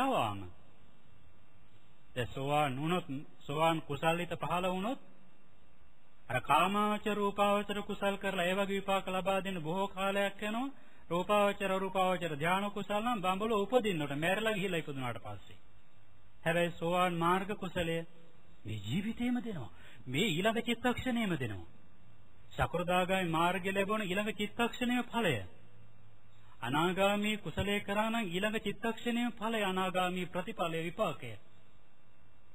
පෑවාම දැන් සෝවාන් වුණොත් සෝවාන් කුසල්ලිත පහළ වුණොත් අර කාමාවචර රූපාවචර කුසල් කරලා ඒ වගේ විපාක ලබා දෙන්න බොහෝ කාලයක් යනවා. රූපාවචර රූපාවචර ධාන කුසල නම් බඹල උපදින්නට මැරලා ගිහිලා ඉපදුනාට පස්සේ. හැබැයි සෝවාන් මාර්ග කුසලය මේ ජීවිතේම දෙනවා. මේ ඊළඟ චිත්තක්ෂණයම දෙනවා. සකෘදාගාමි මාර්ගය ලැබුණ ඊළඟ චිත්තක්ෂණයේ ඵලය. අනාගාමී කුසලයේ කරා නම් ඊළඟ චිත්තක්ෂණයේ ඵලය අනාගාමී ප්‍රතිඵලයේ විපාකය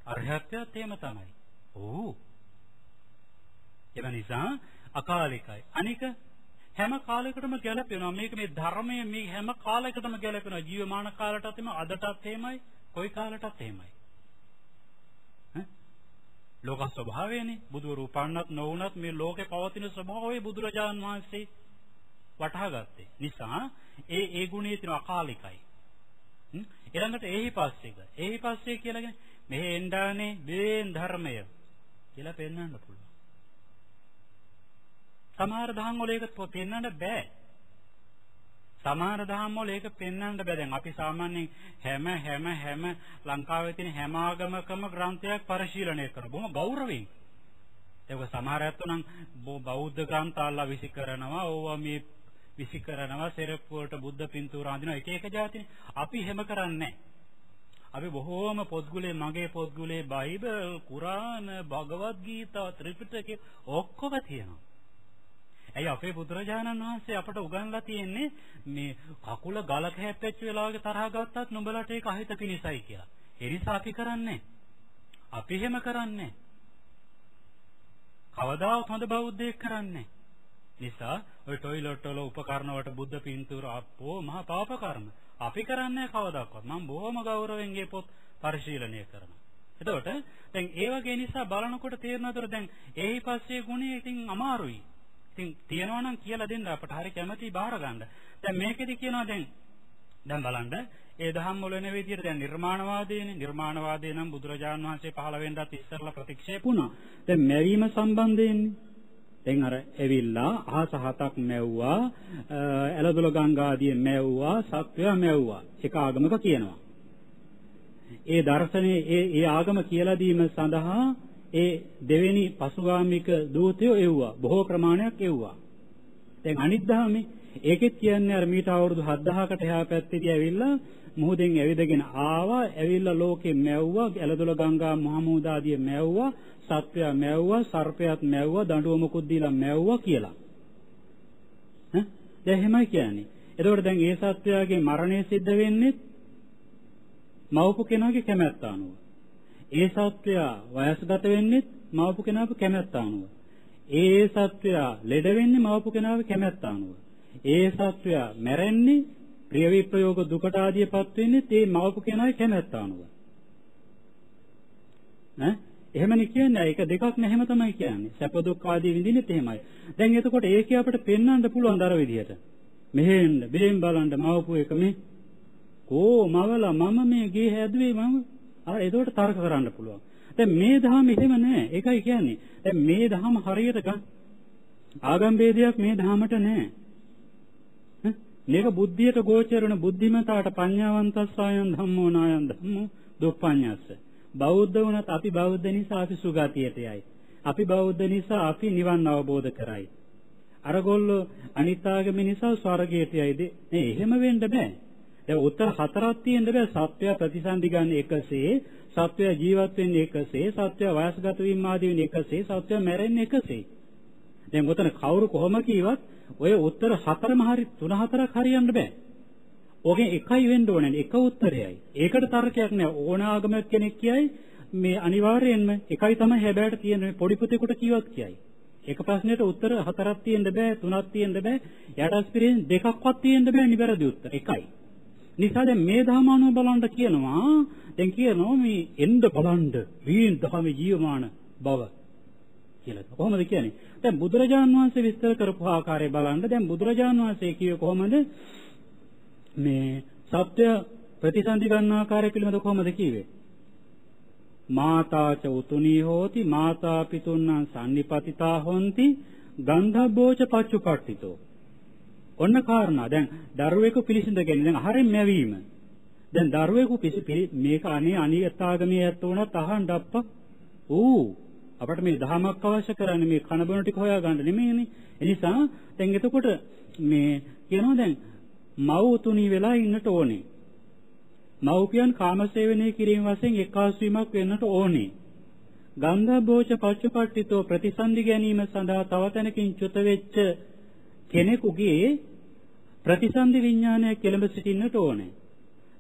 අරහත්ත්වයත් එහෙම තමයි. ඕ ඒ නිසා අකාලිකයි. අනික හැම කාලයකටම ගැලපෙනවා. මේක මේ ධර්මය මේ හැම කාලයකටම ගැලපෙනවා. ජීවමාන කාලයටත් එම අදටත් එහෙමයි, කොයි කාලයටත් එහෙමයි. ලෝක ස්වභාවයනේ බුදුරු උපන්නත් නොවුනත් මේ ලෝකේ පවතින ස්වභාවය බුදුරජාන් වහන්සේ වටහා ගත්තේ. නිසා ඒ ඒ ගුණයේ තියෙන අකාලිකයි. ඊළඟට එහි පස්සේක. එහි පස්සේ කියලාගෙන මෙහෙ එන්ඩානේ මේ ධර්මය කියලා පෙන්වන්න පුළුවන්. සමහර දහම් වල ඒක පෙන්වන්න බෑ. සමහර දහම් වල ඒක පෙන්වන්න බෑ. දැන් අපි සාමාන්‍යයෙන් හැම හැම හැම ලංකාවේ තියෙන හැම ආගමකම ග්‍රන්ථයක් පරිශීලනය කරන බොහොම ගෞරවයෙන්. ඒක සමහර අයත් නම් බෞද්ධ ග්‍රන්ථ අල්ලා විසි කරනවා. ඕවා මේ විසි කරනවා සෙරප්පුවට බුද්ධ පින්තූර අඳිනවා එක එක જાතිනේ. අපි හැම කරන්නේ අපි බොහෝම පොත්ගුලේ මගේ පොත්ගුලේ බයිබල්, කුරාන, භගවත් ගීතා, ත්‍රිපිටකය ඔක්කොම තියෙනවා. ඇයි අපේ බුදුරජාණන් වහන්සේ අපට උගන්ලා තියෙන්නේ මේ කකුල ගලක හැප්පෙච්ච වෙලාවක තරහ ගත්තත් නුඹලට ඒක අහිත පිණිසයි කියලා. ඒ නිසා අපි කරන්නේ. අපි එහෙම කරන්නේ. කවදාවත් හොඳ බෞද්ධයෙක් කරන්නේ. නිසා ඔය টয়ලට් වල උපකරණ වලට බුද්ධ පින්තූර අප්පෝ මහා පාපකරණ. අපි කරන්නේ කවදාවත්. මම බොහොම ගෞරවයෙන් ගේ පොත් පරිශීලනය කරනවා. එතකොට දැන් ඒ වගේ නිසා බලනකොට තේරෙනතර දැන් එහි පස්සේ ගුණය ඉතින් අමාරුයි. ඉතින් තියනවා නම් කියලා දෙන්න අපට හරි කැමැති බාර ගන්න. දැන් මේකෙදි කියනවා දැන් දැන් බලන්න ඒ දහම් වල වෙන විදිහට දැන් නිර්මාණවාදයනේ නිර්මාණවාදය නම් බුදුරජාණන් වහන්සේ පහළ වෙනදාත් ඉස්සරලා ප්‍රතික්ෂේප වුණා. දැන් මැරීම සම්බන්ධයෙන්නේ දැන් අර ඇවිල්ලා අහස හතක් මැව්වා එළදොල ගංගාදිය මැව්වා සත්වයා මැව්වා එක ආගමක කියනවා. ඒ දර්ශනේ ඒ ඒ ආගම කියලා දීම සඳහා ඒ දෙවෙනි පසුගාමික දූතයෝ එව්වා. බොහෝ ප්‍රමාණයක් එව්වා. දැන් අනිත් දහමේ ඒකෙත් කියන්නේ අර මීට අවුරුදු 7000කට එහා පැත්තේදී ඇවිල්ලා මුහුදෙන් ඇවිදගෙන ආවා. ඇවිල්ලා ලෝකෙ මැව්වා. ඇලදොල ගංගා මහමුද ආදිය මැව්වා. සත්වයා මැව්වා. සර්පයාත් මැව්වා. දඬුවමකුත් දීලා මැව්වා කියලා. ඈ දැන් එහෙමයි කියන්නේ. එතකොට දැන් ඒ සත්වයාගේ මරණය සිද්ධ වෙන්නේ මව්පු කෙනාගේ කැමැත්ත අනුව. ඒ සත්වයා වයස්ගත වෙන්නේ මවපු කෙනාගේ කැමැත්ත අනුව. ඒ සත්වයා ලෙඩ වෙන්නේ මවපු කෙනාගේ කැමැත්ත අනුව. ඒ සත්වයා මැරෙන්නේ ප්‍රිය විප්‍රයෝග දුකට ආදියපත් වෙන්නේ තේ මවපු කෙනාගේ කැමැත්ත අනුව. ඈ එහෙමනේ කියන්නේ ඒක දෙකක් නැහැම තමයි කියන්නේ. සැප දුක් ආදී විඳින්නෙත් එහෙමයි. දැන් එතකොට ඒකේ අපිට පෙන්වන්න පුළුවන් දර විදිහට. මෙහෙන්න, බෙහෙන් බලන්න මවපු එක මේ කෝ මවලා මම මේ ගේ හැදුවේ මම අර ඒකට තර්ක කරන්න පුළුවන්. දැන් මේ දහම එහෙම නෑ. ඒකයි කියන්නේ. දැන් මේ දහම හරියට ගන්න. ආගම් ભેදයක් මේ දහමට නෑ. මේක බුද්ධියට ගෝචර වෙන බුද්ධිමතාට පඤ්ඤාවන්තස්සායන් ධම්මෝ නායන් ධම්මෝ දුප්පඤ්ඤස්ස. බෞද්ධ වුණත් අපි බෞද්ධ නිසා අපි සුගතියට යයි. අපි බෞද්ධ නිසා අපි නිවන් අවබෝධ කරයි. අරගොල්ලෝ අනිත් ආගම නිසා ස්වර්ගයට යයිද? නේ එහෙම වෙන්න බෑ. දැන් උත්තර හතරක් තියෙන්න බෑ සත්‍යය ප්‍රතිසන්දි ගන්න එකසේ සත්‍යය ජීවත් වෙන්නේ එකසේ සත්‍යය වයස්ගත වීම ආදී වෙන්නේ එකසේ සත්‍යය මැරෙන්නේ එකසේ දැන් උතන කවුරු කොහොම කීවත් ඔය උත්තර හතරම හරි තුන හතරක් හරියන්න බෑ ඕකෙන් එකයි වෙන්න ඕනේ එක උත්තරයයි. ඒකට තර්කයක් නෑ. ඕන ආගමක් කෙනෙක් කියයි මේ අනිවාර්යයෙන්ම එකයි තමයි හැබෑට තියෙන්නේ පොඩි පුතේකට කිව්වත් කියයි. එක ප්‍රශ්නෙට උත්තර හතරක් තියෙන්න බෑ තුනක් තියෙන්න බෑ. යට ස්පිරින් දෙකක්වත් තියෙන්න බෑ නිවැරදි උත්තර. එකයි. නිසා දැන් මේ ධර්ම අනුව බලන්න කියනවා දැන් කියනවා මේ එන්න බලන්න වීන් ධර්ම ජීවමාන බව කියලා. කොහොමද කියන්නේ? දැන් බුදුරජාන් වහන්සේ විස්තර කරපු ආකාරය බලන්න. දැන් බුදුරජාන් වහන්සේ කිව්වේ කොහොමද? මේ සත්‍ය ප්‍රතිසන්දි ගන්න ආකාරය පිළිබඳව කොහොමද කිව්වේ? මාතාච උතුණී හෝති මාතා පිතුන්නම් sannipatita හොಂತಿ ගන්ධබ්බෝච පච්චුපට්ඨිතෝ ඔන්න කාරණා. දැන් දරුවෙකු පිළිසිඳ ගැනීම. දැන් ආහාරයෙන් මැවීම. දැන් දරුවෙකු මේක අනේ අනියත්තාගමේ ඇත්ත උනත් අහන්න අප්පා. ඌ අපට මේ දහමක් අවශ්‍ය කරන්නේ මේ කන බොන ටික හොයාගන්න නෙමෙයිනේ. ඒ නිසා දැන් එතකොට මේ කියනවා දැන් මව් උතුණී වෙලා ඉන්නට ඕනේ. මව්පියන් කාමසේවනයේ කිරීම වශයෙන් එක්කාසු වීමක් වෙන්නට ඕනේ. ගන්ධබ්බෝච පච්චපට්ඨිතෝ ප්‍රතිසන්දි ගැනීම සඳහා තව තැනකින් චුත වෙච්ච කෙනෙකුගේ ප්‍රතිසන්දි විඥානය කෙලඹ සිටින්නට ඕනේ.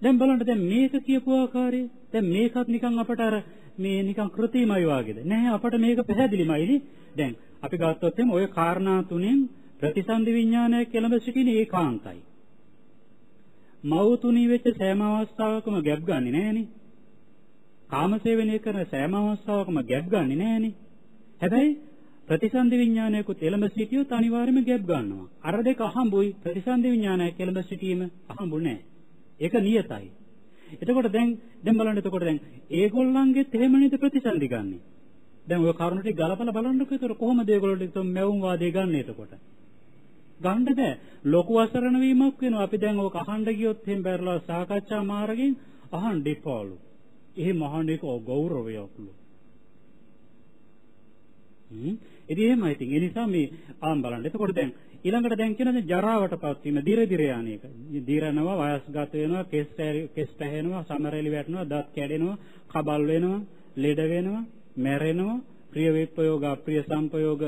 දැන් බලන්න දැන් මේක කියපු ආකාරය දැන් මේකත් නිකන් අපට අර මේ නිකන් කෘතිමයි වාගේද නැහැ අපට මේක පැහැදිලිමයිනේ දැන් අපි ගත්තොත් එම් ඔය කාරණා තුනෙන් ප්‍රතිසන්දි විඥානය කෙලඹ සිටින ඒකාන්තයි මව් තුනී වෙච්ච සෑම අවස්ථාවකම ගැප් ගන්නෙ නෑනේ කාමසේවනය කරන සෑම අවස්ථාවකම ගැප් ගන්නෙ නෑනේ හැබැයි ප්‍රතිසන්දි විඥානයකුත් එළඹ සිටියොත් අනිවාර්යයෙන්ම ගැප් ගන්නවා. අර දෙක අහඹුයි. ප්‍රතිසන්දි විඥානය කෙළඹ සිටීම අහඹු නෑ. ඒක නියතයි. එතකොට දැන් දැන් බලන්න. එතකොට දැන් ඒගොල්ලන්ගෙත් එහෙම නේද ප්‍රතිසන්දි ගන්නෙ. දැන් ඔය කරුණ ටික ගලපලා බලන්නකෝ. එතකොට කොහොමද ඒගොල්ලෝ ටික මෙවුම් වාදේ ගන්න එතකොට. ගන්න බෑ. ලොකු අසරණ වීමක් වෙනවා. අපි දැන් ඕක අහන්න ගියොත් එහෙම බැරලා සාකච්ඡා මාර්ගයෙන් අහන්න දෙපාලු. එහෙම අහන්න එක ගෞරවයක්ලු. හ්ම්. ඉතින් එහෙමයි ඉතින්. ඒ නිසා මේ ආම් බලන්න. එතකොට දැන් ඊළඟට දැන් කියනවා ජරාවටපත් වීම දිර දිර යන එක. දිරනවා, වයස්ගත වෙනවා, කෙස් කෙස් පැහෙනවා, සමරලි වැටෙනවා, දත් කැඩෙනවා, කබල් වෙනවා, ලෙඩ වෙනවා, මැරෙනවා, ප්‍රිය විප්‍රයෝග, අප්‍රිය සංපයෝග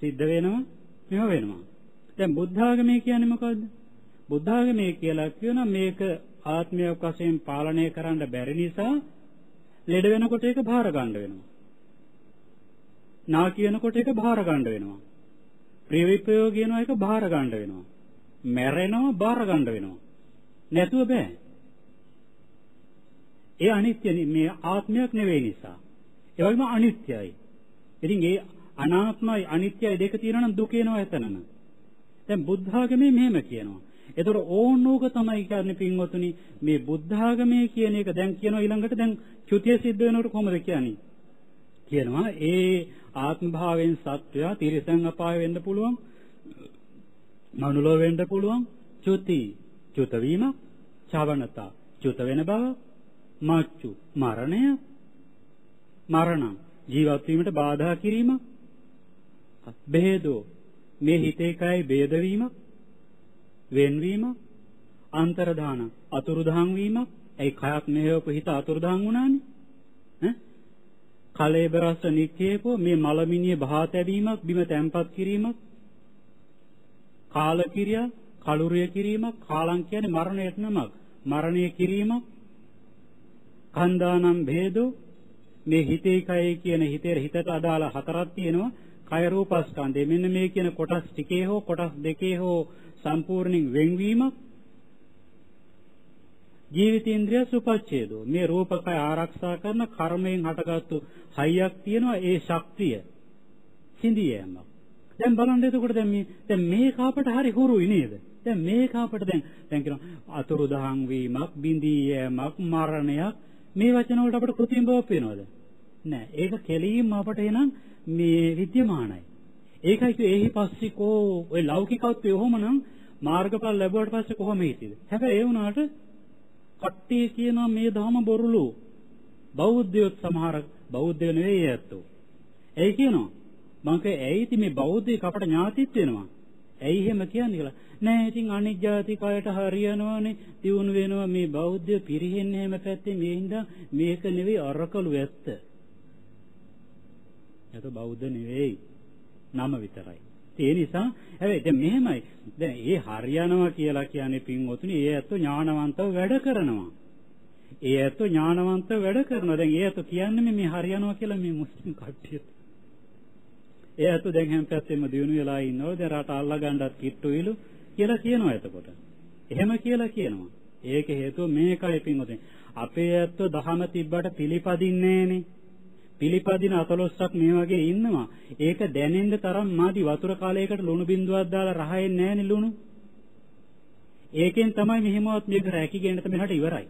සිද්ධ වෙනවා, මේවා වෙනවා. දැන් බුද්ධ ආගමේ කියන්නේ මොකද්ද? බුද්ධ ආගමේ කියලා කියනවා මේක ආත්මයක් වශයෙන් පාලනය කරන්න බැරි නිසා ලෙඩ වෙනකොට ඒක භාර ගන්න වෙනවා. නා කියනකොට ඒක භාර ගන්න වෙනවා. ප්‍රිය විප්‍රයෝග කියන එක බාර ගන්න වෙනවා. මැරෙනවා බාර ගන්න වෙනවා. නැතුව බෑ. ඒ අනිත්‍ය මේ ආත්මයක් නෙවෙයි නිසා. ඒ වගේම අනිත්‍යයි. ඉතින් ඒ අනාත්මයි අනිත්‍යයි දෙක තියෙනවා නම් දුක එනවා එතනම. දැන් බුද්ධ ආගමේ මෙහෙම කියනවා. ඒතර ඕනෝක තමයි කියන්නේ පින්වතුනි මේ බුද්ධ ආගමේ කියන එක දැන් කියනවා ඊළඟට දැන් චුතිය සිද්ධ වෙනකොට කොහොමද කියන්නේ? කියනවා ඒ ආත්ම භාවයෙන් සත්වයා තිරිසන් අපාය වෙන්න පුළුවන් මනුලෝ වෙන්න පුළුවන් චුති චුත වීමක් චවනතා චුත වෙන බව මච්චු මරණය මරණ ජීවත් වීමට බාධා කිරීම බෙහෙදෝ මේ හිතේ කයි ભેද වීමක් වෙන්වීම අන්තරදාන අතුරුදහන් වීමක් ඒ කයක් මෙහෙවපු හිත අතුරුදහන් වුණානේ? ඈ? කලේබරස්ස නික්කේපෝ මේ මලමිනිය බහා තැබීමක් බිම තැම්පත් කිරීමක් කාල කිරියා කලුරිය කිරීමක් කාලං කියන්නේ මරණයට නමක්. මරණය කිරීමක් කන්දානම් භේදෝ මේ හිතේ කයේ කියන හිතේ හිතට අදාළ හතරක් තියෙනවා. කය රූපස්කන්ධය. මෙන්න මේ කියන කොටස් ටිකේ හෝ කොටස් දෙකේ හෝ සම්පූර්ණයෙන් වෙන්වීමක් ජීවිතේන්ද්‍රය සුපච්ඡේදෝ. මේ රූපකය ආරක්ෂා කරන කර්මයෙන් හටගත්තු හයියක් තියෙනවා ඒ ශක්තිය. සිඳියෑම දැන් බලන්න එතකොට දැන් මේ දැන් මේක අපට හරි හුරුයි නේද? දැන් මේක අපට දැන් දැන් කියනවා අතුරුදහන් වීමක් බිඳී යෑමක් මරණයක් මේ වචන වලට අපට කෘත්‍රිම බවක් පේනවද නෑ. ඒක කෙලින්ම අපට එනම් මේ විද්‍යමානයි ඒකයි කිව්වේ එහි පස්සිකෝ ඔය ලෞකිකත්වයේ ඔහොමනම් මාර්ගඵල ලැබුවට පස්සේ කොහොම හිටියද හැබැයි ඒ වුණාට කට්ටිය කියනවා මේ ධර්ම බොරුලු. බෞද්ධයොත් සමහර බෞද්ධයෝ නෙවෙයි ඇත්තෝ. ඇයි කියනවා? මං කිය ඇයි ඉතින් මේ බෞද්ධයෙක් අපට ඥාතිත් වෙනවා. ඇයි එහෙම කියන්නේ කියලා. නෑ ඉතින් අනිත් ಜಾති කයට හරියනවානේ දියුණු වෙනවා මේ බෞද්ධය පිරිහෙන්නේ හැම පැත්තේ මේ හින්දා මේක නෙවෙයි අරකලු ඇත්ත. ඒක බෞද්ධ නෙවෙයි. නම විතරයි. ඒ නිසා හැබැයි දැන් මෙහෙමයි. දැන් ඒ හරියනවා කියලා කියන්නේ පින්වතුනි ඒ ඇත්ත ඥානවන්තව වැඩ කරනවා. ඒ ඇත්ත ඥානවන්තව වැඩ කරනවා. දැන් ඒ ඇත්ත කියන්නේ මේ හරියනවා කියලා මේ මුස්ලිම් කට්ටිය. ඒ ඇත්ත දැන් හැම පැත්තෙම දිනු වෙලා ඉන්නවා. දැන් රට අල්ලා ගන්නත් කිට්ටුයිලු කියලා කියනවා එතකොට. එහෙම කියලා කියනවා. ඒක හේතුව මේකයි පින්වතුනි. අපේ ඇත්ත දහම තිබ්බට පිළිපදින්නේ නැහනේ. පිළිපදින 14ක් මේ වගේ ඉන්නවා. ඒක දැනෙන්න තරම් මාදි වතුර කාලයකට ලුණු බින්දුවක් දාලා රහයෙන් නැහැනේ ලුණු. ඒකෙන් තමයි මෙහෙමවත් මේක රැකිගෙන තමයි හට ඉවරයි.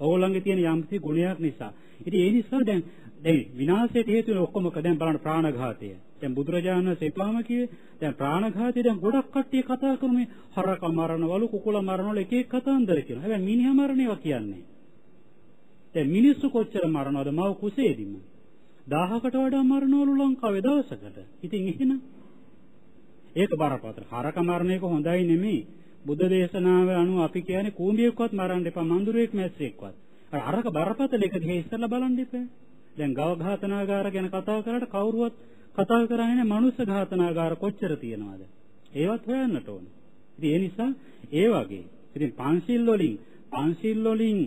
ඕගොල්ලන්ගේ තියෙන යම්කිසි ගුණයක් නිසා. ඉතින් ඒ නිසා දැන් දැන් විනාශයට හේතු වෙන ඔක්කොම දැන් බලන්න ප්‍රාණඝාතය. දැන් බුදුරජාණන් වහන්සේ එපාම කිව්වේ දැන් ප්‍රාණඝාතය දැන් ගොඩක් කට්ටිය කතා කරන්නේ හරක මරනවලු කුකුල මරනවලු එක එක කතාන්දර කියනවා. හැබැයි මිනිහා මරණේවා කියන්නේ. දැන් මිනිස්සු කොච්චර මරනවද මව කුසේදීම? 1000කට වඩා මරනවලු ලංකාවේ දවසකට. ඉතින් එහෙනම් ඒක බරපතල. හරක මරණ එක හොඳයි නෙමෙයි. බුද්ධ දේශනාව අනුව අපි කියන්නේ කූඹියෙක්වත් මරන්න එපා, මඳුරෙක් මැස්සෙක්වත්. අර අරක බරපතල එක දිහා ඉස්සලා බලන්න එපා. දැන් ගව ඝාතනාගාර ගැන කතා කරාට කවුරුවත් කතා කරන්නේ නැහැ මනුස්ස ඝාතනාගාර කොච්චර තියෙනවද? ඒවත් හොයන්නට ඕන. ඉතින් ඒ නිසා ඒ වගේ. ඉතින් පංචිල් වලින් පංචිල් වලින්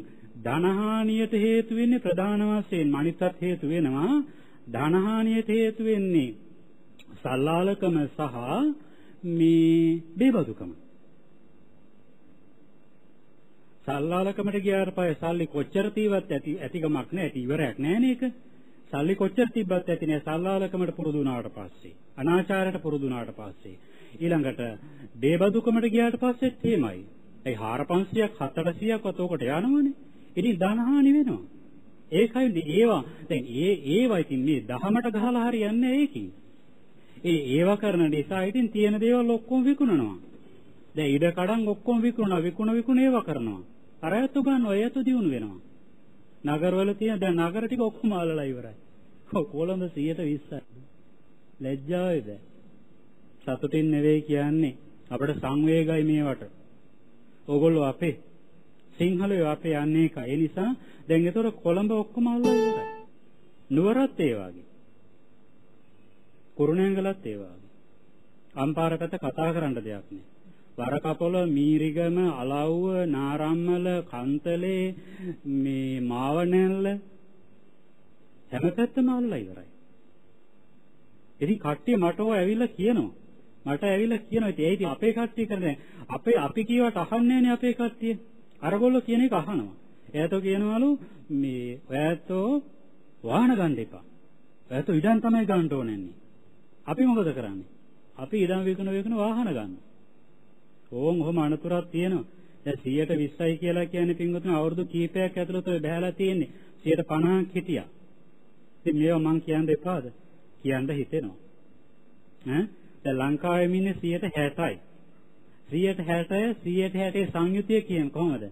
ධනහානියට හේතු වෙන්නේ ප්‍රධාන වශයෙන් මනිතත් හේතු වෙනවා. ධනහානියට හේතු වෙන්නේ සල්ලාලකම සහ මේ බේබදුකම. සල්ලාලකමට ගියාට පස්සේ සල්ලි කොච්චර තීවත් ඇති ඇතිකමක් නැහැ ඇති ඉවරයක් නැහැ නේක. සල්ලි කොච්චර තිබ්බත් ඇති නෑ සල්ලාලකමට පුරුදු වුණාට පස්සේ අනාචාරයට පුරුදු වුණාට පස්සේ ඊළඟට බේබදුකමට ගියාට පස්සෙත් එහෙමයි. ඒ 4500ක් 700ක් වතෝකට යනවනේ. ඉතින් ධනහානි වෙනවා. ඒකයි ඒවා දැන් ඒ ඒවා ඉතින් මේ දහමට ගහලා හරියන්නේ ඒකයි. ඒ ඒවා කරන නිසා ඉතින් තියෙන දේවල් ඔක්කොම විකුණනවා. දැන් ඉඩ කඩන් ඔක්කොම විකුණනවා විකුණ විකුණ ඒවා කරනවා. අර ඇතු ගන්නවා ඒ ඇතු දිනු වෙනවා. නගරවල තියෙන දැන් නගර ටික ඔක්කොම අල්ලලා ඉවරයි. කොළඹ 120යි. ලැජ්ජාවේද? සතුටින් නෙවෙයි කියන්නේ අපිට සංවේගයි මේවට. ඕගොල්ලෝ අපේ සිංහලයෝ අපේ යන්නේ එක. ඒ නිසා දැන් ඒතර කොළඹ ඔක්කොම අල්ලලා ඉවරයි. නුවරත් ඒ වගේ. කුරුණෑගලත් ඒ වගේ. අම්පාරකට කතා කරන්න දෙයක් නෑ. වරකපොළ මීරිගම අලව්ව නාරම්මල කන්තලේ මේ මාවනැල්ල හැම පැත්තම අල්ලලා ඉවරයි. ඉතින් කට්ටිය මට ඔය ඇවිල්ලා කියනවා. මට ඇවිල්ලා කියනවා ඉතින් ඒ ඉතින් අපේ කට්ටිය කරන්නේ අපේ අපි කියවට අහන්නේ නැනේ අපේ කට්ටිය. අරගොල්ලෝ කියන එක අහනවා. එයාතෝ කියනවලු මේ ඔයාතෝ වාහන ගන්න එපා. ඔයාතෝ ඉඩම් තමයි ගන්න ඕනන්නේ. අපි මොකද කරන්නේ? අපි ඉඩම් විකුණ විකුණ වාහන ගන්නවා. ඕන් ඔහොම අනතුරක් තියෙනවා. දැන් 120යි කියලා කියන්නේ පින්වතුනි අවුරුදු කීපයක් ඇතුළත ඔය බහැලා තියෙන්නේ 150ක් හිටියා. ඉතින් මේවා මං කියන්න එපාද? කියන්න හිතෙනවා. ඈ දැන් ලංකාවේ ඉන්නේ 160යි. 160 160 සංයුතිය කියන කොහමද?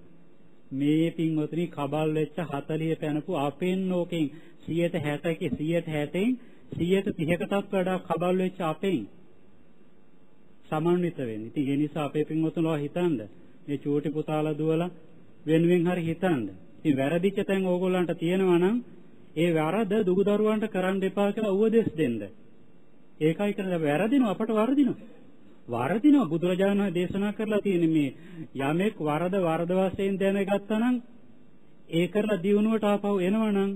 මේ පින්වතුනි කබල් වෙච්ච 40 පැනපු අපෙන් ඕකෙන් 160කේ 160න් 130කටත් වඩා කබල් වෙච්ච අපෙන් සමන්විත වෙන්නේ. ඉතින් ඒ නිසා අපේ පින්වතුන්ලා හිතන්න මේ චූටි පුතාලා දුවලා වෙනුවෙන් හරි හිතන්න. ඉතින් වැරදිච්ච තැන් ඕගොල්ලන්ට තියෙනවා නම් ඒ වැරද්ද දුගු දරුවන්ට කරන්න එපා කියලා උපදෙස් දෙන්න. ඒකයි කරලා වැරදිනවා අපට වරදිනවා. වරදිනවා බුදුරජාණන් වහන්සේ දේශනා කරලා තියෙන මේ යමෙක් වරද වරද වශයෙන් දැනගත්තා නම් ඒ කරලා දියුණුවට ආපහු එනවනම්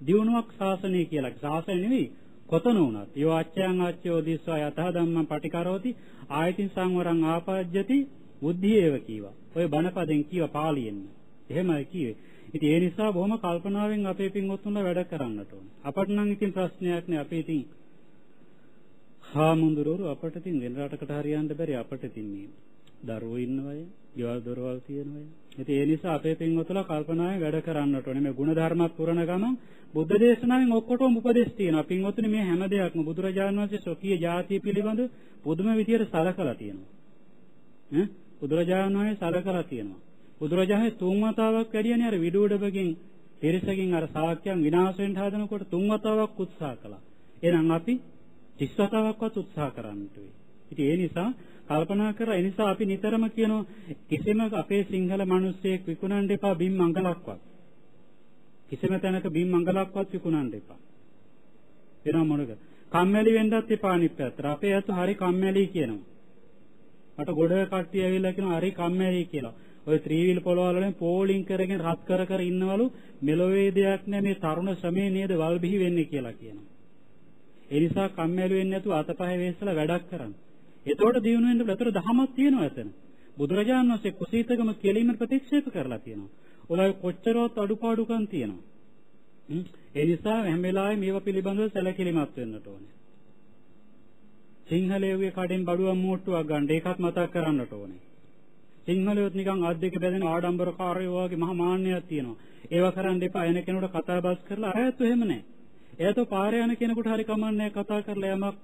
දියුණුවක් ශාසනය කියලා. ශාසනය නෙවෙයි කොතන වුණත්. යෝ අච්ඡයන් අච්ඡයෝ දිස්වා යතහ ධම්මං පටිකරෝති ආයතින් සංවරං ආපජ්ජති බුද්ධියේව කීවා. ඔය බණපදෙන් කීව පාලියෙන්න. එහෙමයි කීවේ. ඉතින් ඒ නිසා බොහොම කල්පනාවෙන් අපේ පින්වත්තුන්ලා වැඩ කරන්නට ඕනේ. අපට නම් ඉතින් ප්‍රශ්නයක් නෑ. අපේ ඉතින් හාමුදුරුවෝ අපට ඉතින් වෙන රටකට හරියන්න බැරි අපට ඉතින් මේ දරුවෝ ඉන්නවය, ගෙවල් දොරවල් තියෙනවය. ඉතින් ඒ නිසා අපේ පින්වත්තුලා කල්පනාවෙන් වැඩ කරන්නට ඕනේ. මේ ಗುಣධර්ම පුරණ ගමන් බුද්ධ දේශනාවෙන් ඔක්කොටම උපදෙස් තියෙනවා. පින්වත්තුනි මේ හැම දෙයක්ම බුදුරජාණන් වහන්සේ ස්වකීය ජාතිය පිළිබඳ පුදුම විදියට සලකලා තියෙනවා. ඈ බුදුරජාණන් වහන්සේ සලකලා තියෙනවා. බුදුරජාණන් තුන් වතාවක් වැඩියනේ අර විදුඩබගෙන් පිරිසකින් අර ශාක්‍යයන් විනාශ වෙන්න හදනකොට තුන් වතාවක් උත්සාහ කළා. එහෙනම් අපි 30 වතාවක්වත් උත්සාහ කරන්නට වෙයි. ඉතින් ඒ නිසා කල්පනා කරලා ඒ නිසා අපි නිතරම කියනවා කිසිම අපේ සිංහල මිනිස්සෙක් විකුණන්න එපා බිම් මංගලක්වත්. කිසිම තැනක බිම් මංගලක්වත් විකුණන්න එපා. එනවා මොනක? කම්මැලි වෙන්නත් එපා අනිත් පැත්තට. අපේ අත හරි කම්මැලි කියනවා. මට ගොඩ කට්ටිය ඇවිල්ලා කියනවා හරි කම්මැලි කියලා. ඔය ත්‍රිවිල් පොළවල් වලින් පෝලිං කරගෙන රත් කර කර ඉන්නවලු මෙලොවේ දෙයක් නෑ මේ තරුණ ශ්‍රමයේ නේද වල් බිහි වෙන්නේ කියලා කියනවා. ඒ නිසා කම්මැලි වෙන්නේ නැතුව අතපහේ වෙස්සලා වැඩක් කරන්න. එතකොට දිනු වෙන්න බතර දහමක් තියෙනවා එතන. බුදුරජාණන් වහන්සේ කුසීතකම කෙලීම ප්‍රතික්ෂේප කරලා තියෙනවා. ඔලයි කොච්චරවත් අඩුපාඩුකම් තියෙනවා. ඒ නිසා හැම වෙලාවෙම මේවා පිළිබඳව සැලකිලිමත් වෙන්නට ඕනේ. සිංහලයේ කඩෙන් බඩුවක් මෝට්ටුවක් ගන්න ඒකත් මතක් කරන්නට ඕනේ. සිංහලයොත් නිකන් අත් දෙක බැඳෙන ආඩම්බරකාරයෝ වගේ මහා මාන්නයක් තියෙනවා. ඒවා කරන්න එපා එන කෙනෙකුට කතා බස් කරලා අරයත් එහෙම නැහැ. එයාට පාරේ යන කෙනෙකුට හරි කමන්නේ කතා කරලා යමක්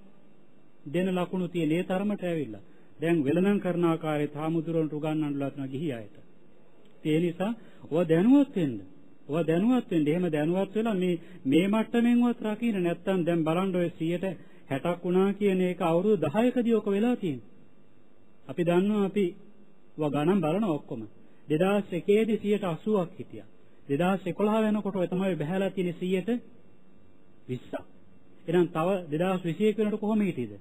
දෙන ලකුණු තියෙන ඒ තරමට ඇවිල්ලා. දැන් වෙලනම් කරන ආකාරයේ තාමුදුරන්ට උගන්වන්නලා තියෙන ගිහි අයට. ඒ නිසා ඔය දැනුවත් වෙන්න. ඔය දැනුවත් වෙන්න. එහෙම දැනුවත් වෙලා මේ මේ මට්ටමෙන්වත් රකින්න නැත්තම් දැන් බලන්න ඔය 60ක් වුණා කියන එක අවුරුදු 10කදී ඔක වෙලා තියෙනවා. අපි දන්නවා අපි ඔය ගණන් බලන ඔක්කොම 2001 දී 80ක් හිටියා. 2011 වෙනකොට ඔය තමයි බහැලා තියෙන 20ක්. එහෙනම් තව 2021 වෙනකොට කොහොම හිටියද?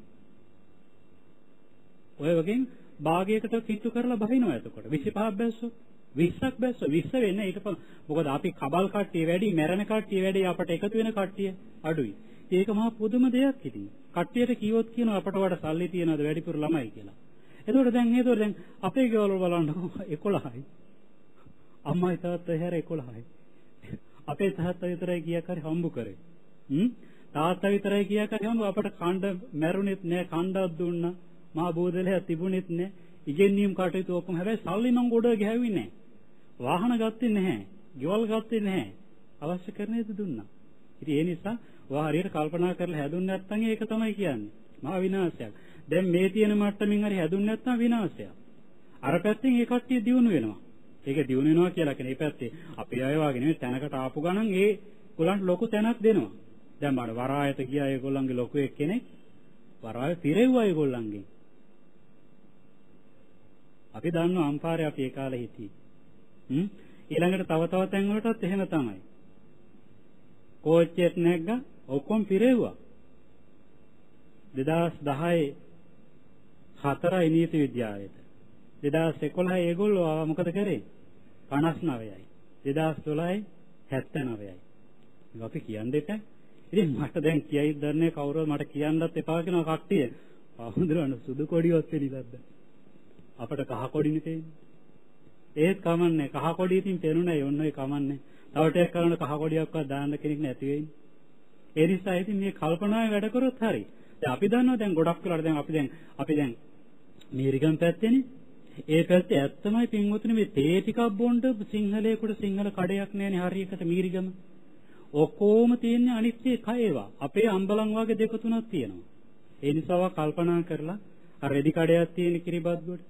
ඔය වගේ භාගයකට කිට්ටු කරලා බහිනවා එතකොට 25ක් බැස්සොත් 20ක් බැස්සොත් 20 වෙන්නේ ඊට පස්සේ මොකද අපි කබල් කට්ටිය වැඩි මැරෙන කට්ටිය වැඩි අපට එකතු වෙන කට්ටිය අඩුයි. ඒක මහා පුදුම දෙයක් ඉතින්. කට්ටියට කිව්වොත් කියනවා අපට වඩා සල්ලි තියනවාද වැඩිපුර ළමයි කියලා. එතකොට දැන් ඒතකොට දැන් අපේ ගෙවල් වල බලන්නකො 11යි. අම්මයි තාත්තයි හැර 11යි. අපේ තාත්තා විතරයි කීයක් හරි හම්බ කරේ. හ්ම් තාත්තා විතරයි කීයක් හරි හම්බ අපට කණ්ඩ මැරුණෙත් නෑ කණ්ඩක් දුන්නා. මහා බෝධලේ තිබුණෙත් නෑ. ඉගෙනීම් කටයුතු ඔක්කොම හැබැයි සල්ලි නම් ගොඩ ගැහුවේ නෑ. වාහන ගත්තේ නැහැ. ගෙවල් ගත්තේ නැහැ. අවශ්‍ය කරනේද දුන්නා. ඉතින් ඒ නිසා ඔයා හරියට කල්පනා කරලා හැදුන්නේ නැත්නම් ඒක තමයි කියන්නේ. මහා විනාශයක්. දැන් මේ තියෙන මට්ටමින් හරි හැදුන්නේ නැත්නම් විනාශයක්. අර පැත්තෙන් ඒ කට්ටිය දියුණු වෙනවා. ඒක දියුණු වෙනවා කියලා කියන්නේ මේ පැත්තේ අපේ අය වගේ නෙවෙයි තැනකට ආපු ගමන් ඒ ගොල්ලන්ට ලොකු තැනක් දෙනවා. දැන් බලන්න වරායත ගියා ඒගොල්ලන්ගේ ලොකු එක්කෙනෙක් වරාය පිරෙව්වා ඒගොල්ලන්ගෙන්. අපි දන්නවා අම්පාරේ අපි ඒ කාලේ හිටියේ. හ්ම් ඊළඟට තව තව තැන් වලටත් එහෙම තමයි. කෝච්චියක් නැග්ගා ඔක්කොම පිරෙව්වා. 2010 හතරයි නීති විද්‍යාලයට. 2011 ඒගොල්ලෝ ආවා මොකද කරේ? 59යි. 2012 79යි. ඒක අපි කියන්න දෙපා. ඉතින් මට දැන් කියයි දන්නේ කවුරුද මට කියන්නත් එපා කියන කට්ටිය. ආහුඳුරන සුදු කොඩියවත් පිළිගත්ත. අපට කහ කොඩිනේ තියෙන්නේ. ඒත් කමන්නේ කහ කොඩිය ඉතින් පෙනුනේ ඔන්න ඔය කමන්නේ. තව ටිකක් කරන කහ කොඩියක්වත් දාන්න කෙනෙක් නැති වෙන්නේ. ඒ නිසා ඉතින් මේ කල්පනාවේ වැඩ කරොත් හරි. දැන් අපි දන්නවා දැන් ගොඩක් වෙලාවට දැන් අපි දැන් අපි දැන් මීරිගම් පැත්තේනේ. ඒ පැත්තේ ඇත්තමයි පින්වතුනි මේ තේ ටිකක් බොන්න සිංහලයකට සිංහල කඩයක් නැහැනේ හරියකට මීරිගම. ඔක්කොම තියෙන්නේ අනිත්‍ය කයවා. අපේ අම්බලන් වගේ දෙක තුනක් තියෙනවා. ඒ නිසාව කල්පනා කරලා අර රෙදි කඩයක් තියෙන කිරිබත් ගොඩ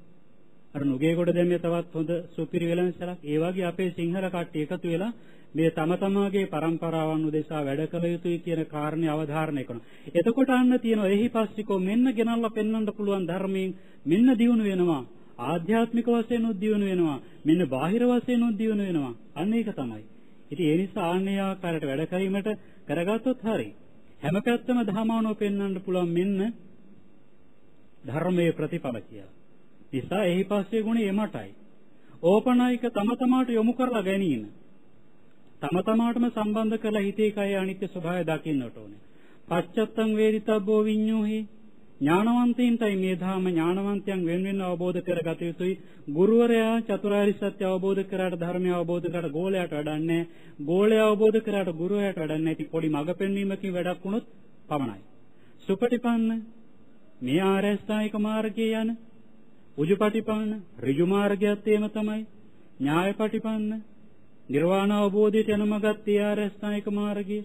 අර නුගේ කොට දැම්මේ තවත් හොඳ සුපිරි වෙලන්සලක් ඒ වගේ අපේ සිංහල කට්ටිය එකතු වෙලා මේ තම තමාගේ પરම්පරාවන් උදෙසා වැඩ කළ යුතුයි කියන කාරණේ අවධාරණය කරනවා. එතකොට අන්න තියෙනවා එහි පස්සිකෝ මෙන්න ගෙනල්ලා පෙන්වන්න පුළුවන් ධර්මයෙන් මෙන්න දියුණු වෙනවා. ආධ්‍යාත්මික වශයෙන් උද්දියුණු වෙනවා. මෙන්න බාහිර වශයෙන් උද්දියුණු වෙනවා. අන්න ඒක තමයි. ඉතින් ඒ නිසා ආන්නේ ආකාරයට වැඩ කිරීමට කරගත්තොත් හරි. හැම පැත්තම ධර්මානෝ පෙන්වන්න පුළුවන් මෙන්න ධර්මයේ ප්‍රතිඵල කියලා. නිසා එහි පස්සේ ගුණය එමටයි. ඕපනායික තම තමාට යොමු කරලා ගැනීම. තම තමාටම සම්බන්ධ කරලා හිතේ කය අනිත්‍ය ස්වභාවය දකින්නට ඕනේ. පච්චත්තං වේදිතබ්බෝ විඤ්ඤෝහි ඥානවන්තයින්ටයි මේ ධාම ඥානවන්තයන් වෙන වෙන අවබෝධ කරගත යුතුයි. ගුරුවරයා චතුරාර්ය සත්‍ය අවබෝධ කරාට ධර්මය අවබෝධ කරාට ගෝලයට වැඩන්නේ. ගෝලයා අවබෝධ කරාට ගුරුවරයාට වැඩන්නේ. ඉතින් පොඩි මඟ පෙන්වීමකින් වැඩක් වුණොත් පමණයි. සුපටිපන්න මේ ආරස්ථායික මාර්ගයේ යන උජුපටිපන්න ඍජු මාර්ගයත් එහෙම තමයි. ඥායපටිපන්න නිර්වාණ අවබෝධයට යන මගත් ඒ ආරස්ථායික මාර්ගය.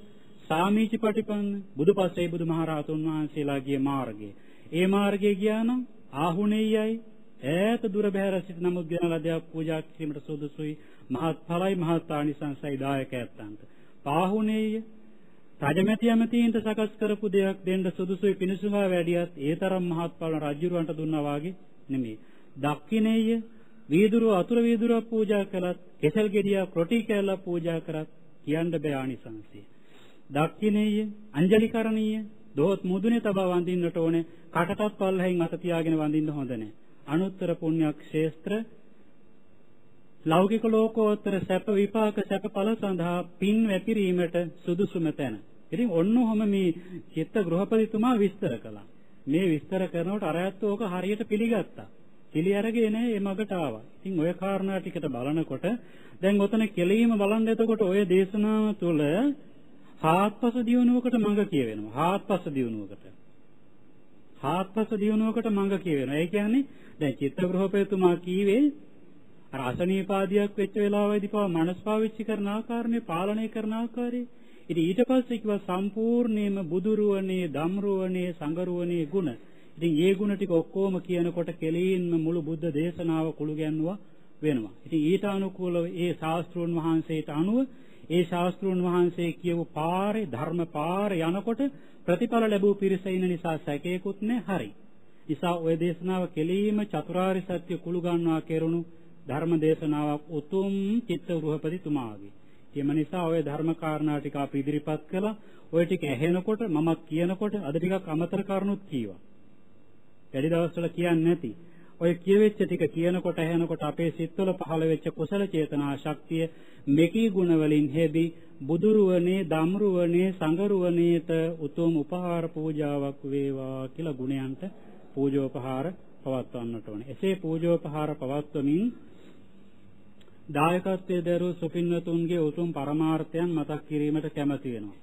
සාමීච පටිපන්න බුදුපසේ බුදුමහරහතුන් වහන්සේලාගේ මාර්ගය. ඒ මාර්ගයේ ගියා නම් ආහුණෙයයි ඈත දුර බැහැර සිට නමුත් ගෙන ලදයක් පූජා කිරීමට සුදුසුයි මහත් ඵලයි මහත් ආනිසංසයි දායකයන්ට. පාහුණෙය රජමැති ඇමතීන්ට සකස් කරපු දෙයක් දෙන්න සුදුසුයි පිණිසුමා වැඩියත් ඒ තරම් මහත් ඵල රජුරවන්ට දුන්නා වාගේ නෙමෙයි. දක්ඛිනේය වීදුරුව අතුරු වීදුරුව පූජා කළත් කෙසල් ගෙඩියක් රොටි කෑල්ලක් පූජා කරත් කියන්න බෑ ආනිසංසය. දක්ඛිනේය අංජලිකරණීය දොහොත් මුදුනේ තබා වඳින්නට ඕනේ කටටත් පල්ලෙහින් අත තියාගෙන වඳින්න හොඳ නැහැ. අනුත්තර පුණ්‍යක් ක්ෂේත්‍ර ලෞකික ලෝකෝත්තර සැප විපාක සැප ඵල සඳහා පින් වැපිරීමට සුදුසුම තැන. ඉතින් ඔන්න ඔහම මේ චිත්ත ගෘහපතිතුමා විස්තර කළා. මේ විස්තර කරනකොට අරයත් ඕක හරියට පිළිගත්තා. පිළි අරගෙන ඒ මගට ආවා. ඉතින් ওই කාරණා ටිකට බලනකොට දැන් ඔතන කෙලීම බලන්න එතකොට ওই දේශනාව තුළ හාත්පස දියුණුවකට මඟ කියවෙනවා. හාත්පස දියුණුවකට. හාත්පස දියුණුවකට මඟ කියවෙනවා. ඒ කියන්නේ දැන් චිත්තග්‍රහපේතුමා කීවේ අර අසනීපාදියක් වෙච්ච වෙලාවෙදී පවා මනස් පාවිච්චි කරන ආකාරනේ පාලනය කරන ආකාරය. ඉතින් ඊට පස්සේ කිව්වා සම්පූර්ණයෙන්ම බුදුරුවනේ, ධම්රුවනේ, සංගරුවනේ ගුණ. ඉතින් ඒ ಗುಣ ටික ඔක්කොම කියනකොට කෙලින්ම මුළු බුද්ධ දේශනාව කුළු ගැන්නුවා වෙනවා. ඉතින් ඊට අනුකූලව ඒ ශාස්ත්‍රෝන් වහන්සේට අනුව ඒ ශාස්ත්‍රෝන් වහන්සේ කියපු පාරේ ධර්ම පාරේ යනකොට ප්‍රතිඵල ලැබූ පිරිස ඉන්න නිසා සැකේකුත් නැහැ හරි. නිසා ওই දේශනාව කෙලීම චතුරාර්ය සත්‍ය කුළු ගන්නවා කෙරුණු ධර්ම දේශනාවක් උතුම් චිත්ත ගෘහපතිතුමාගේ. එම නිසා ওই ධර්ම කාරණා ටික අපි ඉදිරිපත් කළා. ওই ටික ඇහෙනකොට මම කියනකොට අද ටිකක් අමතර කරුණුත් කීවා. වැඩි දවස්වල කියන්නේ නැති. ඔය කියවෙච්ච ටික කියනකොට ඇහෙනකොට අපේ සිත්වල පහළ වෙච්ච කුසල චේතනා ශක්තිය මෙකී ගුණ වලින් හෙබි බුදුරුවනේ ධම්රුවනේ සංගරුවනේට උතුම් උපහාර පූජාවක් වේවා කියලා ගුණයන්ට පූජෝපහාර පවත්වන්නට ඕනේ. එසේ පූජෝපහාර පවත්වමින් දායකත්වයේ දරූ සුපින්නතුන්ගේ උතුම් පරමාර්ථයන් මතක් කිරීමට කැමැති වෙනවා.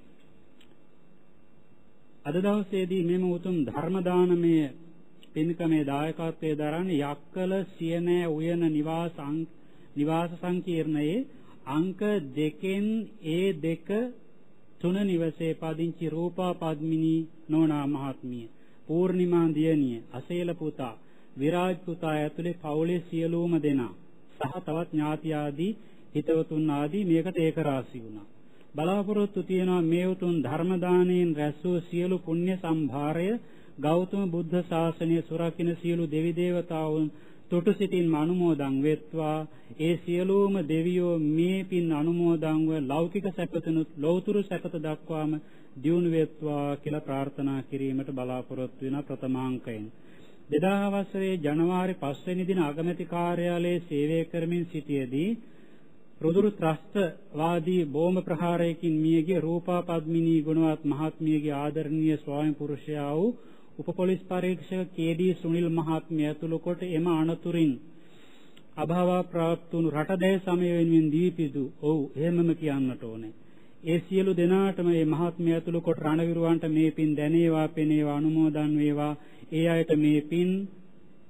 අද දවසේදී මෙම උතුම් ධර්ම දානමය පින්කමේ දායකත්වයේ දරන්නේ යක්කල සියනෑ උයන නිවාස නිවාස සංකීර්ණයේ අංක දෙකෙන් ඒ දෙක තුන නිවසේ පදිංචි රූපා පද්මිනී නෝනා මහත්මිය පූර්ණිමා දියණිය අසේල පුතා විරාජ් පුතා ඇතුලේ පවුලේ සියලුම දෙනා සහ තවත් ඥාති ආදී හිතවතුන් ආදී මේකට ඒක රාශි වුණා. බලාපොරොත්තු තියනවා මේ උතුම් ධර්ම දානයෙන් රැස් වූ සියලු පුණ්‍ය සම්භාරය ගෞතම බුද්ධ ශාසනය සුරකින්න සියලු දෙවි දේවතාවුන් තුටු සිටින් අනුමෝදන් වෙත්වා. ඒ සියලුම දෙවියෝ මේ පින් අනුමෝදන්ව ලෞකික සැපතනුත් ලෞතුරු සැපත දක්වාම දියුණු වෙත්වා කියලා ප්‍රාර්ථනා කිරීමට බලාපොරොත්තු වෙන ප්‍රථමාංකයෙන්. 2000 වසරේ ජනවාරි 5 වෙනි දින අගමැති කාර්යාලයේ සේවය කරමින් සිටියේදී රුදුරු ත්‍රස්තවාදී බෝම්බ ප්‍රහාරයකින් මියගිය රූපා පද්මිනී ගුණවත් මහත්මියගේ ආදරණීය ස්වාමි පුරුෂයා වූ උපපොලිස් පරීක්ෂක කේ.ඩී. සුනිල් මහත්මිය ඇතුළු කොට එම අනතුරින් අභාව ප්‍රාප්ත වුණු රටදේ සමය වෙනුවෙන් දීපිදු. ඔව් එහෙමම කියන්නට ඕනේ. ඒ සියලු දෙනාටම මේ මහත්මිය ඇතුළු කොට රණවිරුවන්ට මේ පින් දැනේවා, පෙනේවා, අනුමෝදන් වේවා. ඒ අයට මේ පින්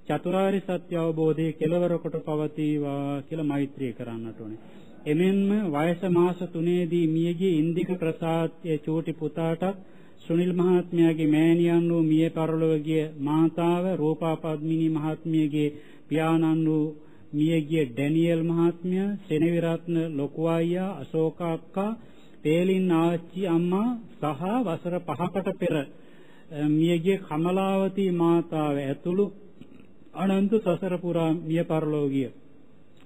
චතුරාර්ය සත්‍ය අවබෝධයේ කෙලවර කොට පවතිවා කියලා මෛත්‍රී කරන්නට ඕනේ. එමෙන්ම වයස මාස 3ේදී මියගිය ඉන්දික ප්‍රසාදයේ චූටි පුතාටත් සුනිල් මහත්මයාගේ මෑණියන් වූ මිය පරලොව ගිය මාතාව රූපා පද්මිනී මහත්මියගේ පියාණන් වූ මියගිය ඩැනියල් මහත්මයා සෙනවිරත්න ලොකු අයියා අශෝක අක්කා තේලින් ආච්චි අම්මා සහ වසර 5කට පෙර මියගිය කමලාවතී මාතාව ඇතුළු අනන්ත සසර පුරා මිය පරලොව ගිය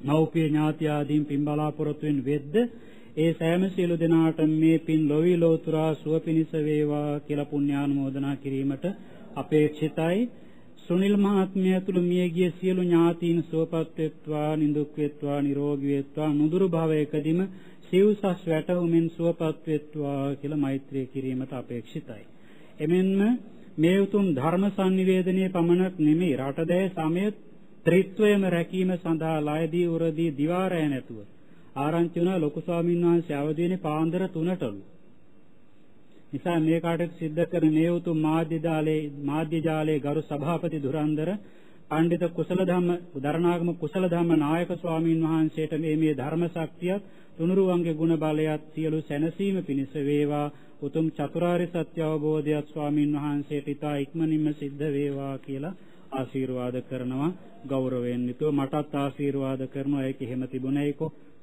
මව්පිය ඥාති ආදීන් පින් බලාපොරොත්තු වෙන වෙද්ද ඒ සෑම සියලු දෙනාට මේ පින් ලොවි ලෝතුරා සුව පිණිස වේවා කියලා පුණ්‍යානුමෝදනා කිරීමට අපේක්ෂිතයි. සුනිල් මහත්මිය ඇතුළු මියගිය සියලු ඥාතීන් සුවපත් වෙත්වා, නිදුක් වෙත්වා, නිරෝගී වෙත්වා, නුදුරු භවයකදීම සිව්සස් වැටුමින් සුවපත් වෙත්වා කියලා මෛත්‍රී කිරීමට අපේක්ෂිතයි. එමෙන්ම මේ උතුම් ධර්ම sannivedanaya පමණක් නෙමෙයි රටදෑ සමය ත්‍රිත්වයම රැකීම සඳහා ලයදී උරදී දිවාරය නැතුව ආරංචි වුණා ලොකු ස්වාමීන් වහන්සේ අවදීනේ පාන්දර 3ටලු. නිසා මේ කාටත් සිද්ධ කරන මේ උතුම් මාධ්‍ය ජාලේ මාධ්‍ය ජාලේ ගරු සභාපති ධුරන්දර පඬිත කුසල ධම්ම උදරණාගම කුසල ධම්ම නායක ස්වාමීන් වහන්සේට මේ මේ ධර්ම ශක්තියත් තුනුරුවන්ගේ ගුණ බලයත් සියලු සැනසීම පිණිස වේවා උතුම් චතුරාර්ය සත්‍ය අවබෝධයත් ස්වාමීන් වහන්සේට ඉතා ඉක්මනින්ම සිද්ධ වේවා කියලා ආශිර්වාද කරනවා ගෞරවයෙන් යුතුව මටත් ආශිර්වාද කරනවා ඒක එහෙම තිබුණේකෝ ඒ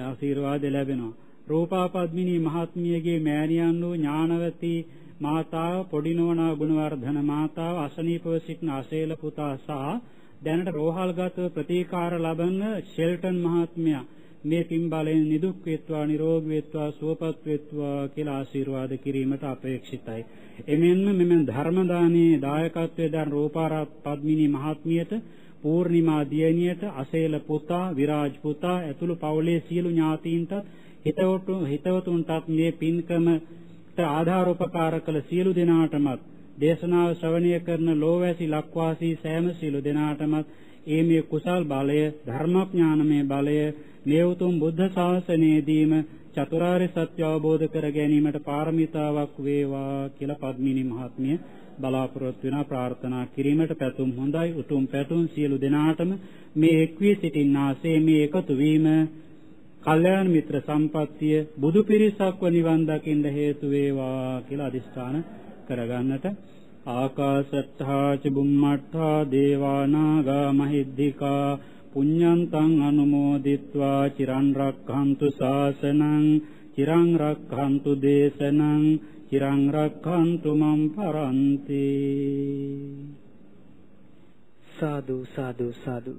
ආශිර්වාද ලැබෙනවා. රූපා පද්මිනී මහත්මියගේ මෑණියන් වූ ඥානවතී මාතාව පොඩිනවනා ගුණවර්ධන මාතාව අසනීපව සිටින අසේල පුතා සහ දැනට රෝහල්ගතව ප්‍රතිකාර ලබන ෂෙල්ටන් මහත්මයා මේ පින් බලයෙන් නිදුක් වෙත්වා නිරෝගී වෙත්වා සුවපත් වෙත්වා කියලා ආශිර්වාද කිරීමට අපේක්ෂිතයි. එමෙන්ම මෙමෙන් ධර්ම දානයේ දායකත්වයෙන් දරන රූපාරත් පද්මිනී මහත්මියට පූර්ණිමා දියණියට අසේල පුතා විරාජ් පුතා ඇතුළු පවුලේ සියලු ඥාතීන්ටත් හිතවතු හිතවතුන්ටත් මේ පින්කමට ආධාර උපකාර කළ සියලු දෙනාටමත් දේශනාව ශ්‍රවණය කරන ලෝවැසි ලක්වාසී සෑම සියලු දෙනාටමත් ඒ මේ කුසල් බලය ධර්මඥානමය බලය මේ උතුම් බුද්ධ ශාසනයේදීම චතුරාර්ය සත්‍ය අවබෝධ කර ගැනීමට පාරමිතාවක් වේවා කියලා පද්මිනී මහත්මිය බලාපොරොත්තු වෙනා ප්‍රාර්ථනා කිරීමට පැතුම් හොඳයි. උතුම් පැතුම් සියලු දෙනාටම මේ එක්වී සිටින්නාසේ මේ එකතු වීම කල්යාණ මිත්‍ර සම්පත්තිය බුදු පිරිසක්ව නිවන් දකින්න හේතු වේවා කියලා අදිස්ථාන කරගන්නට ආකාශත්තා ච බුම්මත්තා දේවානාගා මහිද්దికා පුඤ්ඤන්තං අනුමෝදිත්වා චිරන් රක්ඛන්තු ශාසනං චිරං රක්ඛන්තු දේශනං චිරං රක්ඛන්තු මම් පරන්ති. සාදු සාදු සාදු.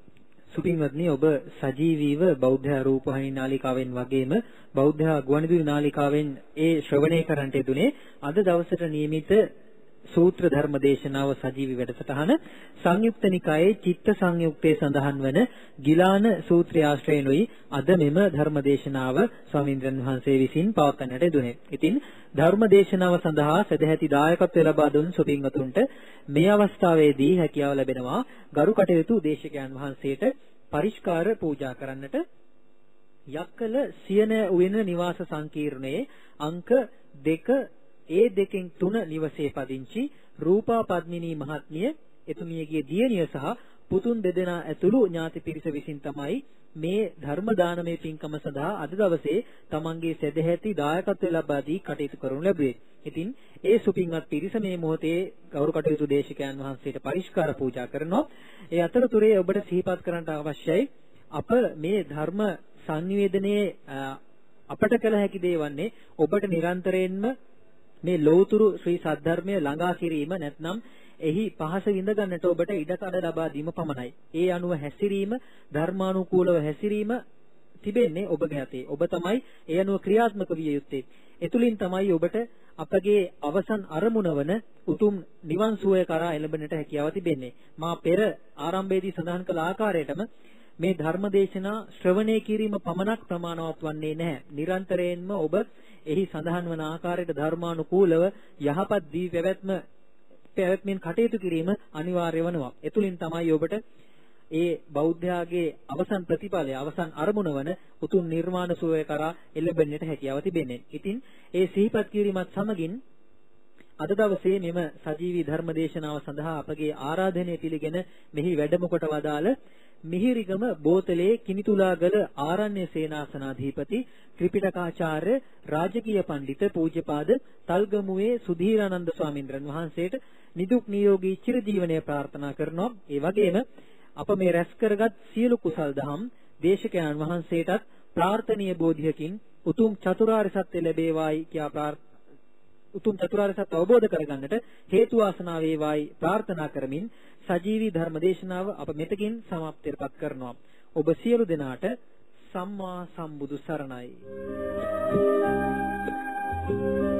සුපින්වත්නි ඔබ සජීවීව බෞද්ධ රූපවාහිනී නාලිකාවෙන් වගේම බෞද්ධ ගුවන්විදුලි නාලිකාවෙන් ඒ ශ්‍රවණය කරන්නට යෙදුනේ අද දවසට නියමිත සූත්‍ර ධර්ම දේශනාව සජීවී වැඩසටහන සංයුක්ත නිකායේ චිත්ත සංයුක්තයේ සඳහන් වන ගිලාන සූත්‍රය ආශ්‍රයෙන්ුයි අද මෙම ධර්ම දේශනාව ස්වාමීන්ද්‍රයන් වහන්සේ විසින් පවත්වන්නට යෙදුනේ. ඉතින් ධර්ම දේශනාව සඳහා සදැහැති දායකත්වය ලබා දුන් සුපින්වතුන්ට මේ අවස්ථාවේදී හැකියාව ලැබෙනවා ගරු කටයුතු දේශකයන් වහන්සේට පරිස්කාර පූජා කරන්නට යක්කල සියන උයන නිවාස සංකීර්ණයේ අංක 2 ඒ දෙකෙන් තුන නිවසේ පදිංචි රූපා පද්මිනී මහත්මිය එතුමියගේ දියණිය සහ පුතුන් දෙදෙනා ඇතුළු ඥාති පිරිස විසින් තමයි මේ ධර්ම දානමය පින්කම සඳහා අද දවසේ තමන්ගේ සදැහැති දායකත්වය ලබා දී කටයුතු කරනු ලැබුවේ. ඉතින් ඒ සුපින්වත් පිරිස මේ මොහොතේ ගෞරව කටයුතු දේශකයන් වහන්සේට පරිස්කාර පූජා කරනවා. ඒ අතරතුරේ ඔබට සිහිපත් කරන්නට අවශ්‍යයි අප මේ ධර්ම සංනිවේදනයේ අපට කළ හැකි දේ වන්නේ ඔබට නිරන්තරයෙන්ම මේ ලෞතුරු ශ්‍රී සද්ධර්මය ළඟා කිරීම නැත්නම් එහි පහස විඳ ගන්නට ඔබට ඉඩකඩ ලබා දීම පමණයි. ඒ අනුව හැසිරීම ධර්මානුකූලව හැසිරීම තිබෙන්නේ ඔබගේ අතේ. ඔබ තමයි ඒ අනුව ක්‍රියාත්මක විය යුත්තේ. එතුලින් තමයි ඔබට අපගේ අවසන් අරමුණ වන උතුම් නිවන් සුවය කරා එළඹෙන්නට හැකියාව තිබෙන්නේ. මා පෙර ආරම්භයේදී සඳහන් කළ ආකාරයටම මේ ධර්මදේශනා ශ්‍රවණය කිරීම පමණක් ප්‍රමාණවත් වන්නේ නැහැ. නිරන්තරයෙන්ම ඔබ එහි සඳහන් වන ආකාරයට ධර්මානුකූලව යහපත් දී පැවැත්ම පැවැත්මෙන් කටයුතු කිරීම අනිවාර්ය වෙනවා. එතුලින් තමයි ඔබට ඒ බෞද්ධයාගේ අවසන් ප්‍රතිඵලය අවසන් අරමුණ වන උතුම් නිර්වාණ සුවය කරා එළඹෙන්නට හැකියාව තිබෙන්නේ. ඉතින් ඒ සිහිපත් කිරීමත් සමගින් අද දවසේ මෙම සජීවී ධර්ම දේශනාව සඳහා අපගේ ආරාධනය පිළිගෙන මෙහි වැඩම කොට වදාළ මිහිරිගම බෝතලේ කිනිතුලාගල ආරණ්‍ය සේනාසනාධිපති ත්‍රිපිටකාචාර්ය රාජකීය පඬිත පූජ්‍යපාද තල්ගමුවේ සුධීරානන්ද ස්වාමීන්ද්‍රන් වහන්සේට නිදුක් නිරෝගී චිරජීවනය ප්‍රාර්ථනා කරනවා. ඒ වගේම අප මේ රැස් කරගත් සියලු කුසල් දහම් දේශකයන් වහන්සේටත් ප්‍රාර්ථනීය බෝධියකින් උතුම් චතුරාර්ය සත්‍ය ලැබේවායි කියා උතුම් චතුරාර්ය සත්‍ය අවබෝධ කරගන්නට හේතු වාසනා වේවායි ප්‍රාර්ථනා කරමින් සජීවී ධර්ම දේශනාව අප මෙතකින් સમાප්තියටපත් කරනවා. ඔබ සියලු දෙනාට සම්මා සම්බුදු සරණයි. ශ්‍රාවක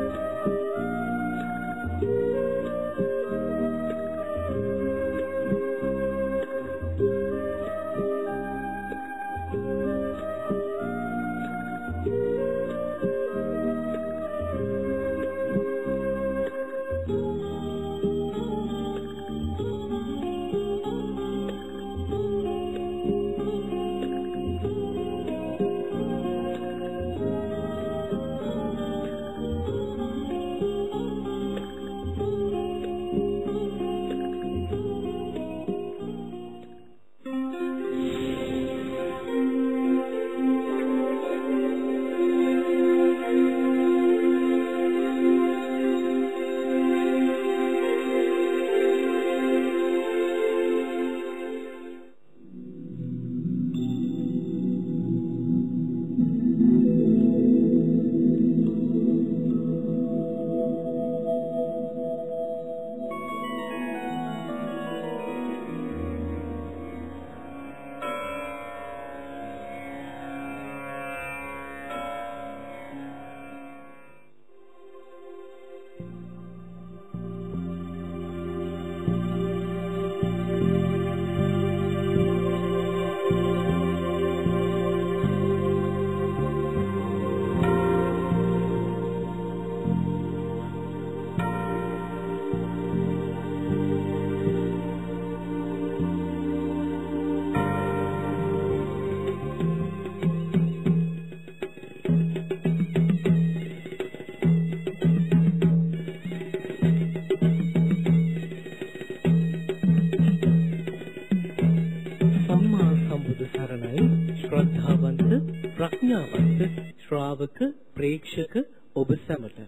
ප්‍රේක්ෂක ඔබ සැමට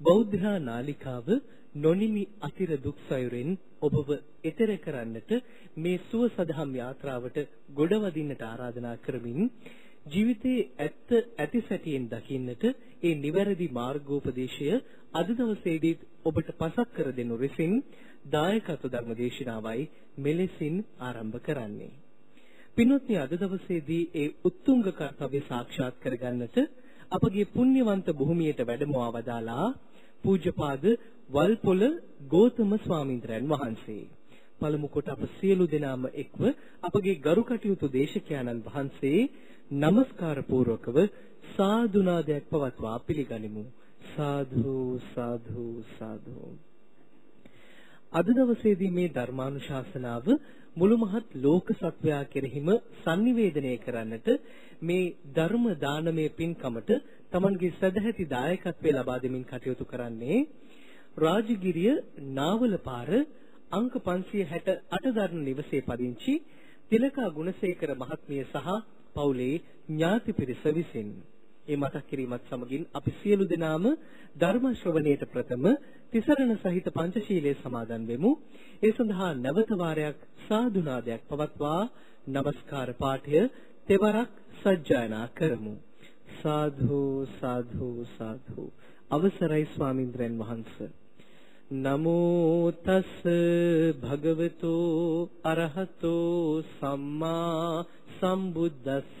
බෞද්ධ නාලිකාව නොනිමි අතිර දුක් සයුරෙන් ඔබව එතෙර කරන්නට මේ සුව සදහම් යාත්‍රාවට ගොඩවදින්නට ආරාධනා කරමින් ජීවිතයේ ඇත්ත ඇති සැටියෙන් දකින්නට ඒ නිවැරදි මාර්ගෝපදේශය අද දවසේදී ඔබට පසක් කර දෙනු ලෙසින් දායකත්ව ධර්ම දේශනාවයි මෙලෙසින් ආරම්භ කරන්නේ. පින්වත්නි අද දවසේදී ඒ උත්තුංග කර්තව්‍ය සාක්ෂාත් කරගන්නට අපගේ පුණ්‍යවන්ත භූමියට වැඩමවා වදාලා පූජ්‍යපාද වල්පොළ ගෝතම ස්වාමීන්ද්‍රයන් වහන්සේ. පළමු කොට අප සියලු දෙනාම එක්ව අපගේ ගරු කටයුතු දේශකයන්න් වහන්සේ নমස්කාර පූර්වකව සාදුනාදයක් පවත්වා පිළිගනිමු. සාධු සාධු සාධු අද දවසේදී මේ ධර්මානුශාසනාව මුළු මහත් ලෝක සත්වයා කෙරෙහිම sannivedanaya කරන්නට මේ ධර්ම දානමය පින්කමට Tamanගේ සදැහැති දායකත්වය ලබා දෙමින් කටයුතු කරන්නේ රාජගිරිය නාවල පාර අංක 568 දරන නිවසේ පදිංචි තිලකා ගුණසේකර මහත්මිය සහ පවුලේ ඥාති පිරිස විසින් ඒ මතක් කිරීමත් සමගින් අපි සියලු දෙනාම ධර්ම ශ්‍රවණයට ප්‍රථම තිසරණ සහිත පංචශීලයේ සමාදන් වෙමු. ඒ සඳහා නැවත වාරයක් සාදුනාදයක් පවත්වා নমස්කාර පාඨය තෙවරක් සජ්ජායනා කරමු. සාධු සාධු සාධු. අවසරයි ස්වාමින්ද්‍රයන් වහන්සේ. නමෝ තස් භගවතු අරහතෝ සම්මා සම්බුද්දස්ස.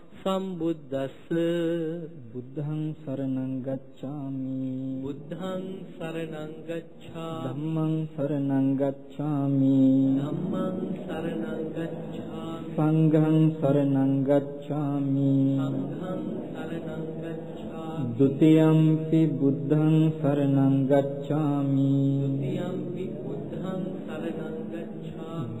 සම්බුද්දස්ස බුද්ධං සරණං ගච්ඡාමි. බුද්ධං සරණං ගච්ඡාමි. ධම්මං සරණං ගච්ඡාමි. ධම්මං සරණං ගච්ඡාමි. සංඝං සරණං ගච්ඡාමි. සංඝං සරණං ගච්ඡාමි. ဒ ුතියම්පි බුද්ධං සරණං ගච්ඡාමි. ဒ ුතියම්පි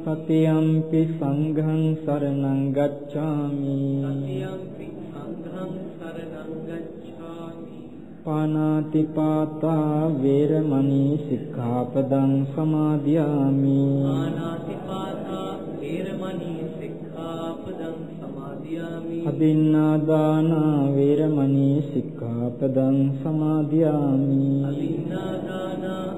සතියම්පි සංඝං සරණං ගච්ඡාමි සතියම්පි සංඝං සරණං ගච්ඡාමි පානාති පාතා වේරමණී සික්ඛාපදං සමාදියාමි ආනාතිපාතා වේරමණී සික්ඛාපදං සමාදියාමි අදින්නා දාන වේරමණී සික්ඛාපදං සමාදියාමි අදින්නාදානා වේරමණී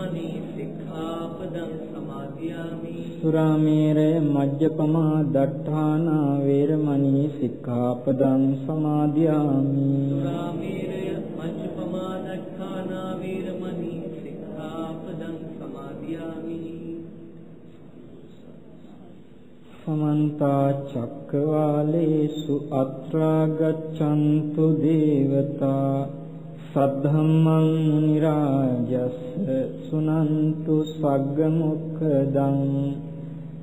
සුරාමේරය මජ්ජපමා දට්ඨානා වේරමණී සික්ඛාපදං සමාදියාමි. සුරාමේරය මච්චපමාදක්ඛානා වේරමණී සික්ඛාපදං සමාදියාමි. සමන්ත චක්කවාලේසු අත්‍රා ගච්ඡන්තු දේවතා සද්ධම්මං මුනි රාජස් සුනන්තු සග්ග මොක්ඛදං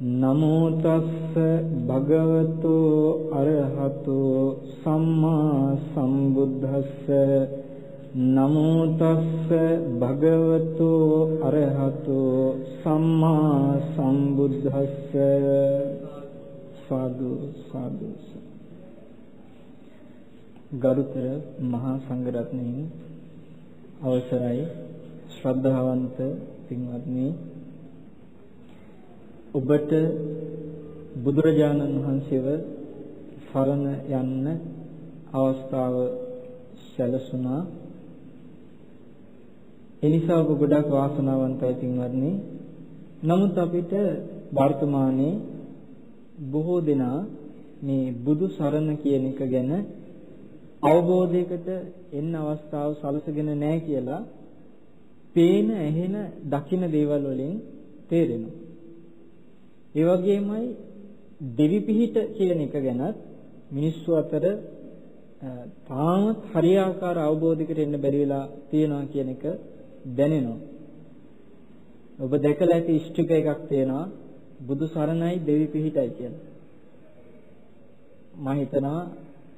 නමෝ තස්ස භගවතු අරහතෝ සම්මා සම්බුද්දස්ස. නමෝ තස්ස භගවතු අරහතෝ සම්මා සම්බුද්දස්ස. සාදු සාදු. ගරුතර මහා සංඝරත්නයන් අවසරයි. ශ්‍රද්ධාවන්ත පින්වත්නි ඔබට බුදුරජාණන් වහන්සේව සරණ යන්න අවස්ථාව සැලසුණා එනිසා ඔබ ගොඩක් වාසනාවන්තයි පින්වත්නි නමුත් අපිට වර්තමානයේ බොහෝ දෙනා මේ බුදු සරණ කියන එක ගැන අවබෝධයකට එන්න අවස්ථාව සලසගෙන නැහැ කියලා පේන ඇහෙන දකින දේවල් වලින් තේරෙනවා. ඒ වගේමයි දෙවි පිහිට කියන එක ගැනත් මිනිස්සු අතර තාමත් හරියාකාර අවබෝධයකට එන්න බැරි වෙලා තියෙනවා කියන එක දැනෙනවා. ඔබ දැකලා ඇති ඉෂ්ටික එකක් තියෙනවා බුදු සරණයි දෙවි පිහිටයි කියලා. මම හිතනවා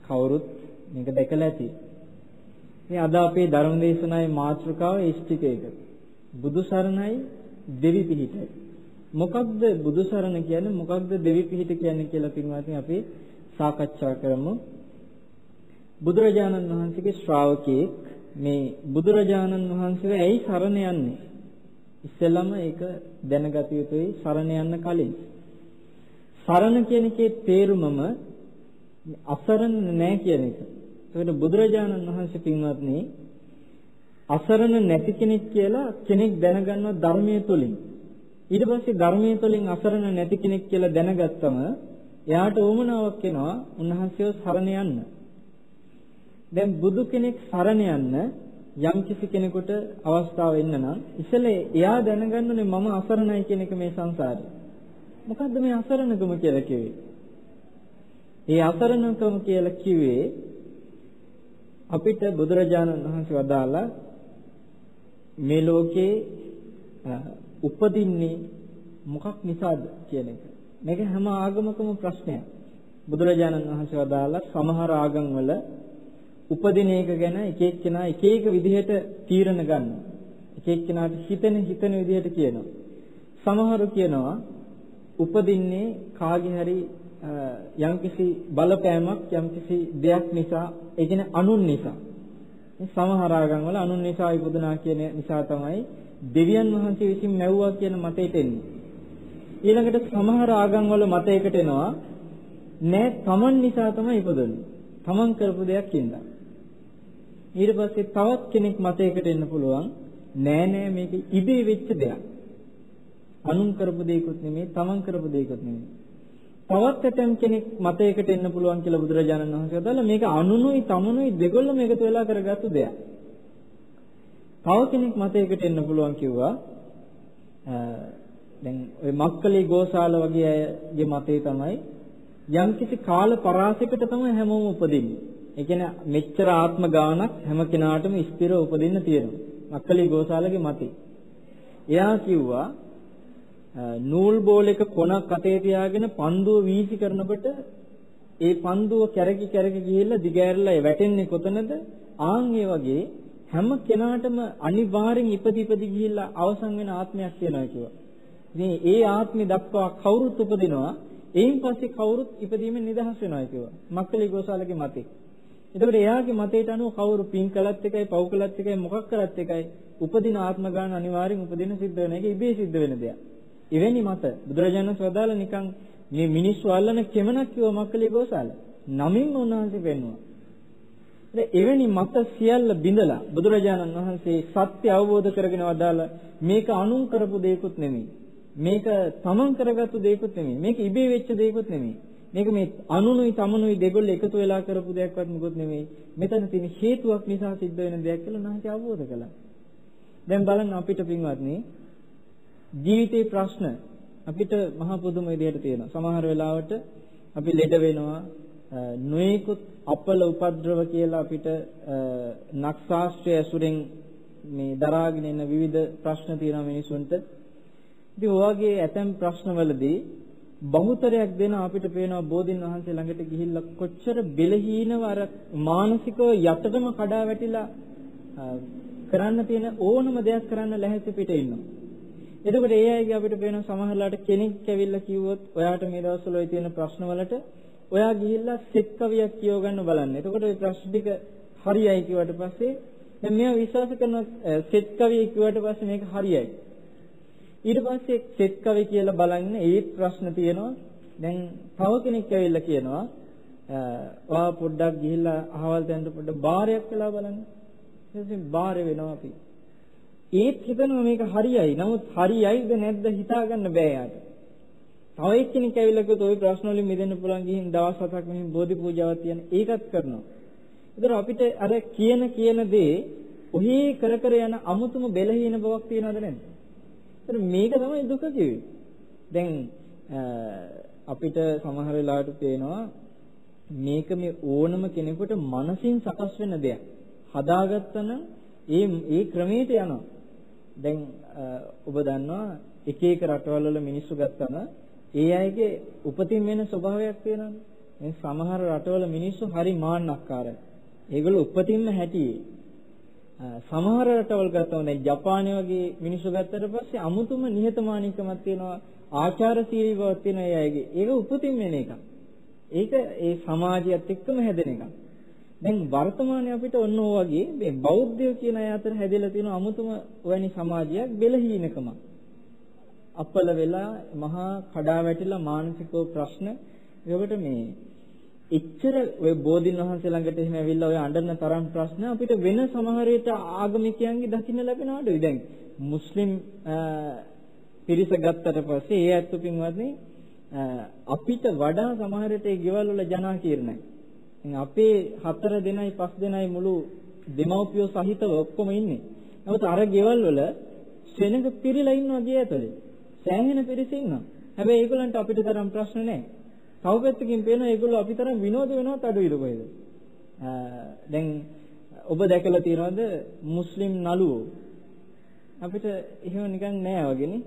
කවුරුත් මේක දැකලා ඇති. මේ අද අපේ ධර්ම දේශනාවේ මාතෘකාව ඉෂ්ටික එක. බුදු සරණයි දෙවි පිහිටයි. මොකක්ද බුදු සරණ කියන්නේ මොකක්ද දෙවි පිහිට කියන්නේ කියලා පින්වත්නි අපි සාකච්ඡා කරමු. බුදුරජාණන් වහන්සේගේ ශ්‍රාවකෙක් මේ බුදුරජාණන් වහන්සේව ඇයි සරණ යන්නේ? ඉස්සෙල්ලම ඒක දැනගත යුතුයි සරණ යන්න කලින්. සරණ කියන එකේ තේරුමම අසරණ නැහැ කියන එක. ඒකට බුදුරජාණන් වහන්සේ පින්වත්නි අසරණ නැති කෙනෙක් කියලා කෙනෙක් දැනගන්නවා ධර්මයේ තුලින්. ඊට පස්සේ ධර්මයේ තුලින් අසරණ නැති කෙනෙක් කියලා දැනගත්තම එයාට උවමනාවක් එනවා උන්වහන්සේව සරණ යන්න. දැන් බුදු කෙනෙක් සරණ යන්න යම් කිසි කෙනෙකුට අවස්ථාව එන්න නම් ඉතලේ එයා දැනගන්නනේ මම අසරණයි කියන එක මේ සංසාරේ. මොකද්ද මේ අසරණකම කියලා කිව්වේ? ඒ අසරණකම කියලා කිව්වේ අපිට බුදුරජාණන් වහන්සේ වදාලා මේ ලෝකේ උපදින්නේ මොකක් නිසාද කියන එක. මේක හැම ආගමකම ප්‍රශ්නයක්. බුදුරජාණන් වහන්සේ වදාලා සමහර ආගම් වල උපදින එක ගැන එක එක්කෙනා එක එක විදිහට තීරණ ගන්නවා. එක එක්කෙනාට හිතෙන හිතෙන විදිහට කියනවා. සමහරු කියනවා උපදින්නේ කාගේ හරි යම්කිසි බලපෑමක් යම්කිසි දෙයක් නිසා ඒ කියන්නේ අනුන් නිසා. මේ සමහර ආගම් වල අනුන් නිසා ඉපදුනා කියන නිසා තමයි දෙවියන් වහන්සේ විසින් මැව්වා කියන මතයට එන්නේ. ඊළඟට සමහර ආගම් වල මතයකට එනවා නෑ තමන් නිසා තමයි ඉපදුනේ. තමන් කරපු දෙයක් ඉඳලා. ඊට පස්සේ තවත් කෙනෙක් මතයකට එන්න පුළුවන් නෑ නෑ මේක ඉබේ වෙච්ච දෙයක්. අනුන් කරපු දෙයක්වත් නෙමෙයි තමන් කරපු දෙයක්වත් නෙමෙයි. තවත් ඇතම් කෙනෙක් මතයකට එන්න පුළුවන් කියලා බුදුරජාණන් වහන්සේ වදාලා මේක අනුනුයි තමනුයි දෙගොල්ලම එකතු වෙලා කරගත්තු දෙයක්. තව කෙනෙක් මතයකට එන්න පුළුවන් කිව්වා දැන් ওই මක්කලි ගෝසාල වගේ අයගේ මතය තමයි යම්කිසි කාල පරාසයකට තමයි හැමෝම උපදින්නේ. ඒ කියන්නේ මෙච්චර ආත්ම ගානක් හැම කෙනාටම ස්ථිරව උපදින්න තියෙනවා. මක්කලි ගෝසාලගේ මතය. එයා කිව්වා නූල් බෝලයක කොනක් අතේ තියාගෙන පන්දුව වීසි කරනකොට ඒ පන්දුව කැරකි කැරකි ගිහිල්ලා දිගෑරලා වැටෙන්නේ කොතනද? ආන් ඒ වගේ හැම කෙනාටම අනිවාර්යෙන් ඉපදි ඉපදි ගිහිල්ලා අවසන් වෙන ආත්මයක් තියෙනවා කිව්වා. ඉතින් ඒ ආත්මෙ දක්වා කවුරුත් උපදිනවා. එයින් පස්සේ කවුරුත් ඉපදීමෙන් නිදහස් වෙනවා කිව්වා. මක්කලි ගෝසාලගේ මතේ. එතකොට එයාගේ මතයට අනුව කවුරු පින් කළත් එකයි පව් කළත් එකයි මොකක් කළත් එකයි උපදින ආත්ම ගාන අනිවාර්යෙන් උපදින සිද්ධ වෙන එක ඉබේ සිද්ධ වෙන දෙයක්. එවැනි මත බුදුරජාණන් වහන්සේ නිකන් මේ මිනිස්සු අල්ලන කෙමනක් කිව්ව මක්කලි ගෝසාල. නමින් උන්වහන්සේ පෙන්වුවා. එවැනි මත සියල්ල බිඳලා බුදුරජාණන් වහන්සේ සත්‍ය අවබෝධ කරගෙන වදාළ මේක අනුන් කරපු දෙයක්වත් නෙමෙයි. මේක තමන් කරගත්තු දෙයක්වත් නෙමෙයි. මේක ඉබේ වෙච්ච දෙයක්වත් නෙමෙයි. මේක මේ අනුනුයි තමනුයි දෙගොල්ලෝ එකතු වෙලා කරපු දෙයක්වත් මොකොත් නෙමෙයි. මෙතන තියෙන හේතුවක් නිසා සිද්ධ වෙන දෙයක් කියලා නැහැටි අවබෝධ කළා. දැන් බලන්න අපිට පින්වත්නි ජීවිතේ ප්‍රශ්න අපිට මහා පුදුම විදිහට තියෙනවා. සමහර වෙලාවට අපි ලෙඩ වෙනවා, නොයෙකුත් අපල උපද්‍රව කියලා අපිට නක්ෂාස්ත්‍රය ඇසුරෙන් මේ දරාගෙන ඉන්න විවිධ ප්‍රශ්න තියෙනවා මිනිසුන්ට. ඉතින් ඔයගේ ඇතැම් ප්‍රශ්නවලදී බහුතරයක් දෙන අපිට පේනවා බෝධින් වහන්සේ ළඟට ගිහිල්ලා කොච්චර බෙලහීනව අර මානසිකව යටටම කඩා වැටිලා කරන්න තියෙන ඕනම දෙයක් කරන්න ලැහැත්ති පිට ඉන්නවා. එතකොට ඒ අයගේ අපිට පේන සමහරලාට කෙනෙක් ඇවිල්ලා කිව්වොත් ඔයාට මේ දවස්වල ඔය තියෙන ප්‍රශ්න වලට ඔයා ගිහිල්ලා සෙත් කවියක් කියව ගන්න බලන්න. එතකොට ඒ ප්‍රශ්න ටික හරියයි කිව්වට පස්සේ දැන් මෙයා විශ්වාස කරන සෙත් කවිය කිව්වට පස්සේ මේක හරියයි. ඊට පස්සේ සෙත් කවිය කියලා බලන්න ඒ ප්‍රශ්න තියෙනවා. දැන් තව කෙනෙක් ඇවිල්ලා කියනවා ඔයා පොඩ්ඩක් ගිහිල්ලා අහවල් තැනට පොඩ්ඩ බාරයක් වෙලා බලන්න. ඊට පස්සේ බාර වෙනවා අපි. ඒත් හිතනවා මේක හරියයි. නමුත් හරියයිද නැද්ද හිතාගන්න බෑ යාට. තව එක්කෙනෙක් ඇවිල්ලා කිව්වොත් ওই ප්‍රශ්න වලින් මිදෙන්න පුළුවන් ගිහින් දවස් හතක් මෙහෙම බෝධි පූජාවක් තියන ඒකත් කරනවා. ඒතර අපිට අර කියන කියන දේ ඔහි කර කර යන අමුතුම බෙලහීන බවක් තියනවද නැද්ද? ඒතර මේක තමයි දුක කිව්වේ. දැන් අපිට සමහර වෙලාවට පේනවා මේක මේ ඕනම කෙනෙකුට මනසින් සකස් වෙන දෙයක්. හදාගත්තම ඒ ඒ ක්‍රමයට යනවා. දැන් ඔබ දන්නවා එක එක රටවල් වල මිනිස්සු ගත්තම ඒ අයගේ උපතින් වෙන ස්වභාවයක් තියෙනවානේ. මේ සමහර රටවල මිනිස්සු හරි මාන්නක්කාරයි. ඒගොල්ලෝ උපතින්ම හැටියේ. සමහර රටවල් ගත්තම දැන් ජපානය වගේ මිනිස්සු ගත්තට පස්සේ අමුතුම නිහතමානීකමක් තියෙනවා ආචාරශීලී බවක් තියෙනවා ඒ අයගේ. ඒක උපතින් වෙන එකක්. ඒක ඒ සමාජයත් එක්කම හැදෙන එකක්. දැන් වර්තමානයේ අපිට ඔන්න ඔය වගේ මේ බෞද්ධයෝ කියන අය අතර හැදෙලා තියෙන අමුතුම වැනි සමාජයක් බෙලහීනකම. අපල වෙලා මහා කඩා වැටිලා මානසිකව ප්‍රශ්න ඒකට මේ එච්චර ඔය බෝධින් වහන්සේ ළඟට එහෙම ඇවිල්ලා ඔය අඬන තරම් ප්‍රශ්න අපිට වෙන සමහර විට ආගමිකයන්ගේ දකින්න ලැබෙන අඩුයි. දැන් මුස්ලිම් පිරිස ගත්තට පස්සේ ඒ ඇත්ත පින්වත්නි අපිට වඩා සමහර විට ඒ ගෙවල් වල ජනාකීර්ණයි. අපේ හතර දෙනයි පස් දෙනයි මුළු දෙමව්පියෝ සහිතව ඔක්කොම ඉන්නේ. නමුත් අර ගෙවල් වල සෙනඟ පිරීලා ඉන්නවා ගේ ඇතුලේ. සෑහෙන පිරිස ඉන්නවා. හැබැයි ඒගොල්ලන්ට අපිට තරම් ප්‍රශ්න නැහැ. තව පැත්තකින් පේනවා ඒගොල්ලෝ අපි තරම් විනෝද වෙනවත් අඩුයිද කොහෙද? දැන් ඔබ දැකලා තියෙනවද මුස්ලිම් නළුවෝ? අපිට එහෙම නිකන් නෑ වගේනේ.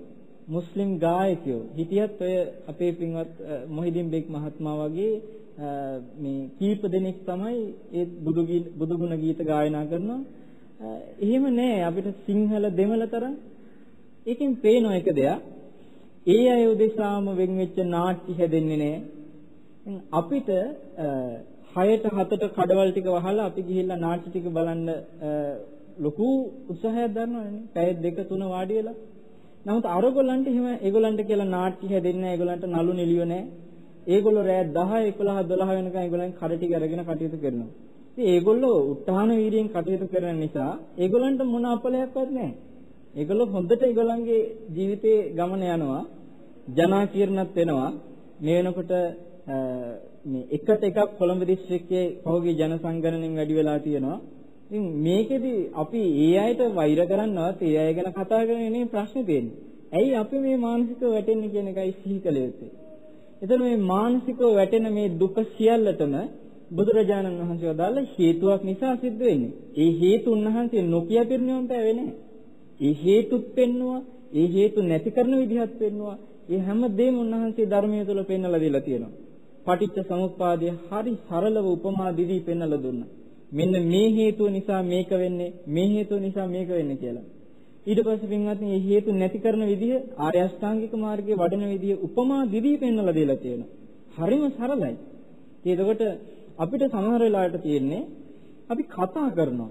මුස්ලිම් ගායකයෝ හිටියත් ඔය අපේ පින්වත් මොහිදින් බෙක් මහත්මයා වගේ මේ කීප දෙනෙක් තමයි ඒ බුදු බුදුගුණ ගීත ගායනා කරනවා. එහෙම නෑ අපිට සිංහල දෙමළ තරම්. ඒකෙන් පේන එක දෙයක්. ඒ අය උදෙසාම වෙන් වෙච්ච නාට්‍ය හැදෙන්නේ නෑ. අපිට 6ට 7ට කඩවල් ටික වහලා අපි ගිහිල්ලා නාට්‍ය ටික බලන්න ලොකු උත්සාහයක් දරනවානේ. පැය දෙක තුන වාඩි වෙලා. නමුත් අරගොල්ලන්ට එහෙම ඒගොල්ලන්ට කියලා නාට්‍ය හැදෙන්නේ නැහැ. ඒගොල්ලන්ට නළු නිලියෝ නැහැ. ඒගොල්ලෝ රෑ 10 11 12 වෙනකන් ඒගොල්ලන් කඩ ටික අරගෙන කටයුතු කරනවා. ඉතින් ඒගොල්ලෝ උත්හාන වීර්යයෙන් කටයුතු කරන නිසා ඒගොල්ලන්ට මොන අපලයක්වත් නැහැ. ඒගොල්ලෝ හොඳට ඒගොල්ලන්ගේ ජීවිතේ ගමන යනවා. ජනාකීර්ණත් වෙනවා. මේ වෙනකොට මේ එකට එකක් කොළඹ දිස්ත්‍රික්කයේ පහුගිය ජනසංගණනෙන් වැඩි වෙලා තියෙනවා. ඉතින් මේකෙදි අපි ඒ අයට වෛර කරන්නවත් ඒ අය ගැන කතා කරන නේ ප්‍රශ්නේ තියෙන්නේ. ඇයි අපි මේ මානසිකව වැටෙන්නේ කියන එකයි සිහි කළ යුත්තේ. එතන මේ මානසිකව වැටෙන මේ දුක සියල්ලටම බුදුරජාණන් වහන්සේ වදාළ හේතුවක් නිසා සිද්ධ වෙන්නේ. ඒ හේතු උන්වහන්සේ නොකිය පිරිනවන්න බෑ නෑ. ඒ හේතුත් පෙන්නවා, ඒ හේතු නැති කරන විදිහත් පෙන්නවා. ඒ හැම දෙයක්ම උන්වහන්සේ ධර්මයේ තුල පෙන්වලා දීලා තියෙනවා. පටිච්ච සමුප්පාදය හරි සරලව උපමා දිදී පෙන්වලා දුන්නා. මෙන්න මේ හේතුව නිසා මේක වෙන්නේ මේ හේතුව නිසා මේක වෙන්නේ කියලා. ඊට පස්සේ පින්වත්නි මේ හේතු නැති කරන විදිහ ආර්ය අෂ්ටාංගික මාර්ගයේ වඩන විදිහ උපමා දිදී පෙන්වලා දීලා තියෙනවා. හරිම සරලයි. එතකොට අපිට සමහර වෙලාවට තියෙන්නේ අපි කතා කරනවා.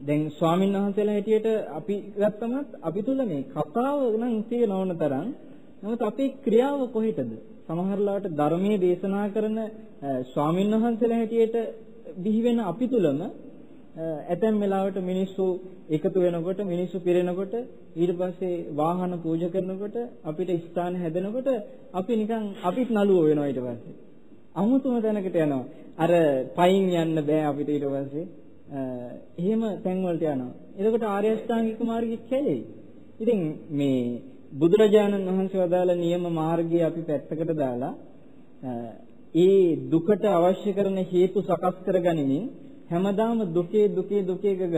දැන් ස්වාමීන් වහන්සේලා හැටියට අපි ගත්තමත් අපි තුල මේ කතාව නම් තියෙන ඕන තරම් නමුත් අපේ ක්‍රියාව කොහෙටද? සමහර ලාවට ධර්මයේ දේශනා කරන ස්වාමීන් වහන්සේලා හැටියට බිහි වෙන අපි තුලම ඇතැම් වෙලාවට මිනිස්සු එකතු වෙනකොට මිනිස්සු පිරෙනකොට ඊට පස්සේ වාහන පූජා කරනකොට අපිට ස්ථාන හැදෙනකොට අපි නිකන් අපිත් නළුව වෙනවා ඊට පස්සේ. අමුතුම තැනකට යනවා. අර පයින් යන්න බෑ අපිට ඊට පස්සේ. එහෙම තැන් වලට යනවා. එතකොට ආර්ය අෂ්ටාංගික මාර්ගය කැලේ. ඉතින් මේ බුදුරජාණන් වහන්සේ වදාළ නියම මාර්ගය අපි පැත්තකට දාලා ඒ දුකට අවශ්‍ය කරන හේතු සකස් කරගනිමින් හැමදාම දුකේ දුකේ දුකේ ගග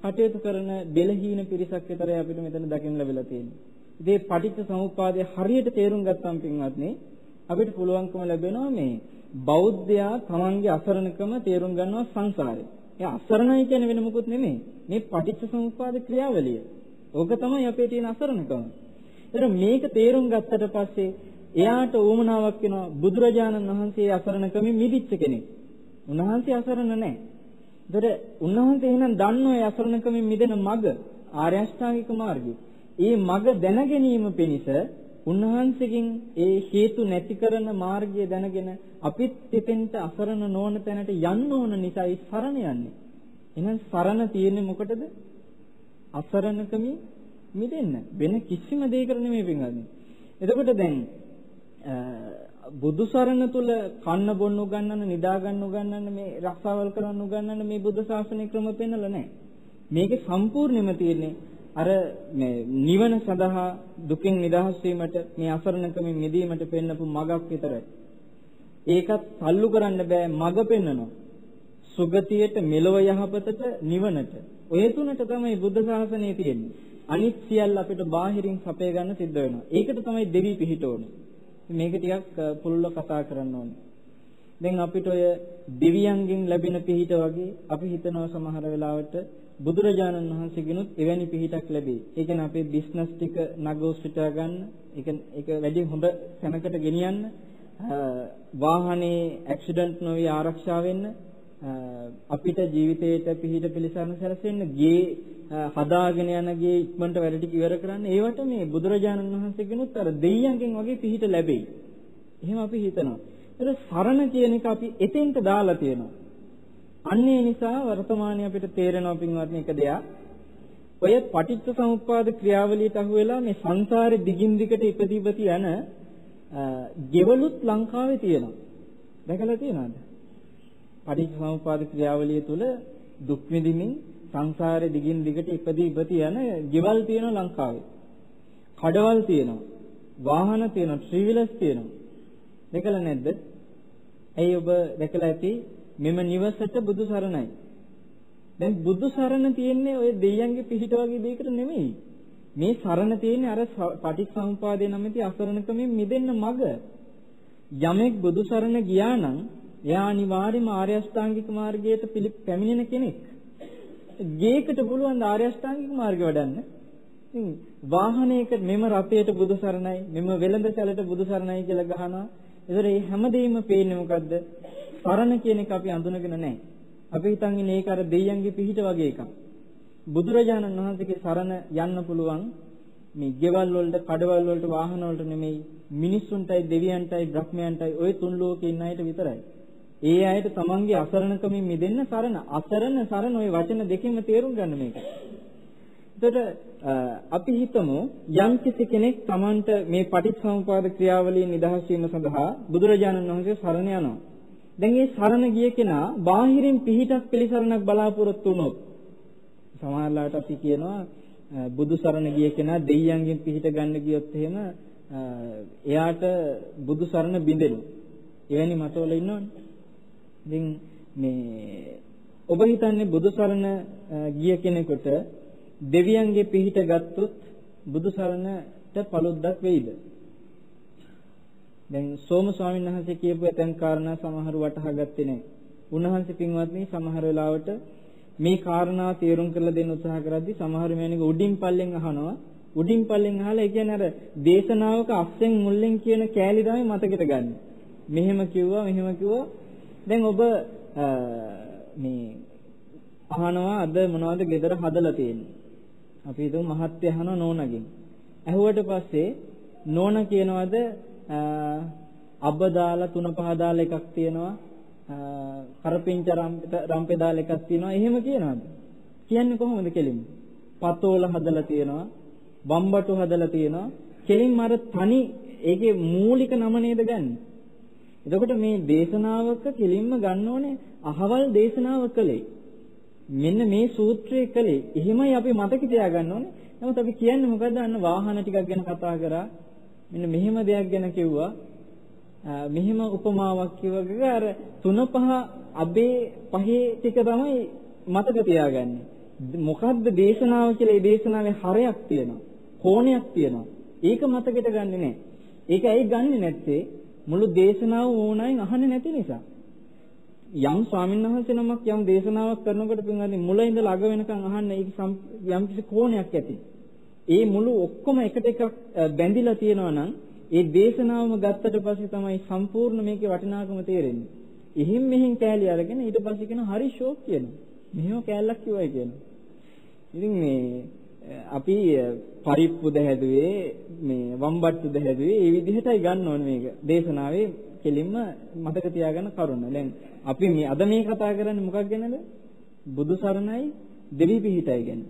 කටයුතු කරන බෙලහීන පිරිසක් විතරයි අපිට මෙතන දකින්න ලැබිලා තියෙන්නේ. ඉතින් පටිච්ච සමුප්පාදය හරියට තේරුම් ගත්තම් පින්වත්නි අපිට පුළුවන්කම ලැබෙනවා මේ බෞද්ධයා තමන්ගේ අසරණකම තේරුම් ගන්නවා සංසාරේ. ඒ අසරණයි කියන්නේ වෙන මොකුත් නෙමෙයි. මේ පටිච්ච සමුප්පාද ක්‍රියාවලිය. ඕක තමයි අපේ තියෙන අසරණකම. ඒතර මේක තේරුම් ගත්තට පස්සේ එයාට උවමනාවක් වෙනවා බුදුරජාණන් වහන්සේ අසරණකමින් මිදිච්ච කෙනෙක්. උන්වහන්සේ අසරණ නැහැ. ඒතර උන්වහන්සේ එහෙනම් දන්නෝ ඒ අසරණකමින් මිදෙන මඟ ආර්ය අෂ්ටාංගික මාර්ගය. ඒ මඟ දැන ගැනීම පිණිස උන්වහන්සේගෙන් ඒ හේතු නැති කරන මාර්ගය දැනගෙන අපිත් එතෙන්ට අසරණ නොවන තැනට යන්න ඕන නිසායි සරණ යන්නේ. එහෙනම් සරණ තියෙන්නේ මොකටද? අසරණකමින් මිදෙන්න. වෙන කිසිම දෙයකට නෙමෙයි පින්වත්නි. එතකොට දැන් බුදු සරණ තුල කන්න බොන්න උගන්නන නිදා ගන්න උගන්නන මේ රක්ෂාවල් කරන්න උගන්නන මේ බුද්ධ ශාසනයේ ක්‍රම පෙන්නලා නැහැ. මේකේ සම්පූර්ණෙම තියෙන්නේ අර මේ නිවන සඳහා දුකින් නිදහස් වීමට මේ අසරණකමින් මිදීමට පෙන්නපු මගක් විතරයි. ඒකත් සල්ලු කරන්න බෑ මග පෙන්නනවා. සුගතියට මෙලව යහපතට නිවනට. ඔය තුනට තමයි බුද්ධ ශාසනය තියෙන්නේ. අනිත් සියල්ල අපිට බාහිරින් සපය ගන්න සිද්ධ වෙනවා. ඒකට තමයි දෙවි පිහිට ඕනේ. මේක ටිකක් පුළුල්ව කතා කරන්න ඕනේ. දැන් අපිට ඔය දෙවියන්ගෙන් ලැබෙන පිහිට වගේ අපි හිතනවා සමහර වෙලාවට බුදුරජාණන් වහන්සේගෙනුත් එවැනි පිහිටක් ලැබේ. ඒ කියන්නේ අපේ බිස්නස් ටික නගෝ සිටා ගන්න, ඒක ඒක වැඩි හොඳ තැනකට ගෙනියන්න, වාහනේ ඇක්සිඩන්ට් නොවි ආරක්ෂා වෙන්න, අපිට ජීවිතේට පිහිට පිළිසරණ සැලසෙන්න, ගේ හදාගෙන යන ගේ ඉක්මනට වැඩ ටික ඉවර කරන්න. ඒවට මේ බුදුරජාණන් වහන්සේගෙනුත් අර දෙයියන්ගෙන් වගේ පිහිට ලැබෙයි. එහෙම අපි හිතනවා. ඒක සරණ කියන එක අපි එතෙන්ට දාලා තියෙනවා. අන්නේ නිසා වර්තමානයේ අපිට තේරෙනවා පින්වත්නි එක දෙයක්. ඔය පටිච්ච සමුප්පාද ක්‍රියාවලියට අහු වෙලා මේ සංසාරේ දිගින් දිගට ඉපදීපති යන ගෙවලුත් ලංකාවේ තියෙනවා. දැකලා තියෙනවද? පටිච්ච සමුප්පාද ක්‍රියාවලිය තුළ දුක් විඳින්මින් සංසාරේ දිගින් දිගට ඉපදී ඉපති යන ගෙවල් තියෙනවා ලංකාවේ. කඩවල් තියෙනවා. වාහන තියෙනවා. ත්‍රිවිලස් තියෙනවා. දැකලා නැද්ද? ඇයි ඔබ දැකලා ඇති මෙම නිවසට බුදු සරණයි. දැන් බුදු සරණ තියෙන්නේ ওই දෙයියන්ගේ පිහිට වගේ දෙයකට නෙමෙයි. මේ සරණ තියෙන්නේ අර පටිච්චසමුපාදේ නැමැති අසරණකමෙන් මිදෙන්න මග. යමෙක් බුදු සරණ ගියා නම් එයා අනිවාර්යයෙන්ම ආර්ය අෂ්ටාංගික මාර්ගයට පැමිණෙන කෙනෙක්. ගේකට පුළුවන් ආර්ය අෂ්ටාංගික මාර්ගය වඩන්න. ඉතින් වාහනයක මෙම රථයට බුදු සරණයි, මෙම වෙළඳ සැලට බුදු සරණයි කියලා ගහනවා. ඒතර මේ හැමදේම පේන්නේ මොකද්ද? සරණ කියන එක අපි අඳුනගෙන නැහැ. අපි හිතන් ඉන්නේ ඒක අර දෙයියන්ගේ පිහිට වගේ එකක්. බුදුරජාණන් වහන්සේගේ සරණ යන්න පුළුවන් මේ ගෙවල් වලට, කඩවල් වලට, වාහන වලට නෙමෙයි මිනිස්සුන්ටයි, දෙවියන්ටයි, බ්‍රහ්මයන්ටයි ওই තුන් ලෝකේ ඉන්න අයට විතරයි. ඒ අයට තමන්ගේ අසරණකමින් මිදෙන්න සරණ. අසරණ සරණ ওই වචන දෙකෙන්ම තේරුම් ගන්න මේක. එතකොට අපි හිතමු යම් කිසි කෙනෙක් Tamanට මේ පටිච්චසමුපාද ක්‍රියාවලිය නිදහස් වීම සඳහා බුදුරජාණන් වහන්සේ සරණ යනවා. දැන් මේ සරණ ගිය කෙනා බාහිරින් පිහිටක් පිළිසරණක් බලාපොරොත්තු වුණොත් සමහරලාට අපි කියනවා බුදු සරණ ගිය කෙනා දෙයියන්ගෙන් පිහිට ගන්න ගියොත් එහෙම එයාට බුදු සරණ බිඳෙනවා. එවැනි මතවල ඉන්නවනේ. ඉතින් මේ ඔබ හිතන්නේ බුදු සරණ ගිය කෙනෙකුට දෙවියන්ගේ පිහිට ගත්තොත් බුදු සරණට paluddක් වෙයිද? දැන් සෝම ස්වාමීන් වහන්සේ කියපු ඇතන් කාරණා සමහරු වටහා ගත්තේ නැහැ. උන්වහන්සේ පින්වත්නි සමහර වෙලාවට මේ කාරණා තේරුම් කරලා දෙන්න උත්සාහ කරද්දී සමහර මෑණික උඩින් පල්ලෙන් අහනවා. උඩින් පල්ලෙන් අහලා ඒ කියන්නේ අර දේශනාවක අස්සෙන් මුල්ලෙන් කියන කෑලි තමයි මතකෙට ගන්න. මෙහෙම කිව්වා මෙහෙම කිව්වා. දැන් ඔබ මේ අහනවා අද මොනවද ගෙදර හදලා තියෙන්නේ? අපි හිතමු මහත්ය අහනවා නෝනගෙන්. ඇහුවට පස්සේ නෝන කියනවාද අබ්බ දාලා තුන පහ දාලා එකක් තියෙනවා කරපිංච රම්පේ දාලා එකක් තියෙනවා. එහෙම කියනවාද? කියන්නේ කොහොමද කෙලින්ම? පතෝල හදලා තියෙනවා බම්බටු හදලා තියෙනවා. කෙලින්ම අර තනි ඒකේ මූලික නම නේද ගන්න? එතකොට මේ දේශනාවක කෙලින්ම ගන්න ඕනේ අහවල් දේශනාව කළේ. මෙන්න මේ සූත්‍රයේ කළේ. එහෙමයි අපි මතක තියාගන්න ඕනේ. නමුත් අපි කියන්නේ මොකද්ද? අන්න වාහන ටිකක් ගැන කතා කරා. මෙන්න මෙහෙම දෙයක් ගැන කිව්වා. මෙහෙම උපමාවක් කිව්වක අර තුන පහ අබේ පහේ ටික තමයි මතක තියාගන්නේ. මොකද්ද දේශනාව කියලා? ඒ දේශනාවේ හරයක් තියෙනවා. කෝණයක් තියෙනවා. ඒක මතකෙට ගන්නෙ නෑ ඒක ඇයි ගන්නෙ නැත්තේ? මුළු දේශනාව ඕනයින් අහන්නේ නැති නිසා යම් ස්වාමීන් වහන්සේ නමක් යම් දේශනාවක් කරනකොට පින්වත්නි මුල ඉඳලා අග වෙනකන් අහන්න ඒක යම් කිසි කෝණයක් ඇති ඒ මුළු ඔක්කොම එකට එකක් බැඳිලා තියෙනවා නම් ඒ දේශනාවම ගත්තට පස්සේ තමයි සම්පූර්ණ මේකේ වටිනාකම තේරෙන්නේ. එහෙන් මෙහෙන් කෑලි අරගෙන ඊට පස්සේ කියන හරි ෂෝක් කියනවා. මෙහෙම කෑල්ලක් කිව්වයි කියනවා. ඉතින් මේ අපි පරිප්පු දැහැදුවේ මේ වම්බට්ටු දැහැදුවේ ඒ විදිහටයි ගන්න ඕනේ මේක. දේශනාවේ කෙලින්ම මතක තියාගන්න කරුණ. දැන් අපි මේ අද මේ කතා කරන්නේ මොකක් ගැනද? බුදු සරණයි දෙවි පිහිටයි ගැන.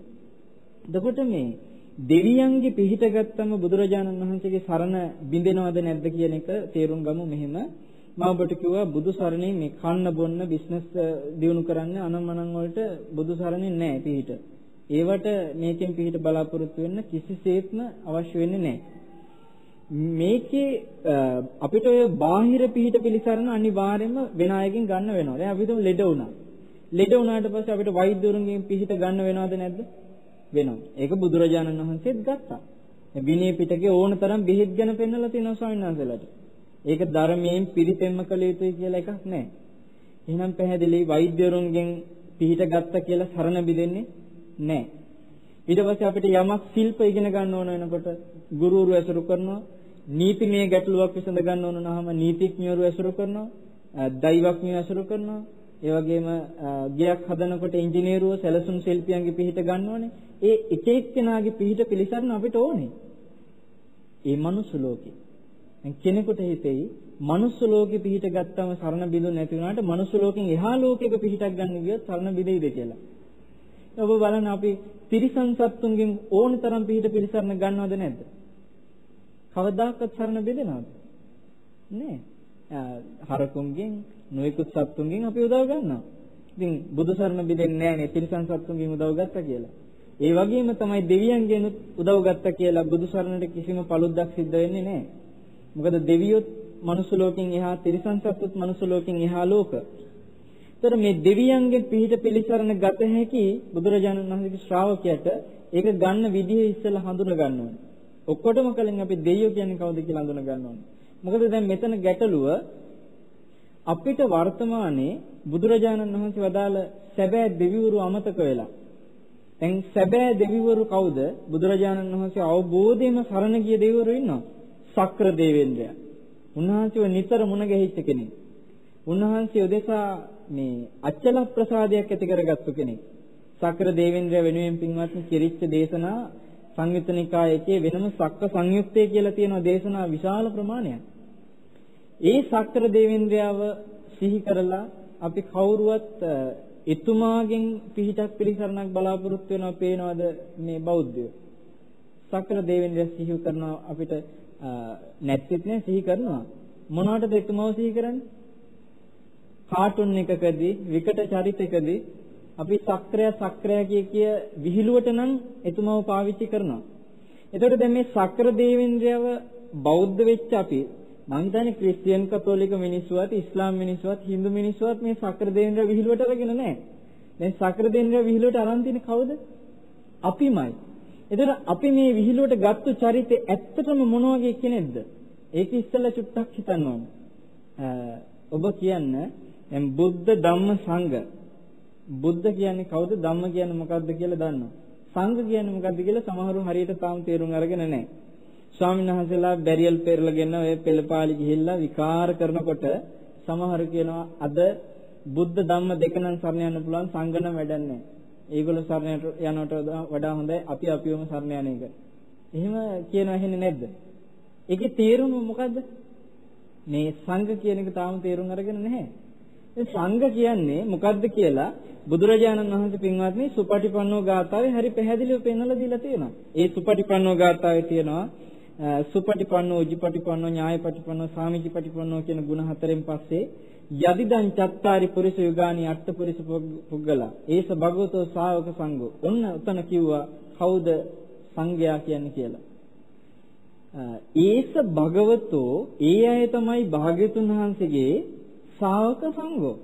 එතකොට මේ දෙවියන්ගේ පිහිට ගත්තම බුදුරජාණන් වහන්සේගේ සරණ බිඳෙනවද නැද්ද කියන එක තේරුම් ගමු මෙහෙම. මම ඔබට කිව්වා බුදු සරණේ මේ කන්න බොන්න බිස්නස් දියුණු කරන්න අනම්මනම් වලට බුදු සරණේ නැහැ පිහිට. ඒවට මේකෙන් පිහිට බලාපොරොත්තු වෙන්න කිසිසේත්ම අවශ්‍ය වෙන්නේ නැහැ. මේකේ අපිට ඔය බාහිර පිහිට පිළිසරණ අනිවාර්යයෙන්ම වෙන අයකින් ගන්න වෙනවා. දැන් අපි හිතමු ලෙඩ වුණා. ලෙඩ වුණාට පස්සේ අපිට වෛද්‍යවරුන්ගෙන් පිහිට ගන්න වෙනවද නැද්ද? වෙනවා. ඒක බුදුරජාණන් වහන්සේත් ගත්තා. විනය පිටකේ ඕන තරම් බෙහෙත් ගැන පෙන්වලා තියෙනවා ස්වාමීන් වහන්සේලාට. ඒක ධර්මයෙන් පිළිපෙම්ම කළ යුතුයි කියලා එකක් නැහැ. එහෙනම් පැහැදිලි වෛද්‍යවරුන්ගෙන් පිහිට ගත්ත කියලා සරණ බිදෙන්නේ නැහැ. ඊට පස්සේ අපිට යමක් ශිල්ප ඉගෙන ගන්න ඕන වෙනකොට ගුරුවරු ඇසුරු කරනවා. නීතිමය ගැටලුවක් විසඳ ගන්න ඕන නම් නීතිඥවරු ඇසුරු කරනවා. දෛවඥයෝ ඇසුරු කරනවා. ඒ වගේම ගයක් හදනකොට ඉංජිනේරුවෝ සැලසුම් ශිල්පියන්ගේ පිහිට ගන්න ඕනේ. ඒ එක එක්කෙනාගේ පිහිට පිළිසරණ අපිට ඕනේ. ඒ මනුස්ස ලෝකේ. දැන් කෙනෙකුට හිතෙයි මනුස්ස ලෝකේ පිහිට ගත්තම සරණ බිඳු නැති වුණාට මනුස්ස ලෝකෙන් එහා ලෝකයක පිහිටක් ගන්න ගියොත් සරණ බිඳෙයිද කියලා. ඔබ බලන්න අපි තිරිසන් සත්තුන්ගෙන් ඕන තරම් පිහිට පිළිසරණ ගන්නවද නැද්ද? කවදාකවත් සරණ බෙදෙනවද? නෑ. හරකුන්ගෙන් නොයෙකුත් සත්තුන්ගෙන් අපි උදව් ගන්නවා. ඉතින් බුදු සරණ බෙදෙන්නේ නෑනේ තිරිසන් සත්තුන්ගෙන් උදව් ගත්තා කියලා. ඒ වගේම තමයි දෙවියන්ගෙන් උදව් ගත්තා කියලා බුදු සරණට කිසිම paluddක් සිද්ධ වෙන්නේ නෑ. මොකද දෙවියොත් මනුස්ස ලෝකෙන් එහා තිරිසන් සත්තුත් මනුස්ස ලෝකෙන් එහා ලෝක. ඒතර මේ දෙවියන්ගේ පිහිට පිළිසරණ ගත හැකි බුදුරජාණන් වහන්සේගේ ශ්‍රාවකයට ඒක ගන්න විදිහ ඉස්සෙල්ලා හඳුනා ගන්න ඕනේ. ඔක්කොටම කලින් අපි දෙයියෝ කියන්නේ කවුද කියලා හඳුනා ගන්න ඕනේ. මොකද දැන් මෙතන ගැටලුව අපිට වර්තමානයේ බුදුරජාණන් වහන්සේ වදාළ සැබෑ දෙවිවරු අමතක වෙලා. දැන් සැබෑ දෙවිවරු කවුද? බුදුරජාණන් වහන්සේ අවබෝධයෙන්ම සරණ ගිය දෙවිවරු ඉන්නවා. සක්‍ර දේවේන්ද්‍රයා. උන්වහන්සේව නිතර මුණ ගැහිච්ච කෙනෙක්. උන්වහන්සේ උදෙසා මේ අචල ප්‍රසාදයක් ඇති කරගත්තු කෙනෙක්. සක්‍ර දේවේන්ද්‍රයා වෙනුවෙන් පින්වත්නි කිරිච්ච දේශනා සංයුත්ත නිකායේ වෙනම සක්ක සංයුත්තේ කියලා තියෙන දේශනා විශාල ප්‍රමාණයක්. ඒ සක්‍ර දේවේන්ද්‍රයව සිහි කරලා අපි කවුරුවත් එතුමාගෙන් පිහිටක් පිළිසරණක් බලාපොරොත්තු වෙනවා පේනවද මේ බෞද්ධයෝ සක්‍ර දේවේන්ද්‍රය සිහි කරනවා අපිට නැත්තිත් නේ සිහි කරනවා මොනවටද එතුමාව සිහි කරන්නේ කාටුන් එකකදී විකට චරිතයකදී අපි සක්‍රය සක්‍රය කිය කිය විහිළුවට නම් එතුමාව පාවිච්චි කරනවා එතකොට දැන් මේ සක්‍ර දේවේන්ද්‍රයව බෞද්ධ වෙච්ච අපි මං හිතන්නේ ක්‍රිස්තියන් කතෝලික මිනිස්සුවත් ඉස්ලාම් මිනිස්සුවත් Hindu මිනිස්සුවත් මේ සක්‍ර දේවේන්ද්‍ර විහිළුවට අරගෙන නැහැ. දැන් සක්‍ර දේවේන්ද්‍ර විහිළුවට අරන් තියෙන්නේ කවුද? අපිමයි. එතකොට අපි මේ විහිළුවට ගත්තු චරිතේ ඇත්තටම මොන වගේ කෙනෙක්ද? ඒක ඉස්සෙල්ලා චුට්ටක් හිතන්න ඕනේ. ඔබ කියන්න දැන් බුද්ධ ධම්ම සංඝ බුද්ධ කියන්නේ කවුද? ධම්ම කියන්නේ මොකක්ද කියලා දන්නවා. සංඝ කියන්නේ මොකක්ද කියලා සමහරව හරියට තාම තේරුම් අරගෙන නැහැ. ස්වාමීන් වහන්සේලා බැරියල් පෙරලගෙන ඔය පෙළපාලි ගිහිල්ලා විකාර කරනකොට සමහර කියනවා අද බුද්ධ ධම්ම දෙක නම් සරණ යන්න පුළුවන් සංඝ නම් වැඩක් නැහැ. ඒගොල්ලෝ සරණ යනවට වඩා හොඳයි අපි අපිවම සරණ යන එක. එහෙම කියනවා ඇහෙන්නේ නැද්ද? ඒකේ තේරුම මොකද්ද? මේ සංඝ කියන එක තාම තේරුම් අරගෙන නැහැ. ඒ සංඝ කියන්නේ මොකද්ද කියලා බුදුරජාණන් වහන්සේ පින්වත්නි සුපටිපන්නෝ ගාථාවේ හරි පැහැදිලිව පෙන්වලා දීලා තියෙනවා. ඒ සුපටිපන්නෝ ගාථාවේ තියෙනවා සුපටිපන්නෝ උජිපටිපන්නෝ ඥායපටිපන්නෝ සාමිජිපටිපන්නෝ කියන ගුණ හතරෙන් පස්සේ යදිදං චත්තාරි පුරිස යුගානි අට්ඨ පුරිස පුද්ගලා ඒස භගවතෝ ශාවක සංඝෝ. ඔන්න උතන කිව්වා කවුද සංඝයා කියන්නේ කියලා. ඒස භගවතෝ ඒ අය තමයි භාග්‍යතුන් වහන්සේගේ ශාවක සංඝෝ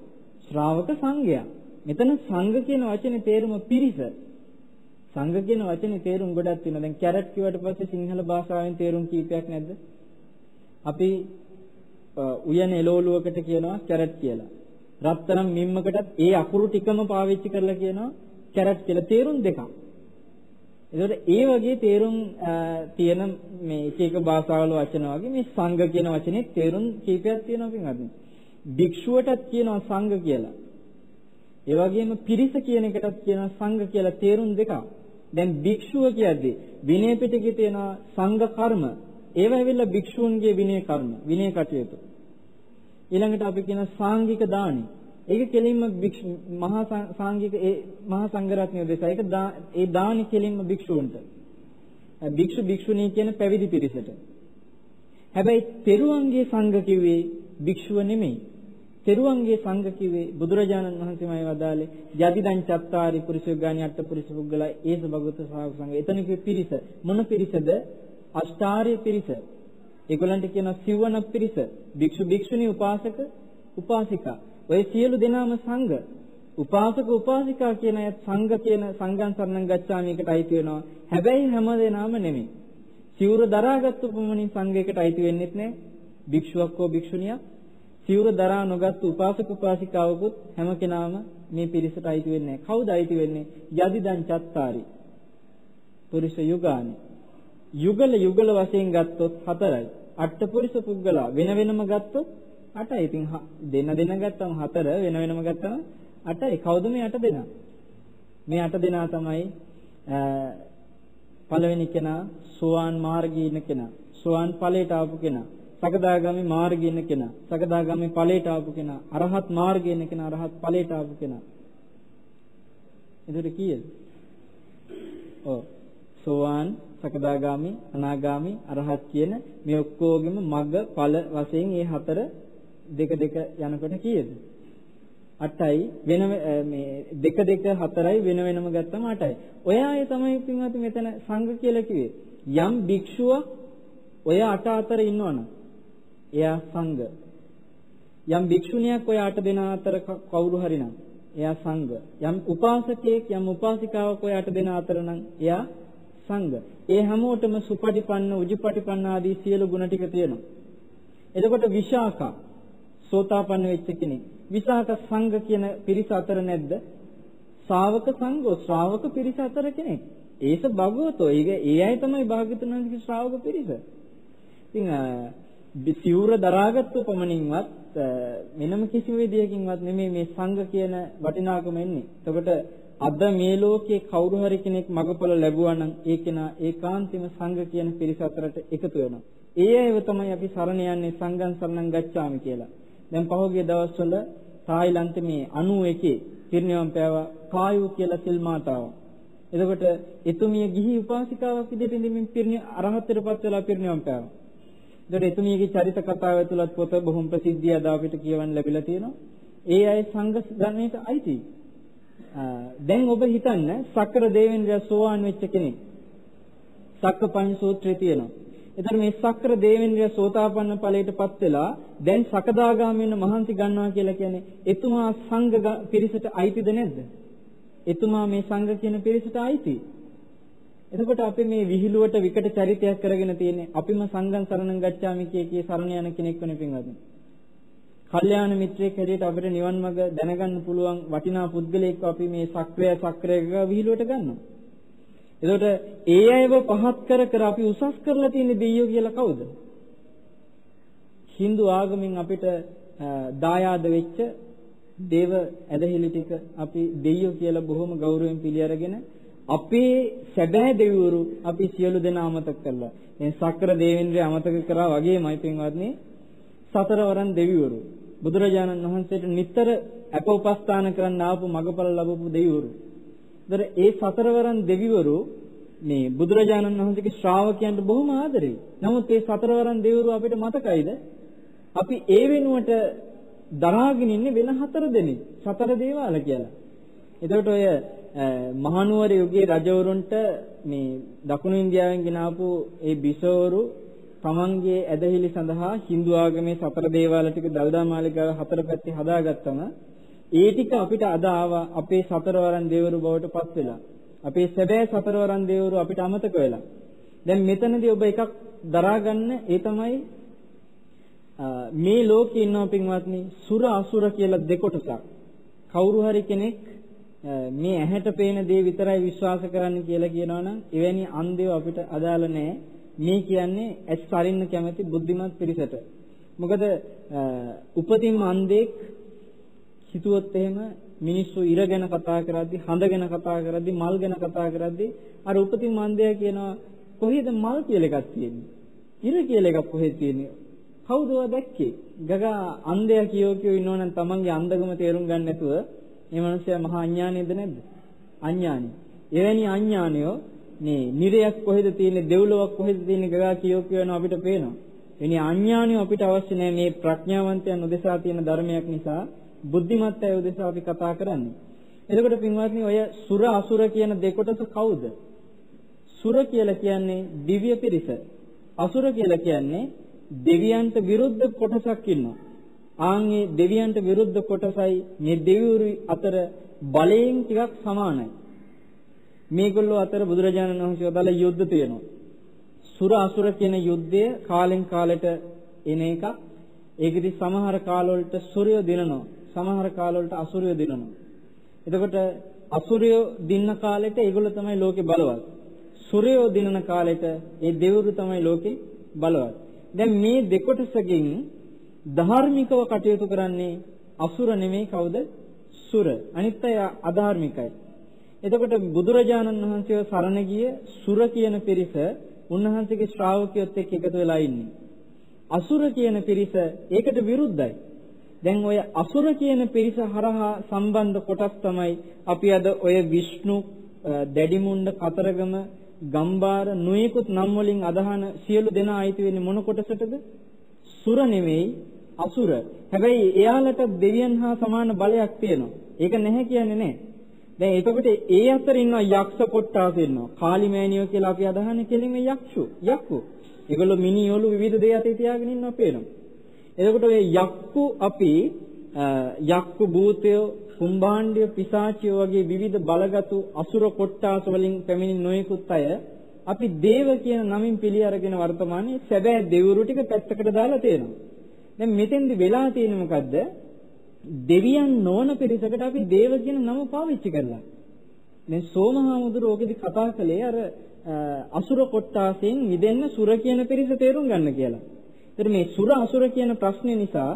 ශ්‍රාවක සංඝයා මෙතන සංඝ කියන වචනේ තේරුම පිරිස සංඝ කියන වචනේ තේරුම් ගොඩක් තියෙනවා. දැන් කැරට් කිව්වට පස්සේ සිංහල භාෂාවෙන් තේරුම් කීපයක් නැද්ද? අපි උයන එළවලුවකට කියනවා කැරට් කියලා. රත්තරන් මිම්මකටත් ඒ අකුරු ටිකම පාවිච්චි කරලා කියනවා කැරට් කියලා. තේරුම් දෙකක්. ඒකට ඒ වගේ තේරුම් තියෙන මේ එක එක භාෂාවල වචන වගේ මේ සංඝ කියන වචනේ තේරුම් කීපයක් තියෙනවා පින්වත්නි. භික්ෂුවටත් කියනවා සංඝ කියලා. ඒ වගේම පිරිස කියන එකටත් කියනවා සංඝ කියලා තේරුම් දෙකක්. දැන් භික්ෂුව කියද්දී විනය පිටකේ තියෙනවා සංඝ කර්ම. ඒව ඇවිල්ලා භික්ෂූන්ගේ විනය කර්ම, විනය කටයුතු. ඊළඟට අපි කියන සාංගික දානි. ඒක කෙලින්ම මහා සාංගික ඒ මහා සංඝරත්නය දෙස ඒක ඒ දානි කෙලින්ම භික්ෂූන්ට. භික්ෂු භික්ෂුණී කියන පැවිදි පිරිසට. හැබැයි තෙරුවන්ගේ සංඝ කිව්වේ භික්ෂුව නෙමෙයි. තෙරුවන්ගේ සංඝ කිව්වේ බුදුරජාණන් වහන්සේමයි වදාලේ යදිදං චත්තාරි පුරිසුග්ගානි අට පුරිස පුද්ගලයි ඒස භගවත ශ්‍රාවක සංඝ. එතන පිරිස මොන පිරිසද? අෂ්ටාර්ය පිරිස. ඒගොල්ලන්ට කියන සිවණ පිරිස. භික්ෂු භික්ෂුණී උපාසක උපාසිකා. ඔය සියලු දෙනාම සංඝ. උපාසක උපාසිකා කියන අය සංඝ කියන සංඝං සරණං ගච්ඡාමි එකට අයිති වෙනවා. හැබැයි හැම දෙනාම නෙමෙයි. සිවුර දරාගත්තු පමණින් සංඝයකට අයිති වෙන්නෙත් නෑ. භික්ෂුවක් හෝ භික්ෂුණියක් සිවුර දරා නොගත්තු උපාසක උපාසිකාවකුත් හැම කෙනාම මේ පිරිසට අයිති වෙන්නේ නැහැ. කවුද අයිති වෙන්නේ? යදිදං චත්තාරි. පුරුෂ යුගානි. යුගල යුගල වශයෙන් ගත්තොත් හතරයි. අට්ඨපුරිස පුද්ගලා වෙන වෙනම ගත්තොත් අටයි. ඉතින් දෙන දෙන ගත්තම හතර වෙන වෙනම ගත්තම අටයි. කවුද මේ අට දෙනා? මේ අට දෙනා තමයි පළවෙනි කෙනා සෝවාන් මාර්ගයේ ඉන්න කෙනා. සෝවාන් ඵලයට ආපු කෙනා. සකදාගාමි මාර්ගයේ ඉන්න කෙනා. සකදාගාමි ඵලයට ආපු කෙනා. අරහත් මාර්ගයේ ඉන්න කෙනා. අරහත් ඵලයට ආපු කෙනා. එතකොට කීයද? ඔව්. සෝවාන්, සකදාගාමි, අනාගාමි, අරහත් කියන මේ ඔක්කොගෙම මග ඵල වශයෙන් මේ හතර දෙක දෙක යනකොට කීයද? 8යි වෙන මේ දෙක දෙක හතරයි වෙන වෙනම ගත්තම 8යි. ඔය අය තමයි පින්වත් මෙතන සංඝ කියලා කිව්වේ. යම් භික්ෂුවක් ඔය 8 අතර ඉන්නවනම් එයා සංඝ. යම් භික්ෂුණියක් ඔය 8 දෙනා අතර කවුරු හරි නම් එයා සංඝ. යම් උපාසකයෙක් යම් උපාසිකාවක් ඔය 8 දෙනා අතර නම් එයා සංඝ. ඒ හැමෝටම සුපටිපන්න උජුපටිපන්න ආදී සියලු ගුණ ටික තියෙනවා. එතකොට විශාඛා සෝතාපන්න වෙච්ච කෙනෙක්. විශාඛ සංඝ කියන පිරිස අතර නැද්ද? ශ්‍රාවක සංඝෝ ශ්‍රාවක පිරිස අතර කෙනෙක්. ඒස භගවතෝ. ඒක ඒ අය තමයි භාග්‍යතුන් වහන්සේගේ ශ්‍රාවක පිරිස. ඉතින් සිවුර දරාගත්තු පමණින්වත් වෙනම කිසිම විදියකින්වත් නෙමෙයි මේ සංඝ කියන වටිනාකම එන්නේ. එතකොට අද මේ ලෝකේ කවුරු හරි කෙනෙක් මගපොළ ලැබුවා නම් ඒ කෙනා ඒකාන්තයෙන්ම සංඝ කියන පිරිස අතරට එකතු වෙනවා. ඒ අයව තමයි අපි සරණ යන්නේ සංඝං සරණං ගච්ඡාමි කියලා. දැන් පහුගිය දවස්වල තායිලන්තේ මේ 91 පිරිනිවන් පෑවා කායු කියලා සිල් මාතාව. එතකොට එතුමිය ගිහි උපාසිකාවක් විදිහට ඉඳිමින් පිරිනි අරහත්ත්වයටපත් වෙලා පිරිනිවන් පෑවා. එතකොට එතුමියගේ චරිත කතාව ඇතුළත් පොත බොහොම ප්‍රසිද්ධිය අද අපිට කියවන්න ලැබිලා තියෙනවා. ඒ අය සංඝ ගණයට අයිති. දැන් ඔබ හිතන්න සක්‍ර දේවෙන්ද්‍රය සෝවාන් වෙච්ච කෙනෙක්. සක්කපඤ්ඤ සූත්‍රයේ තියෙනවා. එතකොට මේ සක්‍ර දේවෙන්ද්‍රය සෝතාපන්න ඵලයටපත් වෙලා දැන් සකදාගාමී වෙන මහන්සි ගන්නවා කියලා කියන්නේ එතුමා සංඝ පිරිසට අයිතිද නැද්ද? එතුමා මේ සංඝ කියන පිරිසට අයිති. එතකොට අපි මේ විහිළුවට විකට චරිතයක් කරගෙන තියෙන්නේ අපිම සංඝං සරණං ගච්ඡාමි කිය කී සරණ යන කෙනෙක් වෙන පින්වත්නි. කල්යාණ මිත්‍රයෙක් හැටියට අපිට නිවන් මඟ දැනගන්න පුළුවන් වටිනා පුද්ගලයෙක්ව අපි මේ සක්‍රය සක්‍රයක විහිළුවට ගන්නවා. එතකොට ඒ අයව පහත් කර කර අපි උසස් කරලා තියෙන දෙයියෝ කියලා කවුද? Hindu ආගමෙන් අපිට දායාද වෙච්ච දේව ඇදහිලි ටික අපි දෙයියෝ කියලා බොහොම ගෞරවයෙන් පිළි අරගෙන අපේ සැබෑ දෙවිවරු අපි සියලු දෙනා අමතක කළා. මේ සක්‍ර දේවේන්ද්‍රය අමතක කරා වගේමයි පින්වත්නි සතරවරන් දෙවිවරු. බුදුරජාණන් වහන්සේට නිතර අප උපස්ථාන කරන්න ආපු මගපල ලැබපු දෙවිවරු. ඒතර ඒ සතරවරන් දෙවිවරු මේ බුදුරජාණන් වහන්සේගේ ශ්‍රාවකයන්ට බොහොම ආදරෙයි. නමුත් මේ සතරවරන් දෙවිවරු අපිට මතකයිද? අපි ඒ වෙනුවට දරාගෙන ඉන්නේ වෙන හතර දෙනෙක්. සතර දේවාල කියලා. එතකොට ඔය මහනුවර යුගයේ රජවරුන්ට මේ දකුණු ඉන්දියාවෙන් ගෙන ආපු ඒ බිසවරු තමන්ගේ ඇදහිලි සඳහා Hindu ආගමේ සතර දේවාල ටික දල්දා මාලිගාව හතර පැත්තේ හදාගත්තම ඒ ටික අපිට අද ආවා අපේ සතරවරන් දේවරු බවට පත් වෙලා. අපේ සැබෑ සතරවරන් දේවරු අපිට අමතක වෙලා. දැන් මෙතනදී ඔබ එකක් දරාගන්න ඒ තමයි මේ ලෝකේ ඉන්නවා පින්වත්නි සුර අසුර කියලා දෙකොටසක්. කවුරු හරි කෙනෙක් මේ ඇහැට පේන දේ විතරයි විශ්වාස කරන්න කියලා කියනවා නම් එවැනි අන්ධයෝ අපිට අදාළ නැහැ. මේ කියන්නේ ඇස් අරින්න කැමති බුද්ධිමත් පිරිසට. මොකද උපතින්ම අන්ධෙක් හිතුවොත් එහෙම මිනිස්සු ඉර ගැන කතා කරද්දි, හඳ ගැන කතා කරද්දි, මල් ගැන කතා කරද්දි අර උපතින්ම අන්ධයා කියනවා කොහෙද මල් කියලා එකක් තියෙන්නේ? ඉර කියලා එකක් කොහෙද තියෙන්නේ? කවුද දැක්කේ? ගගා අන්ධයා කියෝ කියෝ ඉන්නවනම් තමන්ගේ අන්ධකම තේරුම් ගන්න නැතුව මේ මිනිස්සයා මහා අඥානියද නැද්ද? අඥානි. එවැනි අඥානියෝ මේ නිරයක් කොහෙද තියෙන්නේ දෙව්ලොවක් කොහෙද තියෙන්නේ ගගා කියෝ කියවන අපිට පේනවා. එනි අඥානියෝ අපිට අවශ්‍ය නැහැ මේ ප්‍රඥාවන්තයන් උදෙසා තියෙන ධර්මයක් නිසා බුද්ධිමත් අය උදෙසා අපි කතා කරන්නේ. එතකොට පින්වත්නි ඔය සුර අසුර කියන දෙකොටස කවුද? සුර කියලා කියන්නේ දිව්‍ය පිරිස. අසුර කියලා කියන්නේ දෙවියන්ට විරුද්ධ කොටසක් ඉන්නවා. ආන්ගේ දෙවියන්ට විරුද්ධ කොටසයි මේ දෙවිවරු අතර බලයෙන් ටිකක් සමානයි. මේගොල්ලෝ අතර බුදුරජාණන් වහන්සේ වදාළ යුද්ධ තියෙනවා. සුර අසුර කියන යුද්ධය කාලෙන් කාලෙට එන එකක්. ඒකෙදි සමහර කාලවලට සුරය දිනනවා. සමහර කාලවලට අසුරය දිනනවා. එතකොට අසුරය දින්න කාලෙට ඒගොල්ලෝ තමයි ලෝකේ බලවත්. සුරයෝ දිනන කාලෙට ඒ දෙවිවරු තමයි ලෝකේ බලවත්. දැන් මේ දෙකොටසකින් ධාර්මිකව කටයුතු කරන්නේ අසුර නෙමෙයි කවුද? සුර. අනිත් අය අධාර්මිකයි. එතකොට බුදුරජාණන් වහන්සේව සරණ ගිය සුර කියන පිරිස උන්වහන්සේගේ ශ්‍රාවකයොත් එක්ක එකතු වෙලා ඉන්නේ. අසුර කියන පිරිස ඒකට විරුද්ධයි. දැන් ඔය අසුර කියන පිරිස හරහා සම්බන්ධ කොටස් තමයි අපි අද ඔය විෂ්ණු දැඩිමුණ්ඩ කතරගම ගම්බාර නුයිකුත් නම් වලින් අදහන සියලු දෙනා අයිති වෙන්නේ මොන කොටසටද? සුර නෙමෙයි අසුර. හැබැයි එයාලට දෙවියන් හා සමාන බලයක් තියෙනවා. ඒක නැහැ කියන්නේ නැහැ. දැන් එතකොට ඒ අතර ඉන්නවා යක්ෂ කොට්ටාස ඉන්නවා. කාලිමෑණියෝ කියලා අපි අදහන්නේ කෙලින්ම යක්ෂු. යක්කු. ඒගොල්ලෝ මිනිඔලු විවිධ දේ අතේ තියාගෙන ඉන්නවා පේනවා. එතකොට ඔය යක්කු අපි යක්කු භූතය, කුම්භාණ්ඩය, පිසාචිය වගේ විවිධ බලගතු අසුර කොට්ටාස වලින් පැමිණි නොයෙකුත් අය අපි දේව කියන නමින් පිළි අරගෙන වර්තමානයේ සැබෑ දෙවිවරු ටික පැත්තකට දාලා තියෙනවා. දැන් මෙතෙන්දි වෙලා තියෙන්නේ මොකද්ද? දෙවියන් නොවන පිරිසකට අපි දේව කියන නම පාවිච්චි කරලා. දැන් සෝමහාමුදුර ඕකෙදි කතා කළේ අර අසුර කොට්ටාසෙන් මිදෙන්න සුර කියන පිරිස තේරුම් ගන්න කියලා. ඒතර මේ සුර අසුර කියන ප්‍රශ්නේ නිසා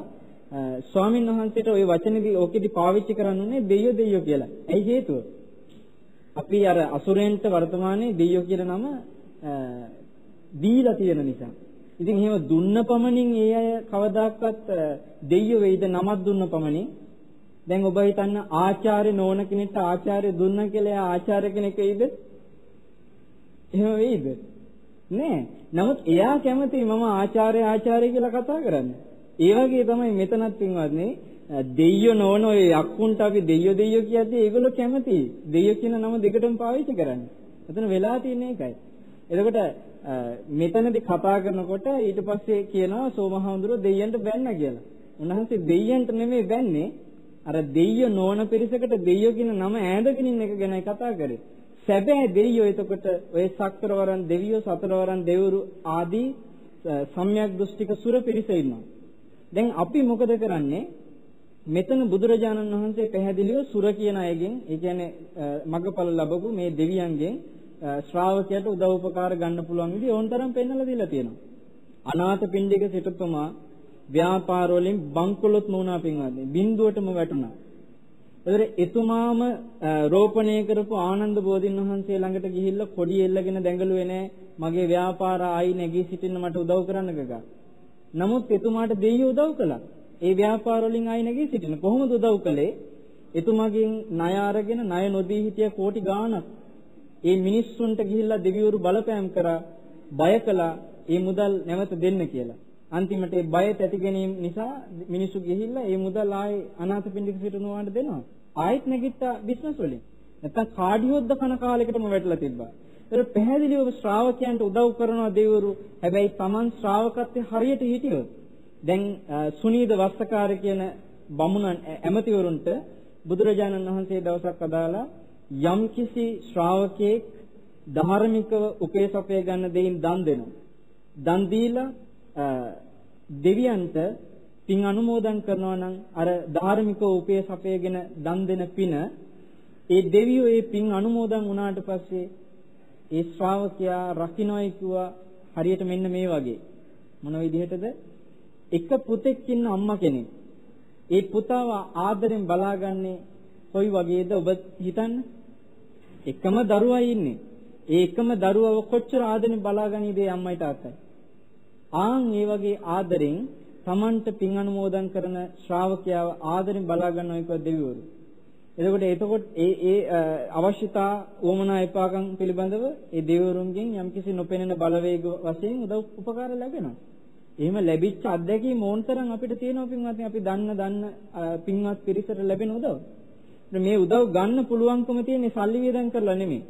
ස්වාමීන් වහන්සේට ওই වචනේදී ඕකෙදි පාවිච්චි කරන්නේ දෙයියෝ දෙයියෝ කියලා. ඇයි හේතුව? අපි අර අසුරෙන්ට වර්තමානයේ දෙයියෝ කියන නම දීලා තියෙන නිසා. ඉතින් එහෙම දුන්න පමණින් ඒ අය කවදාකවත් දෙයියෝ වෙයිද නමක් දුන්න පමණින් දැන් ඔබ හිතන්න ආචාර්ය නෝන කෙනෙක්ට ආචාර්ය දුන්න කියලා එයා ආචාර්ය කෙනෙක් වෙයිද? එහෙම වෙයිද? නෑ. නමුත් එයා කැමති මම ආචාර්ය ආචාර්ය කියලා කතා කරන්න. ඒ වගේ තමයි මෙතනත් පින්වත්නි දෙයියෝ නොවන ඔය යක්කුන්ට අපි දෙයියෝ දෙයියෝ කියද්දී ඒගොල්ලෝ කැමති. දෙයියෝ කියන නම දෙකටම පාවිච්චි කරන්න. එතන වෙලා තියෙන එකයි. එතකොට මෙතනදී කතා කරනකොට ඊට පස්සේ කියනවා සෝමහාමුදුරුවෝ දෙයියන්ට බැන්න කියලා. උන්වහන්සේ දෙයියන්ට නෙමෙයි බැන්නේ අර දෙයියෝ නොවන පිරිසකට දෙයියෝ කියන නම ඈඳගෙන ඉන්න එක ගැනයි කතා කරේ. සැබෑ දෙවියෝ එතකොට ඔය සක්‍රවරන් දෙවියෝ සතරවරන් දෙවරු ආදී සම්‍යක් දෘෂ්ටික සුර පිරිස ඉන්නවා. දැන් අපි මොකද කරන්නේ? මෙතන බුදුරජාණන් වහන්සේ පැහැදිලිව සුර කියන අයගෙන්, ඒ කියන්නේ මගපල ලැබපු මේ දෙවියන්ගෙන් ශ්‍රාවකයට උදව් උපකාර ගන්න පුළුවන් විදිහ ඕනතරම් පෙන්වලා දීලා තියෙනවා. අනාථපිණ්ඩික සිටුතුමා ව්‍යාපාර වලින් බංකොලොත් වුණා පින්වත්නි. බින්දුවටම වැටුණා. ඒතර එතුමාම රෝපණය කරපු ආනන්ද බෝධින් වහන්සේ ළඟට ගිහිල්ලා කොඩි එල්ලගෙන දැඟලුවේ නෑ මගේ ව්‍යාපාර ආයි නැගී සිටින්න මට උදව් කරන්න ගගා. නමුත් එතුමාට දෙයියෝ උදව් කළා. ඒ ව්‍යාපාර වලින් ආයි නැගී සිටින්න කොහොමද උදව් කළේ? එතුමාගෙන් ණය අරගෙන ණය නොදී හිටිය කෝටි ගාණක්. ඒ මිනිස්සුන්ට ගිහිල්ලා දෙවිවරු බලපෑම් කරා බය කළා ඒ මුදල් නැවත දෙන්න කියලා. අන්තිමට ඒ බය තැති ගැනීම නිසා මිනිස්සු ගිහිල්ලා ඒ මුදල් ආයේ අනාථපිණ්ඩික සිටුනුවාට දෙනවා. ආයෙත් නැගිට්ටා බිස්නස් වලින්. නැත්තම් කාඩියොද්ද කන කාලයකටම වැටලා තිබ්බා. ඒක පැහැදිලිව ශ්‍රාවකයන්ට උදව් කරනවා දෙවිවරු. හැබැයි Taman ශ්‍රාවකත්වයේ හරියට හිටියොත් දැන් සුනීද වස්සකාර කියන බමුණන් ඇමතිවරුන්ට බුදුරජාණන් වහන්සේ දවසක් අදාලා යම්කිසි ශ්‍රාවකෙක් ධාර්මිකව උපේසපය ගන්න දෙයින් දන් දෙනවා. දන් දීලා දෙවියන්ට පින් අනුමෝදන් කරනවා නම් අර ධාර්මික උපේ සපයගෙන දන් දෙන පින ඒ දෙවියෝ ඒ පින් අනුමෝදන් වුණාට පස්සේ ඒ ශ්‍රාවකයා රකින්නයි කිව්වා හරියට මෙන්න මේ වගේ. මොන විදිහටද? එක පුතෙක් ඉන්න අම්මා කෙනෙක්. ඒ පුතාව ආදරෙන් බලාගන්නේ කොයි වගේද ඔබ හිතන්න? එකම දරුවා ඉන්නේ. ඒ එකම දරුවව කොච්චර ආදරෙන් බලාගනීද ඒ අම්මයි තාත්තයි. ආන් ඒ වගේ ආදරෙන් Tamanට පින් අනුමෝදන් කරන ශ්‍රාවකයාව ආදරෙන් බලා ගන්නවා කියව දෙවිවරු. එතකොට එතකොට ඒ ඒ අවශ්‍යතා වමනා එපාකම් පිළිබඳව ඒ දෙවිවරුන්ගෙන් යම්කිසි නොපෙනෙන බලවේග වශයෙන් උදව් උපකාර ලැබෙනවා. එහෙම ලැබිච්ච අත්දැකීම් ඕනතරම් අපිට තියෙනවා පින්වත්නි අපි දන්න දන්න පින්වත් පිරිසට ලැබෙන උදව්. මේ උදව් ගන්න පුළුවන්කම තියෙන්නේ සල්ලි වියදම් කරලා නෙමෙයි.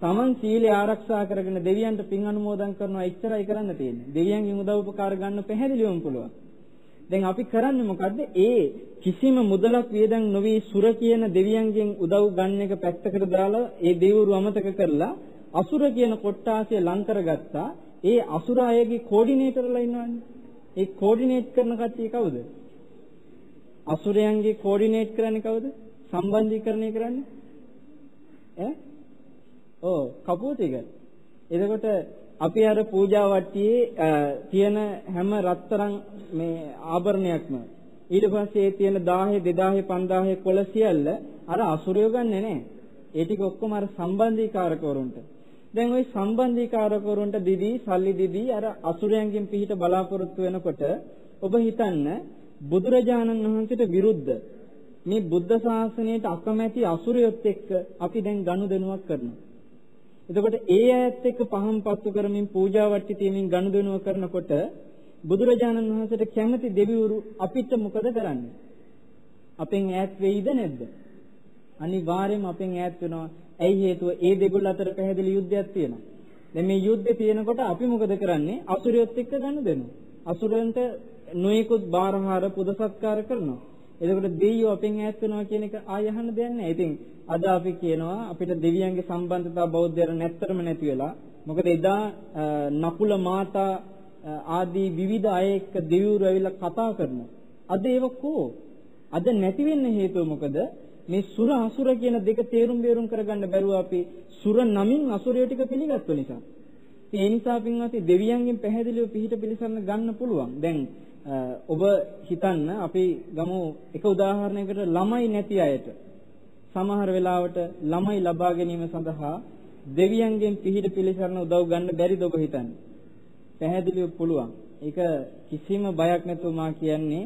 Taman සීලය ආරක්ෂා කරගෙන දෙවියන්ට පින් අනුමෝදන් කරනවා එච්චරයි කරන්න තියෙන්නේ. දෙවියන්ගෙන් උදව් උපකාර ගන්න පැහැදිලිවම පුළුවන්. දැන් අපි කරන්නේ මොකද්ද? ඒ කිසිම මුදලක් වියදම් නොවි සුර කියන දෙවියන්ගෙන් උදව් ගන්න එක පැත්තකට දාලා ඒ දෙවිවරු අමතක කරලා අසුර කියන කොට්ටාසය ලං කරගත්තා. ඒ අසුර අයගේ කෝඩිනේටර්ලා ඉන්නවනේ. ඒ කෝඩිනේට් කරන කට්ටිය කවුද? අසුරයන්ගේ කෝඩිනේට් කරන්නේ කවුද? සම්බන්ධීකරණය කරන්නේ? ඈ? ඔව් කපුටික. එතකොට අපි අර පූජා වට්ටියේ තියෙන හැම රත්තරන් මේ ආභරණයක්ම ඊට පස්සේ තියෙන 1000 2000 5000 කොළ සියල්ල අර අසුරයෝ ගන්නෙ නෑ. ඒ ටික ඔක්කොම අර සම්බන්ධීකාරකවරුන්ට. දැන් ওই සම්බන්ධීකාරකවරුන්ට දිදී සල්ලි දිදී අර අසුරයන්ගෙන් පිහිට බලාපොරොත්තු වෙනකොට ඔබ හිතන්න බුදුරජාණන් වහන්සේට විරුද්ධ මේ බුද්ධ ශාසනයට අකමැති අසුරයොත් එක්ක අපි දැන් ගනුදෙනුවක් කරනවා. එතකොට ඒ ඈත් එක්ක පහන් පත්තු කරමින් පූජා වට්ටි තියමින් ගනුදෙනුව කරනකොට බුදුරජාණන් වහන්සේට කැමති දෙවිවරු අපිට මොකද කරන්නේ? අපෙන් ඈත් වෙයිද නැද්ද? අනිවාර්යයෙන්ම අපෙන් ඈත් වෙනවා. ඇයි හේතුව? ඒ දෙගොල්ල අතර පැහැදිලි යුද්ධයක් තියෙනවා. දැන් මේ යුද්ධේ තියෙනකොට අපි මොකද කරන්නේ? අසුරයොත් එක්ක ගනුදෙනුව. අසුරයන්ට නොයෙකුත් බාරහාර පුද සත්කාර කරනවා. එතකොට දෙයියෝ අපෙන් ඈත් වෙනවා කියන එක ආය අහන්න දෙයක් නැහැ. ඉතින් අද අපි කියනවා අපිට දෙවියන්ගේ සම්බන්ධතාව බෞද්ධයර නැත්තරම නැති වෙලා. මොකද එදා නකුල මාතා ආදී විවිධ අය එක්ක දෙවිවරු ඇවිල්ලා කතා කරනවා. අද ඒව කෝ? අද නැති වෙන්න හේතුව මොකද? මේ සුර අසුර කියන දෙක තේරුම් බේරුම් කරගන්න බැරුව අපි සුර නමින් අසුරය ටික පිළිගත්තු නිසා. ඒ නිසා පින්වත්නි දෙවියන්ගෙන් පැහැදිලිව පිහිට පිළිසරණ ගන්න පුළුවන්. දැන් ඔබ හිතන්න අපි ගමු එක උදාහරණයකට ළමයි නැති අයට සමහර වෙලාවට ළමයි ලබා ගැනීම සඳහා දෙවියන්ගෙන් පිහිට පිළිසරණ උදව් ගන්න බැරිද ඔබ හිතන්නේ? පැහැදිලිව පුළුවන්. ඒක කිසිම බයක් නැතුව මා කියන්නේ.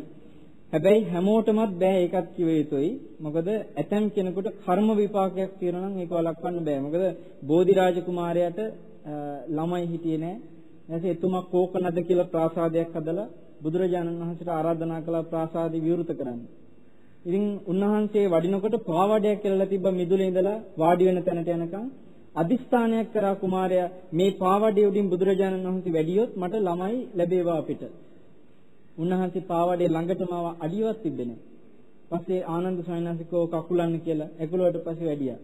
හැබැයි හැමෝටමත් බෑ ඒකත් කිව යුතුයි. මොකද ඇතම් කෙනෙකුට කර්ම විපාකයක් තියෙනවා නම් ඒක වළක්වන්න බෑ. මොකද බෝධිරාජ කුමාරයාට ළමයි හිටියේ නෑ. ඊට එතුමා කෝකනද කියලා ප්‍රාසාදයක් හදලා බුදුරජාණන් වහන්සේට ආරාධනා කළා ප්‍රාසාදي විවෘත කරන්න. ඉතින් උන්වහන්සේ වඩිනකොට පාවඩයක් කියලා තිබ්බ මිදුලේ ඉඳලා වාඩි වෙන තැනට යනකම් අදිස්ථානයක් කරා කුමාරයා මේ පාවඩේ උඩින් බුදුරජාණන් වහන්සේ වැඩියොත් මට ළමයි ලැබේවා අපිට. උන්වහන්සේ පාවඩේ ළඟටම අඩියවත් තිබෙන්නේ. පස්සේ ආනන්ද සයන්සිකෝ කකුලන්න කියලා ඇකුලුවට පස්සේ වැඩියා.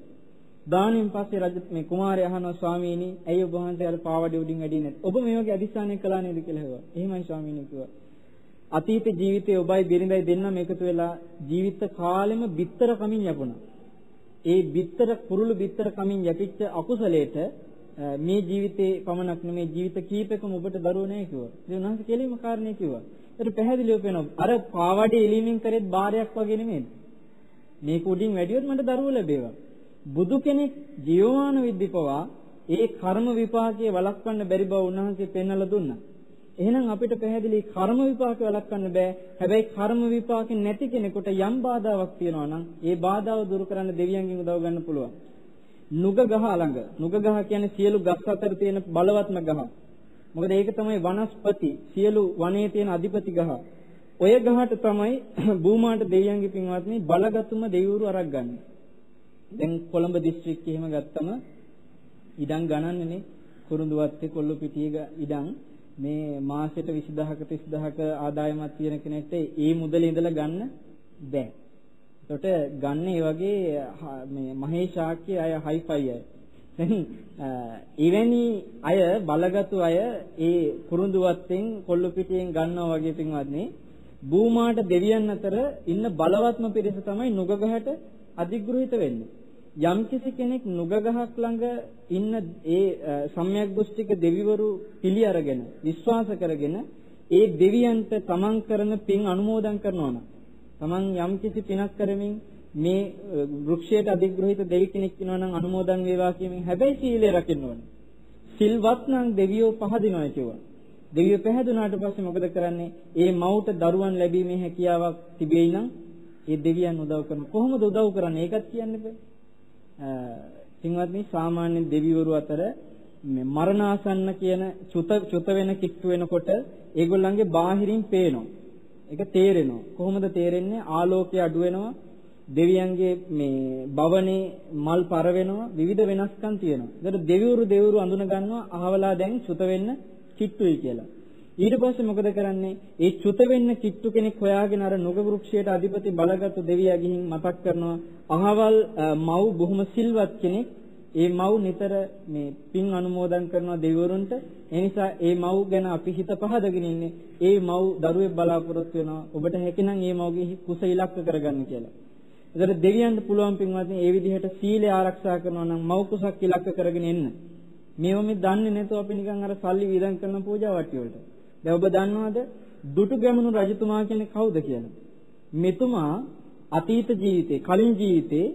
දානෙන් පස්සේ රජ මේ කුමාරයා අහනවා ස්වාමීනි ඇයි ඔබ වහන්සේ අර පාවඩේ උඩින් වැඩි නැත්? ඔබ මේ වගේ අදිස්ථානයක් කළා නේද කියලා හෙව්වා. එහෙමයි ස්වාමීනි කිව්වා. අතීත ජීවිතයේ ඔබයි බිරිඳයි දෙන්නම එකතු වෙලා ජීවිත කාලෙම bitter කමින් යපුණා. ඒ bitter කුරුළු bitter කමින් යපිච්ච අකුසලයට මේ ජීවිතේ පමණක් නෙමේ ජීවිත කීපෙකම ඔබට දරුවෝ නැහැ කිව්වා. ඒ උන්වහන්සේ කෙලින්ම කාරණේ කිව්වා. ඒත් පැහැදිලිව පේනවා. අර පාවඩේ එලීමින් කරෙත් බාරයක් වගේ නෙමෙයි. මේක උඩින් වැඩියොත් මට දරුවෝ ලැබේවා. බුදු කෙනෙක් ජීවමාන විද්දිපවා ඒ කර්ම විපාකයේ වළක්වන්න බැරි බව උන්වහන්සේ පෙන්වලා දුන්නා. එහෙනම් අපිට පැහැදිලි කර්ම විපාක වළක්වන්න බෑ. හැබැයි කර්ම විපාක නැති කෙනෙකුට යම් බාධාවක් තියෙනවා නම් ඒ බාධාව දුරු කරන්න දෙවියන්ගෙන් උදව් ගන්න පුළුවන්. නුග ගහ ළඟ නුග ගහ කියන්නේ සියලු ගස් අතර තියෙන බලවත්ම ගහ. මොකද ඒක තමයි වනස්පති සියලු වනයේ තියෙන අධිපති ගහ. ඔය ගහට තමයි භූමාට දෙවියන්ගේ පින්වත්නි බලගතුම දෙවිවරු අරක් ගන්න. දැන් කොළඹ දිස්ත්‍රික්කය එහෙම ගත්තම ඉඩම් ගණන්නේ කුරුඳුවත්තේ කොල්ල පිටියේ ඉඩම් මේ මාසෙට 20000ක 30000ක ආදායමක් තියෙන කෙනෙක්ට ඒ මුදලේ ඉඳලා ගන්න බෑ. ඒකට ගන්න ඒ වගේ මේ මහේශාක්‍ය අය හයිෆයි අය. දැන් එවැනි අය බලගත්ු අය ඒ කුරුඳුවත්තෙන් කොල්ල පිටියෙන් ගන්නවා වගේ පින්වත්නි භූමාට දෙවියන් අතර ඉන්න බලවත්ම පිරිස තමයි නුගගහට අධිග්‍රහිත වෙන්නේ. යම්කිසි කෙනෙක් නුග ගහක් ළඟ ඉන්න ඒ සම්‍යක් දෘෂ්ටික දෙවිවරු පිළි අරගෙන විශ්වාස කරගෙන ඒ දෙවියන්ට තමන් කරන පින් අනුමෝදන් කරනවා නම් තමන් යම්කිසි පිනක් කරමින් මේ වෘක්ෂයට අධිග්‍රහිත දෙවි කෙනෙක් ඉන්නවා නම් අනුමෝදන් වේවා කියමින් හැබැයි සීලය රකින්න ඕනේ. සිල්වත් නම් දෙවියෝ පහදිනවා කියුවා. දෙවියෝ පහදුනාට පස්සේ මොකද කරන්නේ? ඒ මවුට දරුවන් ලැබීමේ හැකියාවක් තිබෙයි නම් ඒ දෙවියන් උදව් කරන කොහොමද උදව් කරන්නේ? ඒකත් කියන්න බෑ. පින්වත්නි සාමාන්‍ය දෙවිවරු අතර මේ මරණාසන්න කියන චුත චුත වෙන කිට්ටු වෙනකොට ඒගොල්ලන්ගේ බාහිරින් පේනවා. ඒක තේරෙනවා. කොහොමද තේරෙන්නේ? ආලෝකය අඩු වෙනවා. දෙවියන්ගේ මේ භවනේ මල් පර වෙනවා. විවිධ වෙනස්කම් තියෙනවා. ඒකට දෙවිවරු දෙවිවරු අඳුන ගන්නවා අහවලා දැන් චුත වෙන්න කිට්ටුයි කියලා. ඊට පස්සේ මොකද කරන්නේ? ඒ චුත වෙන්න කිට්ටු කෙනෙක් හොයාගෙන අර නුග වෘක්ෂයට අධිපති බලගත්තු දෙවියා ගිහින් මතක් කරනවා අහවල් මව් බොහොම සිල්වත් කෙනෙක්. ඒ මව් නිතර මේ පින් අනුමෝදන් කරනවා දෙවිවරුන්ට. ඒ නිසා ඒ මව් ගැන අපි හිත පහදගෙන ඉන්නේ. ඒ මව් දරුවෙක් බලාපොරොත්තු වෙනවා. ඔබට හැකිනම් ඒ මව්ගේ කුස ඉලක්ක කරගන්න කියලා. ඒතර දෙවියන්ට පුළුවන් පින්වත්නි ඒ විදිහට සීලය ආරක්ෂා කරනවා නම් මව් කුසක් ඉලක්ක කරගෙන එන්න. මේව මේ දන්නේ නැතුව අපි නිකන් අර සල්ලි වියදම් කරන පූජා වට්ටිය වලට. දැන් ඔබ දන්නවද දුටු ගැමුණු රජතුමා කියන්නේ කවුද කියලා? මෙතුමා අතීත ජීවිතේ කලින් ජීවිතේ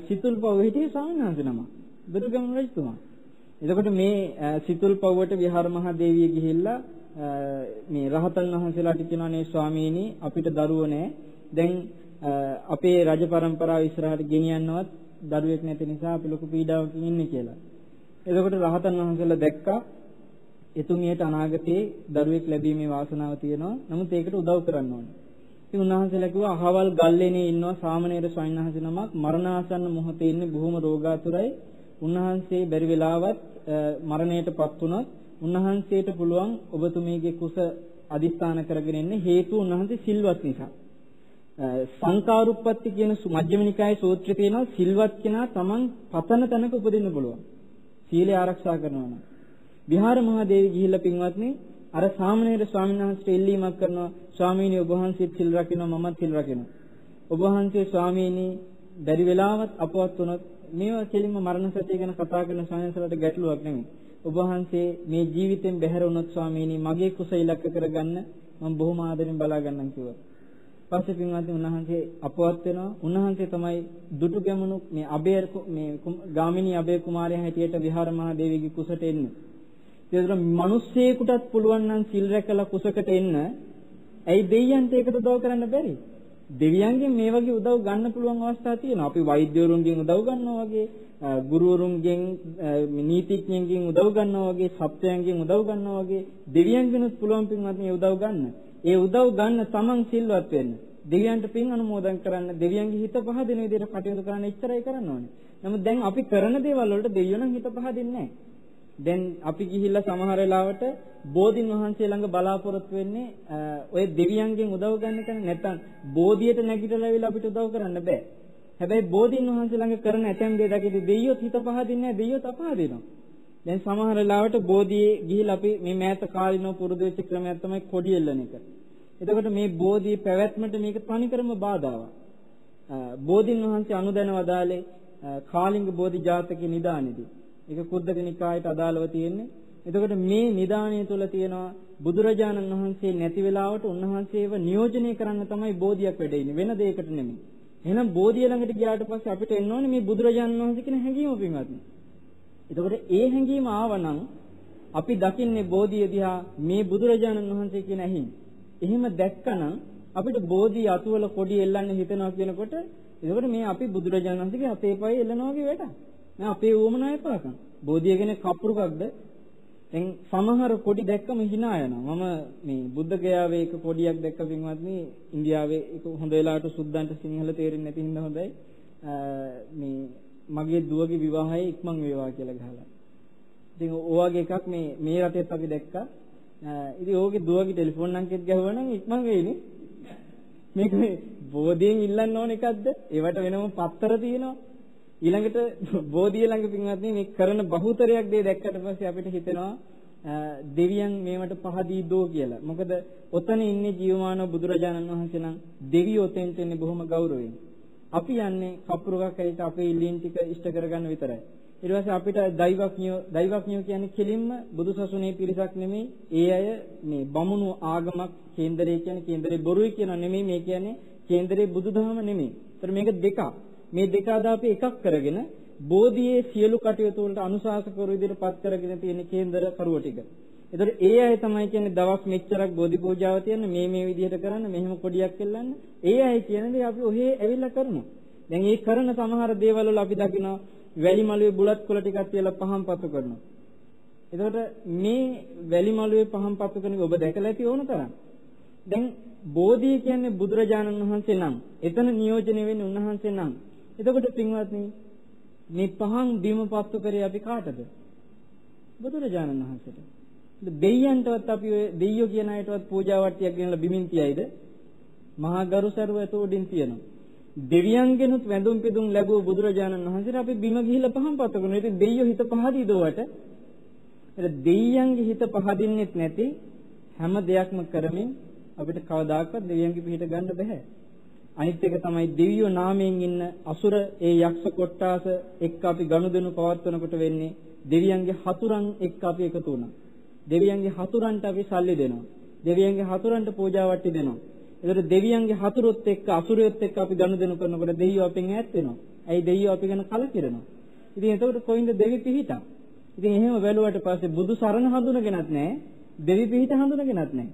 සිතුල් පව හිටියේ ස්වාමීන් නම. දුටු ගැමුණු රජතුමා. එතකොට මේ සිතුල් පව්වට විහාර මහා දේවිය ගිහිල්ලා මේ රහතන් වහන්සේලාට කියනවානේ ස්වාමීනි අපිට දරුවෝ නැහැ. දැන් අපේ රජ પરම්පරාව ඉස්සරහට ගෙනියන්නවත් දරුවෙක් නැති නිසා අපි ලොකු පීඩාවකින් ඉන්නේ කියලා. එතකොට රහතන් වහන්සේලා දැක්කා එතුමියට අනාගතයේ දරුවෙක් ලැබීමේ වාසනාව තියෙනවා. නමුත් ඒකට උදව් කරන්න ඕනේ. ඉතින් උන්වහන්සේලා කිව්වා අහවල් ගල්ලේනේ ඉන්නවා සාමණේර ස්වාමීන් වහන්සේ නමක් මරණාසන්න මොහොතේ ඉන්නේ බොහොම රෝගාතුරයි. උන්වහන්සේ බැරි වෙලාවත් මරණයටපත් වුණොත් උන්වහන්සේට පුළුවන් ඔබතුමීගේ කුස අදිස්ථාන කරගෙන ඉන්න හේතුව උන්වහන්සේ සිල්වත් නිසා. සංකාරුප්පත්ති කියන මජ්ක්‍ධිම නිකායේ සූත්‍රය තියෙනවා සිල්වත් කෙනා තමන් පතන තැනක උපදින්න පුළුවන්. සීලය ආරක්ෂා කරනවා නම්. විහාර මහදේවි ගිහිල්ලා පින්වත්නි අර සාමණේර ස්වාමීන් වහන්සේට ඉල්ලීමක් කරනවා ස්වාමීනි ඔබ වහන්සේත් සිල් රකින්නවා මමත් සිල් රකින්නවා. ඔබ වහන්සේ ස්වාමීනි බැරි වෙලාවත් අපවත් වුණොත් මේවා කෙලින්ම මරණ සත්‍ය ගැන කතා කරන ස්වාමීන්සලට ගැටලුවක් නෙමෙයි. ඔබ වහන්සේ මේ ජීවිතෙන් බැහැර වුණොත් ස්වාමීනි මගේ කුස ඉලක්ක කරගන්න මම බොහොම ආදරෙන් බලා ගන්නම් කිව්වා. පස්සේ පින්වත්නි උන්වහන්සේ අපවත් වෙනවා. උන්වහන්සේ තමයි දුටු ගැමුණු මේ අබේ මේ ගාමිණී අබේ කුමාරයා හැටියට විහාර මහා දේවියගේ කුසට එන්නේ. ඒතර මිනිස්සෙකුටත් පුළුවන් නම් සිල් රැකලා කුසකට එන්න. ඇයි දෙවියන්ට ඒකට උදව් කරන්න බැරි? දෙවියන්ගෙන් මේ වගේ උදව් ගන්න පුළුවන් අවස්ථා තියෙනවා. අපි වෛද්‍යවරුන්ගෙන් උදව් ගන්නවා වගේ, ගුරුවරුන්ගෙන්, නීතිඥයන්ගෙන් උදව් ගන්නවා වගේ, සත්වයන්ගෙන් උදව් ගන්නවා වගේ දෙවියන්ගෙනුත් පුළුවන් පින්වත් මේ උදව් ගන්න. ඒ උදව් ගන්න තමන් සිල්වත් වෙන්න. දෙවියන්ට පින් අනුමෝදන් කරන්න, දෙවියන්ගේ හිත පහදින විදිහට කටයුතු කරන්න ඉච්චරයි කරන්න ඕනේ. නමුත් දැන් අපි කරන දේවල් වලට දෙවියෝ නම් හිත පහදින්නේ නැහැ. දැන් අපි ගිහිල්ලා සමහර වෙලාවට බෝධින් වහන්සේ ළඟ බලාපොරොත්තු වෙන්නේ ඔය දෙවියන්ගෙන් උදව් ගන්න එක නැත්නම් බෝධියට නැගිටලා ඇවිල්ලා අපිට උදව් කරන්න බෑ. හැබැයි බෝධින් වහන්සේ ළඟ කරන ඇතැම් දේ දැකීදී දෙයියොත් හිත පහදින්නේ නැහැ දෙයියොත් අපහදිනවා. දැන් සමහර වෙලාවට බෝධියේ ගිහිල්ලා අපි මේ මෑත කාලිනව පුරුදු වෙච්ච ක්‍රමයක් තමයි කොඩි එල්ලන එක. එතකොට මේ බෝධියේ පැවැත්මට මේක තනිකරම බාධාවක්. බෝධින් වහන්සේ අනුදැන වදාලේ කාලිංග බෝධි ජාතකේ නිදානේදී. ඒක කුද්දක නිකායට අදාළව තියෙන්නේ. එතකොට මේ නිදානය තුළ තියෙනවා බුදුරජාණන් වහන්සේ නැති වෙලාවට උන්වහන්සේව නියෝජනය කරන්න තමයි බෝධියක් වැඩ ඉන්නේ වෙන දෙයකට නෙමෙයි. එහෙනම් බෝධිය ළඟට ගියාට පස්සේ අපිට එන්න ඕනේ මේ බුදුරජාණන් වහන්සේ කියන හැඟීම පින්වත්නි. එතකොට ඒ හැඟීම ආවනම් අපි දකින්නේ බෝධිය දිහා මේ බුදුරජාණන් වහන්සේ කියන ඇහින්. එහෙම දැක්කනම් අපිට බෝධිය අතුවල කොඩි එල්ලන්න හිතනවා කියනකොට එතකොට මේ අපි බුදුරජාණන් වහන්සේගේ අතේ පය එල්ලනවා වගේ වැඩක්. නෑ අපේ ඕමනා එපාකම්. බෝධිය කියන්නේ කප්පුරුකක්ද? දැන් සමහර කොඩි දැක්කම hina යනවා. මම මේ බුද්ධ ගයාවේ එක කොඩියක් දැක්ක පින්වත්නි ඉන්දියාවේ ඒක හොඳ වෙලාවට සුද්දන්ට සිංහල තේරෙන්නේ නැති හින්දා හොඳයි. මේ මගේ දුවගේ විවාහය ඉක්මන් වේවා කියලා ගහලා. ඉතින් ඕවාගේ එකක් මේ මේ රටේත් අපි දැක්කා. ඉතින් ඕගේ දුවගේ ටෙලිෆෝන් අංකෙත් ගැහුවනම් ඉක්මන් වෙයිනේ. මේක මේ බෝධියෙන් ඉල්ලන්න ඕන එකක්ද? ඒවට වෙනම පත්තර තියෙනවා. ඊළඟට බෝධිය ළඟ පින්වත්නි මේ කරන බහුතරයක් දේ දැක්කට පස්සේ අපිට හිතෙනවා දෙවියන් මේවට පහදී දෝ කියලා. මොකද ඔතන ඉන්නේ ජීවමාන බුදුරජාණන් වහන්සේ නම් දෙවියෝ තෙන්ට එන්නේ බොහොම ගෞරවයෙන්. අපි යන්නේ කපුරුකක් ඇවිත් අපේ ඉල්ලීම් ටික ඉෂ්ට කරගන්න විතරයි. ඊට පස්සේ අපිට දෛවඥයෝ දෛවඥයෝ කියන්නේ කෙලින්ම බුදුසසුනේ පිරිසක් නෙමෙයි. ඒ අය මේ බමුණු ආගමක් කේන්දරේ කියන්නේ කේන්දරේ බොරුයි කියන නෙමෙයි මේ කියන්නේ කේන්දරේ බුදුදහම නෙමෙයි. ඒතර මේක දෙකක්. මේ දෙක අද අපි එකක් කරගෙන බෝධියේ සියලු කටයුතු වලට අනුශාසකවරු විදිහට පත් කරගෙන තියෙන කේන්දර කරුව ටික. ඒතර ඒ අය තමයි කියන්නේ දවස් මෙච්චරක් බෝධි පූජාව තියන්න මේ මේ විදිහට කරන්න මෙහෙම කොඩියක් එල්ලන්න. ඒ අය කියන්නේ අපි ඔහේ ඇවිල්ලා කරනවා. දැන් මේ කරන සමහර දේවල් වල අපි දකිනවා වැලි මළුවේ බුලත් කොළ ටිකක් තියලා පහන් පත්තු කරනවා. එතකොට මේ වැලි මළුවේ පහන් පත්තු කරන ඔබ දැකලා ඇති ඕන තරම්. දැන් බෝධිය කියන්නේ බුදුරජාණන් වහන්සේ නම් එතන නියෝජනය වෙන්නේ උන්වහන්සේ නම්. එතකොට පින්වත්නි මේ පහන් බිම පත්තු කරේ අපි කාටද? බුදුරජාණන් වහන්සේට. දෙයියන්ටවත් අපි ඔය දෙයියෝ කියන අයටවත් පූජා වට්ටියක් ගෙනලා බිමින් තියයිද? මහා ගරුසරුව ඇතෝඩින් තියෙනවා. දෙවියන්ගෙනුත් වැඳුම් පිදුම් ලැබුව බුදුරජාණන් වහන්සේට අපි බිම ගිහිල්ලා පහන් පත්තු කරනවා. ඉතින් දෙයියෝ හිත පහදීද ඔවට? ඒ දෙයියන්ගේ හිත පහදින්නෙත් නැති හැම දෙයක්ම කරමින් අපිට කවදාකවත් දෙවියන්ගේ පිහිට ගන්න බෑ. අනිත් එක තමයි දෙවියෝ නාමයෙන් ඉන්න අසුර ඒ යක්ෂ කොට්ටාස එක්ක අපි ගනුදෙනු පවත්වනකොට වෙන්නේ දෙවියන්ගේ හතුරන් එක්ක අපි එකතු වුණා. දෙවියන්ගේ හතුරන්ට අපි සල්ලි දෙනවා. දෙවියන්ගේ හතුරන්ට පූජා වට්ටි දෙනවා. ඒකට දෙවියන්ගේ හතුරොත් එක්ක අසුරයොත් එක්ක අපි ගනුදෙනු කරනකොට දෙවියෝ අපෙන් ඈත් වෙනවා. ඇයි දෙවියෝ අපි ගැන කලකිරෙනවා. ඉතින් එතකොට කොයින්ද දෙවි පිහිටා? ඉතින් එහෙම බැලුවට පස්සේ බුදු සරණ හඳුනගෙනත් නැහැ. දෙවි පිහිට හඳුනගෙනත් නැහැ.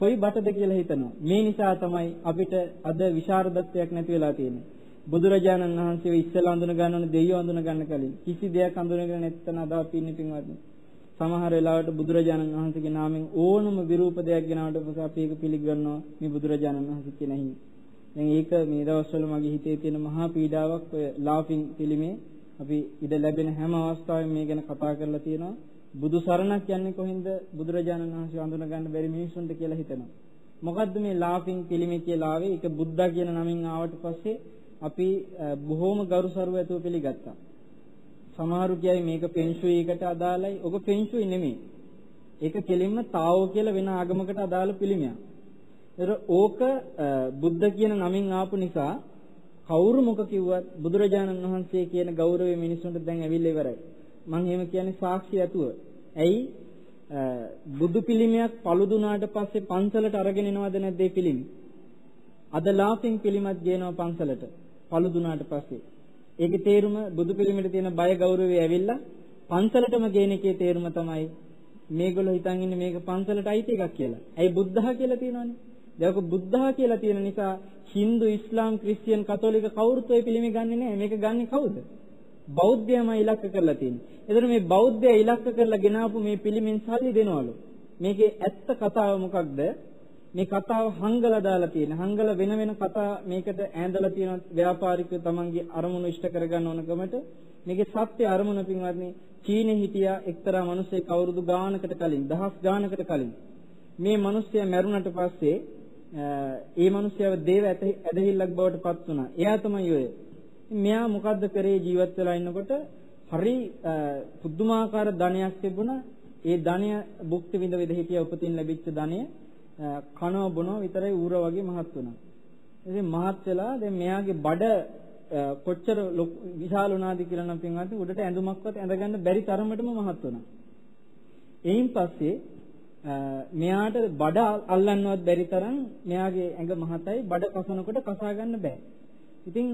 කොයි බටද කියලා හිතනවා. මේ නිසා තමයි අපිට අද විශාරදත්වයක් නැති වෙලා තියෙන්නේ. බුදුරජාණන් වහන්සේව ඉස්සෙල්ලා අඳුන ගන්න ඕනේ දෙයියෝ අඳුන ගන්න කලින්. කිසි දෙයක් අඳුනගෙන නැත්නම් අද අපි ඉන්නේ පින්වත්නි. සමහර වෙලාවට බුදුරජාණන් වහන්සේගේ නාමයෙන් ඕනම විරූපදයක් ගෙනාවට පස්සේ අපි ඒක පිළිගන්නවා මේ බුදුරජාණන් වහන්සේ කියන හිමි. දැන් ඒක මේ දවස්වල මගේ හිතේ තියෙන මහා පීඩාවක් ඔය ලාෆින් පිළිමේ අපි ඉඩ ලැබෙන හැම අවස්ථාවෙම මේ ගැන කතා කරලා තියෙනවා. බුදු සරණක් කියන්නේ කොහෙන්ද බුදුරජාණන් වහන්සේ අඳුන ගන්න බැරි මිනිසුන්ට කියලා හිතනවා. මොකද්ද මේ ලාෆින් පිළිමේ කියලා ආවේ? ඒක බුද්ධා කියන නමින් ආවට පස්සේ අපි බොහෝම ගරුසරුව ඇතුව පිළිගත්තා. සමහරු කියයි මේක ෆෙන්ෂුයිකට අදාළයි. ඔක ෆෙන්ෂුයි නෙමෙයි. ඒක කෙලින්ම තාවෝ කියලා වෙන ආගමකට අදාළ පිළිමයක්. ඒතර ඕක බුද්ධ කියන නමින් ආපු නිසා කවුරු මොක කිව්වත් බුදුරජාණන් වහන්සේ කියන ගෞරවය මිනිස්සුන්ට දැන් ඇවිල්ලා ඉවරයි. මම එහෙම කියන්නේ සාක්ෂි ඇතුව. ඇයි බුදු පිළිමයක් පළුදුනාට පස්සේ පන්සලට අරගෙන එනවද නැද්ද ඒ පිළිම? අද ලාෆින් පිළිමත් ගේනවා පන්සලට පළුදුනාට පස්සේ. ඒකේ තේරුම බුදු පිළිමෙට තියෙන බය ගෞරවය ඇවිල්ලා පන්සලටම ගේන එකේ තේරුම තමයි මේගොල්ලෝ හිතන් ඉන්නේ මේක පන්සලට අයිති එකක් කියලා. ඇයි බුද්ධහා කියලා තියෙනවනේ. දැන් ඔක බුද්ධහා කියලා තියෙන නිසා Hindu, Islam, Christian, Catholic කවුරුත් ওই පිළිමේ ගන්නෙ නැහැ. මේක ගන්නෙ කවුද? බෞද්ධයමයි ඉලක්ක කරලා තියෙන්නේ. එතන මේ බෞද්ධය ඉලක්ක කරලා ගෙනාවු මේ පිළිමෙන් සල්ලි දෙනවලු. මේකේ ඇත්ත කතාව මොකක්ද? මේ කතාව හංගලා දාලා තියෙන. හංගලා වෙන වෙන කතා මේකට ඈඳලා තියෙන ව්‍යාපාරිකයෝ තමන්ගේ අරමුණු ඉෂ්ට කරගන්න ඕනකමට මේකේ සත්‍ය අරමුණ පින්වත්නි චීනේ හිටියා එක්තරා මිනිහෙක් අවුරුදු ගානකට කලින් දහස් ගානකට කලින් මේ මිනිස්සයා මැරුණට පස්සේ ඒ මිනිස්සයාව දේව ඇදහිල්ලක් බවට පත් වුණා. එයා තමයි ඔය. මෙයා මොකද්ද කරේ ජීවත් වෙලා ඉන්නකොට හරි පුදුමාකාර ධනයක් තිබුණා. ඒ ධනය භුක්ති විඳ විඳ හිටිය උපතින් ලැබිච්ච ධනය කනව බොනව විතරයි ඌර වගේ මහත් වුණා. ඉතින් මහත් වෙලා දැන් මෙයාගේ බඩ කොච්චර විශාල වුණාද කියලා නම් පින්වත් උඩට ඇඳුමක්වත් ඇඳගන්න බැරි තරමටම මහත් වුණා. එයින් පස්සේ මෙයාට බඩ අල්ලන්නවත් බැරි තරම් මෙයාගේ ඇඟ මහතයි බඩ කසනකොට කසා ගන්න බෑ. ඉතින්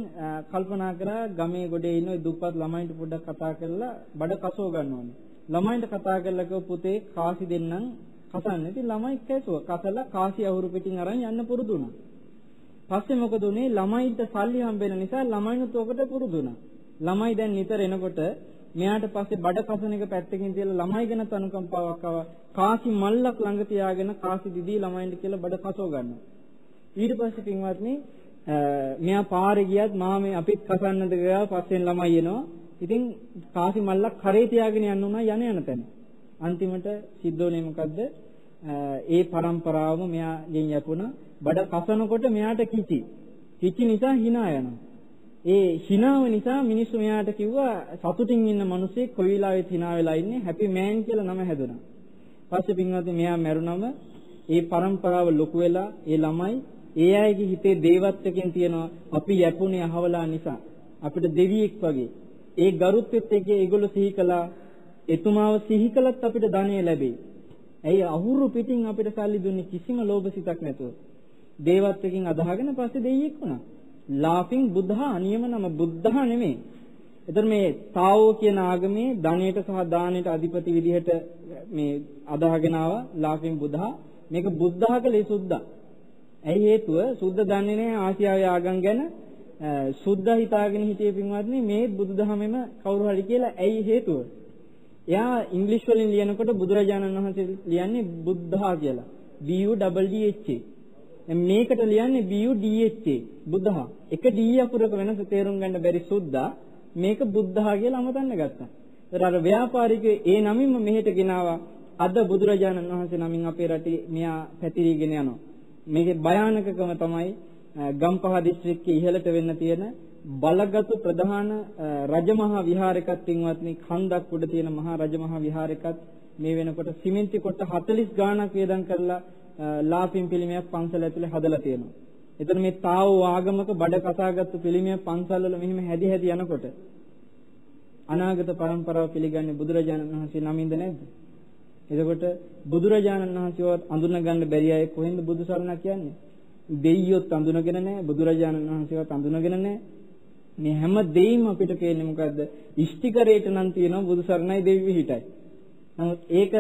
කල්පනා කරා ගමේ ගොඩේ ඉන්න ওই දුප්පත් ළමයින්ට පොඩ්ඩක් කතා කරලා බඩ කසව ගන්න ඕනේ. ළමයින්ට කතා කරලා කිව්ව පුතේ කාසි දෙන්නම් කසන්න. ඉතින් ළමයි කැසුවා. කසලා කාසි අහුරු පිටින් අරන් යන්න පුරුදු වුණා. පස්සේ මොකද උනේ? ළමයින්ට සල්ලි හම්බෙන නිසා ළමයිනුත් ඔකට පුරුදු වුණා. ළමයි දැන් නිතර එනකොට මෙයාට පස්සේ බඩ කසන එක පැත්තකින් තියලා ළමයි ගැන තනුකම්පාවක් ආවා. කාසි මල්ලක් ළඟ තියාගෙන කාසි දිදී ළමයින්ට කියලා බඩ කසව ගන්නවා. ඊට පස්සේ පින්වත්නි මෙයා පාරේ ගියත් මා මේ අපිත් පසන්නද ගියා පස්සෙන් ළමයි එනවා. ඉතින් කාසි මල්ලක් කරේ තියාගෙන යන්න උනා යන යන තැන. අන්තිමට සිද්ධෝනේ මොකද්ද? ඒ પરම්පරාවම මෙයාගෙන් යපුණා. බඩ කසනකොට මෙයාට කිචි. කිචි නිසා hina යනවා. ඒ hinaව නිසා මිනිස්සු මෙයාට කිව්වා සතුටින් ඉන්න මිනිස්සේ කොයි වෙලාවෙත් hina වෙලා ඉන්නේ හැපි මෑන් කියලා නම හැදුනා. පස්සේ පින්වත්නි මෙයා මැරුණම ඒ પરම්පරාව ලොකු වෙලා ඒ ළමයි ඒ අයගේ හිතේ දේවත්වකින් තියෙනවා අපි යැපුණේ අහවලා නිසා. අපිට දෙවියෙක් වගේ. ඒ ගරුත්වෙත් එක්ක ඒගොල්ලෝ සිහි කළා. එතුමාව සිහි කළත් අපිට ධනෙ ලැබෙයි. ඇයි අහුරු පිටින් අපිට සල්ලි දුන්නේ කිසිම ලෝභ සිතක් නැතුව. දේවත්වකින් අදහගෙන පස්සේ දෙයියෙක් වුණා. ලාෆින් බුද්ධා නියම නම බුද්ධා නෙමෙයි. එතන මේ තාවෝ කියන ආගමේ ධනයට සහ දානයට අධිපති විදිහට මේ අදහගෙන ආවා ලාෆින් බුද්ධා මේක බුද්ධා කලේ සුද්ධා. ඇයි හේතුව සුද්ධ දන්නේ නැහැ ආසියාවේ ආගම් ගැන සුද්ධ හිතාගෙන හිටියේ පින්වත්නි මේ බුදුදහමෙම කවුරු හරි කියලා ඇයි හේතුව? එයා ඉංග්‍රීසි වලින් ලියනකොට බුදුරජාණන් වහන්සේ ලියන්නේ බුද්ධා කියලා. B U D D H A. මේකට ලියන්නේ B U D H A බුද්ධා. එක D අකුරක වෙනස තේරුම් ගන්න බැරි සුද්ධා මේක බුද්ධා කියලා අමතන්න ගත්තා. ඒතර අර ව්‍යාපාරිකයෝ ඒ නමින්ම මෙහෙට ගෙනාවා. අද බුදුරජාණන් වහන්සේ නමින් අපේ රටේ මෙයා පැතිරීගෙන යනවා. මේකේ භයානකකම තමයි ගම්පහ දිස්ත්‍රික්කයේ ඉහළට වෙන්න තියෙන බලගත් ප්‍රධාන රජමහා විහාරයකත් පින්වත්නි කන්දක් උඩ තියෙන මහා රජමහා විහාරයකත් මේ වෙනකොට සිමෙන්ති කොට 40 ගාණක් වේදම් කරලා ලාපින් පිළිමයක් පන්සල ඇතුලේ හදලා තියෙනවා. එතන මේ තාව ආගමක බඩ කසාගත්තු පිළිමයක් පන්සල් වල මෙහෙම හැදි හැදි යනකොට අනාගත પરම්පරාව පිළිගන්නේ බුදුරජාණන් වහන්සේ නමින්ද නැද්ද? එතකොට බුදුරජාණන් වහන්සේවත් අඳුන ගන්න බැරි අය කොහෙන්ද බුදු සරණ කියන්නේ? දෙයියොත් අඳුනගෙන නැහැ, බුදුරජාණන් වහන්සේවත් අඳුනගෙන නැහැ. මේ හැම දෙයින්ම අපිට කියන්නේ මොකද්ද? ඉෂ්ටිකරේට නම් තියෙනවා බුදු සරණයි දෙවි පිහිටයි. නමුත් ඒක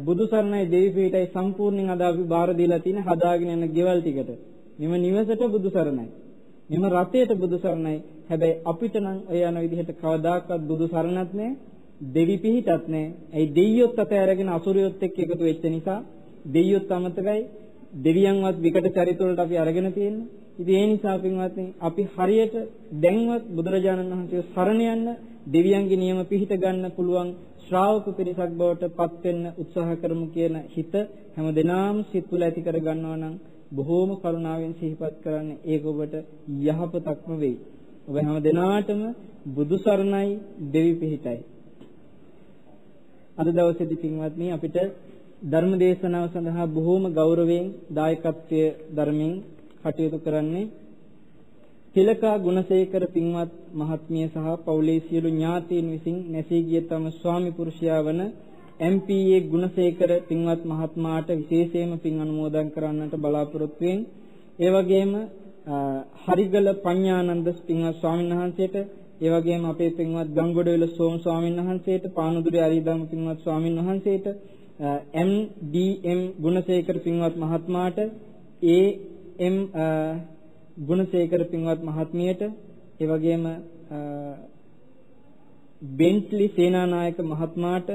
බුදු සරණයි දෙවි පිහිටයි සම්පූර්ණයෙන් අද අපි බාර දීලා තියෙන හදාගෙන යන ගෙවල් ටිකට. මෙම නිවසට බුදු සරණයි. මෙම රතයට බුදු සරණයි. හැබැයි අපිට නම් ඔය යන විදිහට කවදාකවත් බුදු සරණත් නැහැ. දෙවි පිහිටත් නැහැ. ඒ දෙයියොත් අත අරගෙන අසුරියොත් එක්ක එකතු වෙච්ච නිසා දෙයියොත් අමතකයි. දෙවියන්වත් විකට චරිත වලට අපි අරගෙන තියෙන්නේ. ඉතින් ඒ නිසා පින්වත්නි අපි හරියට දැන්වත් බුදුරජාණන් වහන්සේ සරණ යන්න දෙවියන්ගේ නියම පිහිට ගන්න පුළුවන් ශ්‍රාවක පිරිසක් බවට පත් වෙන්න උත්සාහ කරමු කියන හිත හැම දිනාම සිත් තුළ ඇති කර ගන්නවා නම් බොහෝම කරුණාවෙන් සිහිපත් කරන්නේ ඒක ඔබට යහපතක්ම වෙයි. ඔබ හැම දිනාටම බුදු සරණයි දෙවි පිහිටයි. අද දවසේදී පින්වත්නි අපිට ධර්ම දේශනාව සඳහා බොහෝම ගෞරවයෙන් දායකත්වයේ ධර්මයෙන් කටයුතු කරන්නේ තිලකා ගුණසේකර පින්වත් මහත්මිය සහ පවුලේ සියලු ඥාතීන් විසින් නැසී ගිය තම ස්වාමි පුරුෂයා වන MPA ගුණසේකර පින්වත් මහත්මයාට විශේෂයෙන්ම පින් අනුමෝදන් කරන්නට බලාපොරොත්තු වෙමින් ඒ වගේම හරිගල පඤ්ඤානන්ද පින්වත් ස්වාමීන් වහන්සේට ඒ වගේම අපේ පින්වත් ගංගොඩවිල සෝම ස්වාමීන් වහන්සේට පානුදුරේ අරිදම් පින්වත් ස්වාමීන් වහන්සේට MDM ගුණසේකර පින්වත් මහත්මයාට AM ගුණසේකර පින්වත් මහත්මියට ඒ වගේම බෙන්ට්ලි සේනානායක මහත්මයාට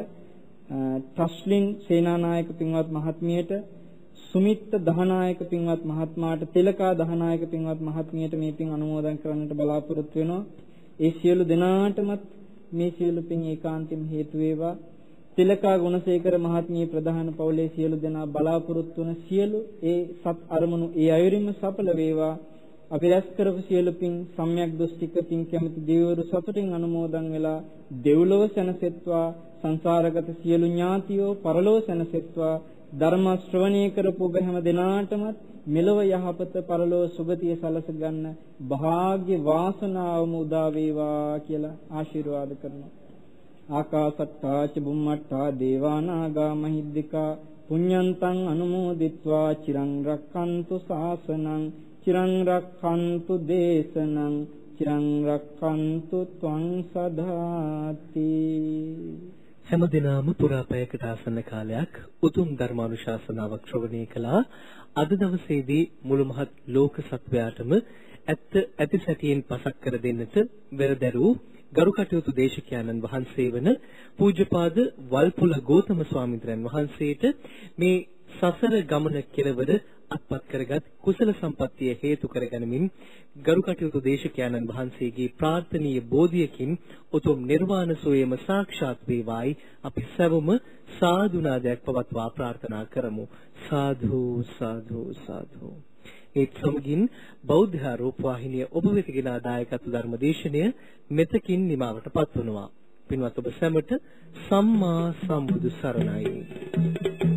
ටස්ලින් සේනානායක පින්වත් මහත්මියට සුමිත්ත දහනායක පින්වත් මහත්මයාට තිලකා දහනායක පින්වත් මහත්මියට මේ පින් අනුමෝදන් කරන්නට බලාපොරොත්තු වෙනවා. ඒ සියලු දෙනාටමත් මේ සියලු පින් ඒකාන්තයෙන් හේතු වේවා. තිලකා ගුණසේකර මහත්මිය ප්‍රධාන පවුලේ සියලු දෙනා බලාපොරොත්තු වන සියලු ඒ සත් අරමුණු ඒ අයුරින්ම සඵල වේවා. අපි රැස් කරපු සියලු පින් සම්‍යක් දෘෂ්ටික පින් කැමති දෙවිවරු සතුටින් අනුමෝදන් වෙලා දෙව්ලොව සැනසෙත්වා සංසාරගත සියලු ඥාතියෝ පරලොව සැනසෙත්වා ධර්ම ශ්‍රවණය කරපු ඔබ හැම දිනාටම මෙලව යහපත පරලෝ සුගතිය සලස ගන්න වාග්ය වාසනාවම උදා වේවා කියලා ආශිර්වාද කරනවා. ආකාසත්තා ච බුම්මත්තා දේවානාගා මහිද්దికා පුඤ්ඤන්තං අනුමෝදිත්වා චිරං රක්칸තු සාසනං චිරං රක්칸තු දේශනං චිරං රක්칸තු ත්වං සදාති හැම දිනම පුරා පැයකට ආසන්න කාලයක් උතුම් ධර්මානුශාසනාවක් ශ්‍රවණය කළා. අද දවසේදී මුළු මහත් ලෝක සත්වයාටම ඇත්ත ඇති සැටියෙන් පසක් කර දෙන්නට වෙරදැරූ ගරු කටයුතු දේශකයන්න් වහන්සේ වන පූජ්‍යපාද වල්පුල ගෞතම ස්වාමීන් වහන්සේට මේ සසර ගමන කෙරවර අත්පත් කරගත් කුසල සම්පත්තිය හේතු කරගනිමින් ගරු කටයුතු දේශකයන්න් වහන්සේගේ ප්‍රාර්ථනීය බෝධියකින් උතුම් නිර්වාණ සෝයම සාක්ෂාත් වේවායි අපි සැවොම සාදුනාදයක් පවත්වා ප්‍රාර්ථනා කරමු. සාධු සාධු සාධු. ඒත් සමගින් බෞද්ධ රූපවාහිනිය ඔබ වෙත ගෙන ආදායකත්ව ධර්මදේශනය මෙතකින් නිමවටපත් වනවා පින්වත් ඔබ සැමට සම්මා සම්බුදු සරණයි.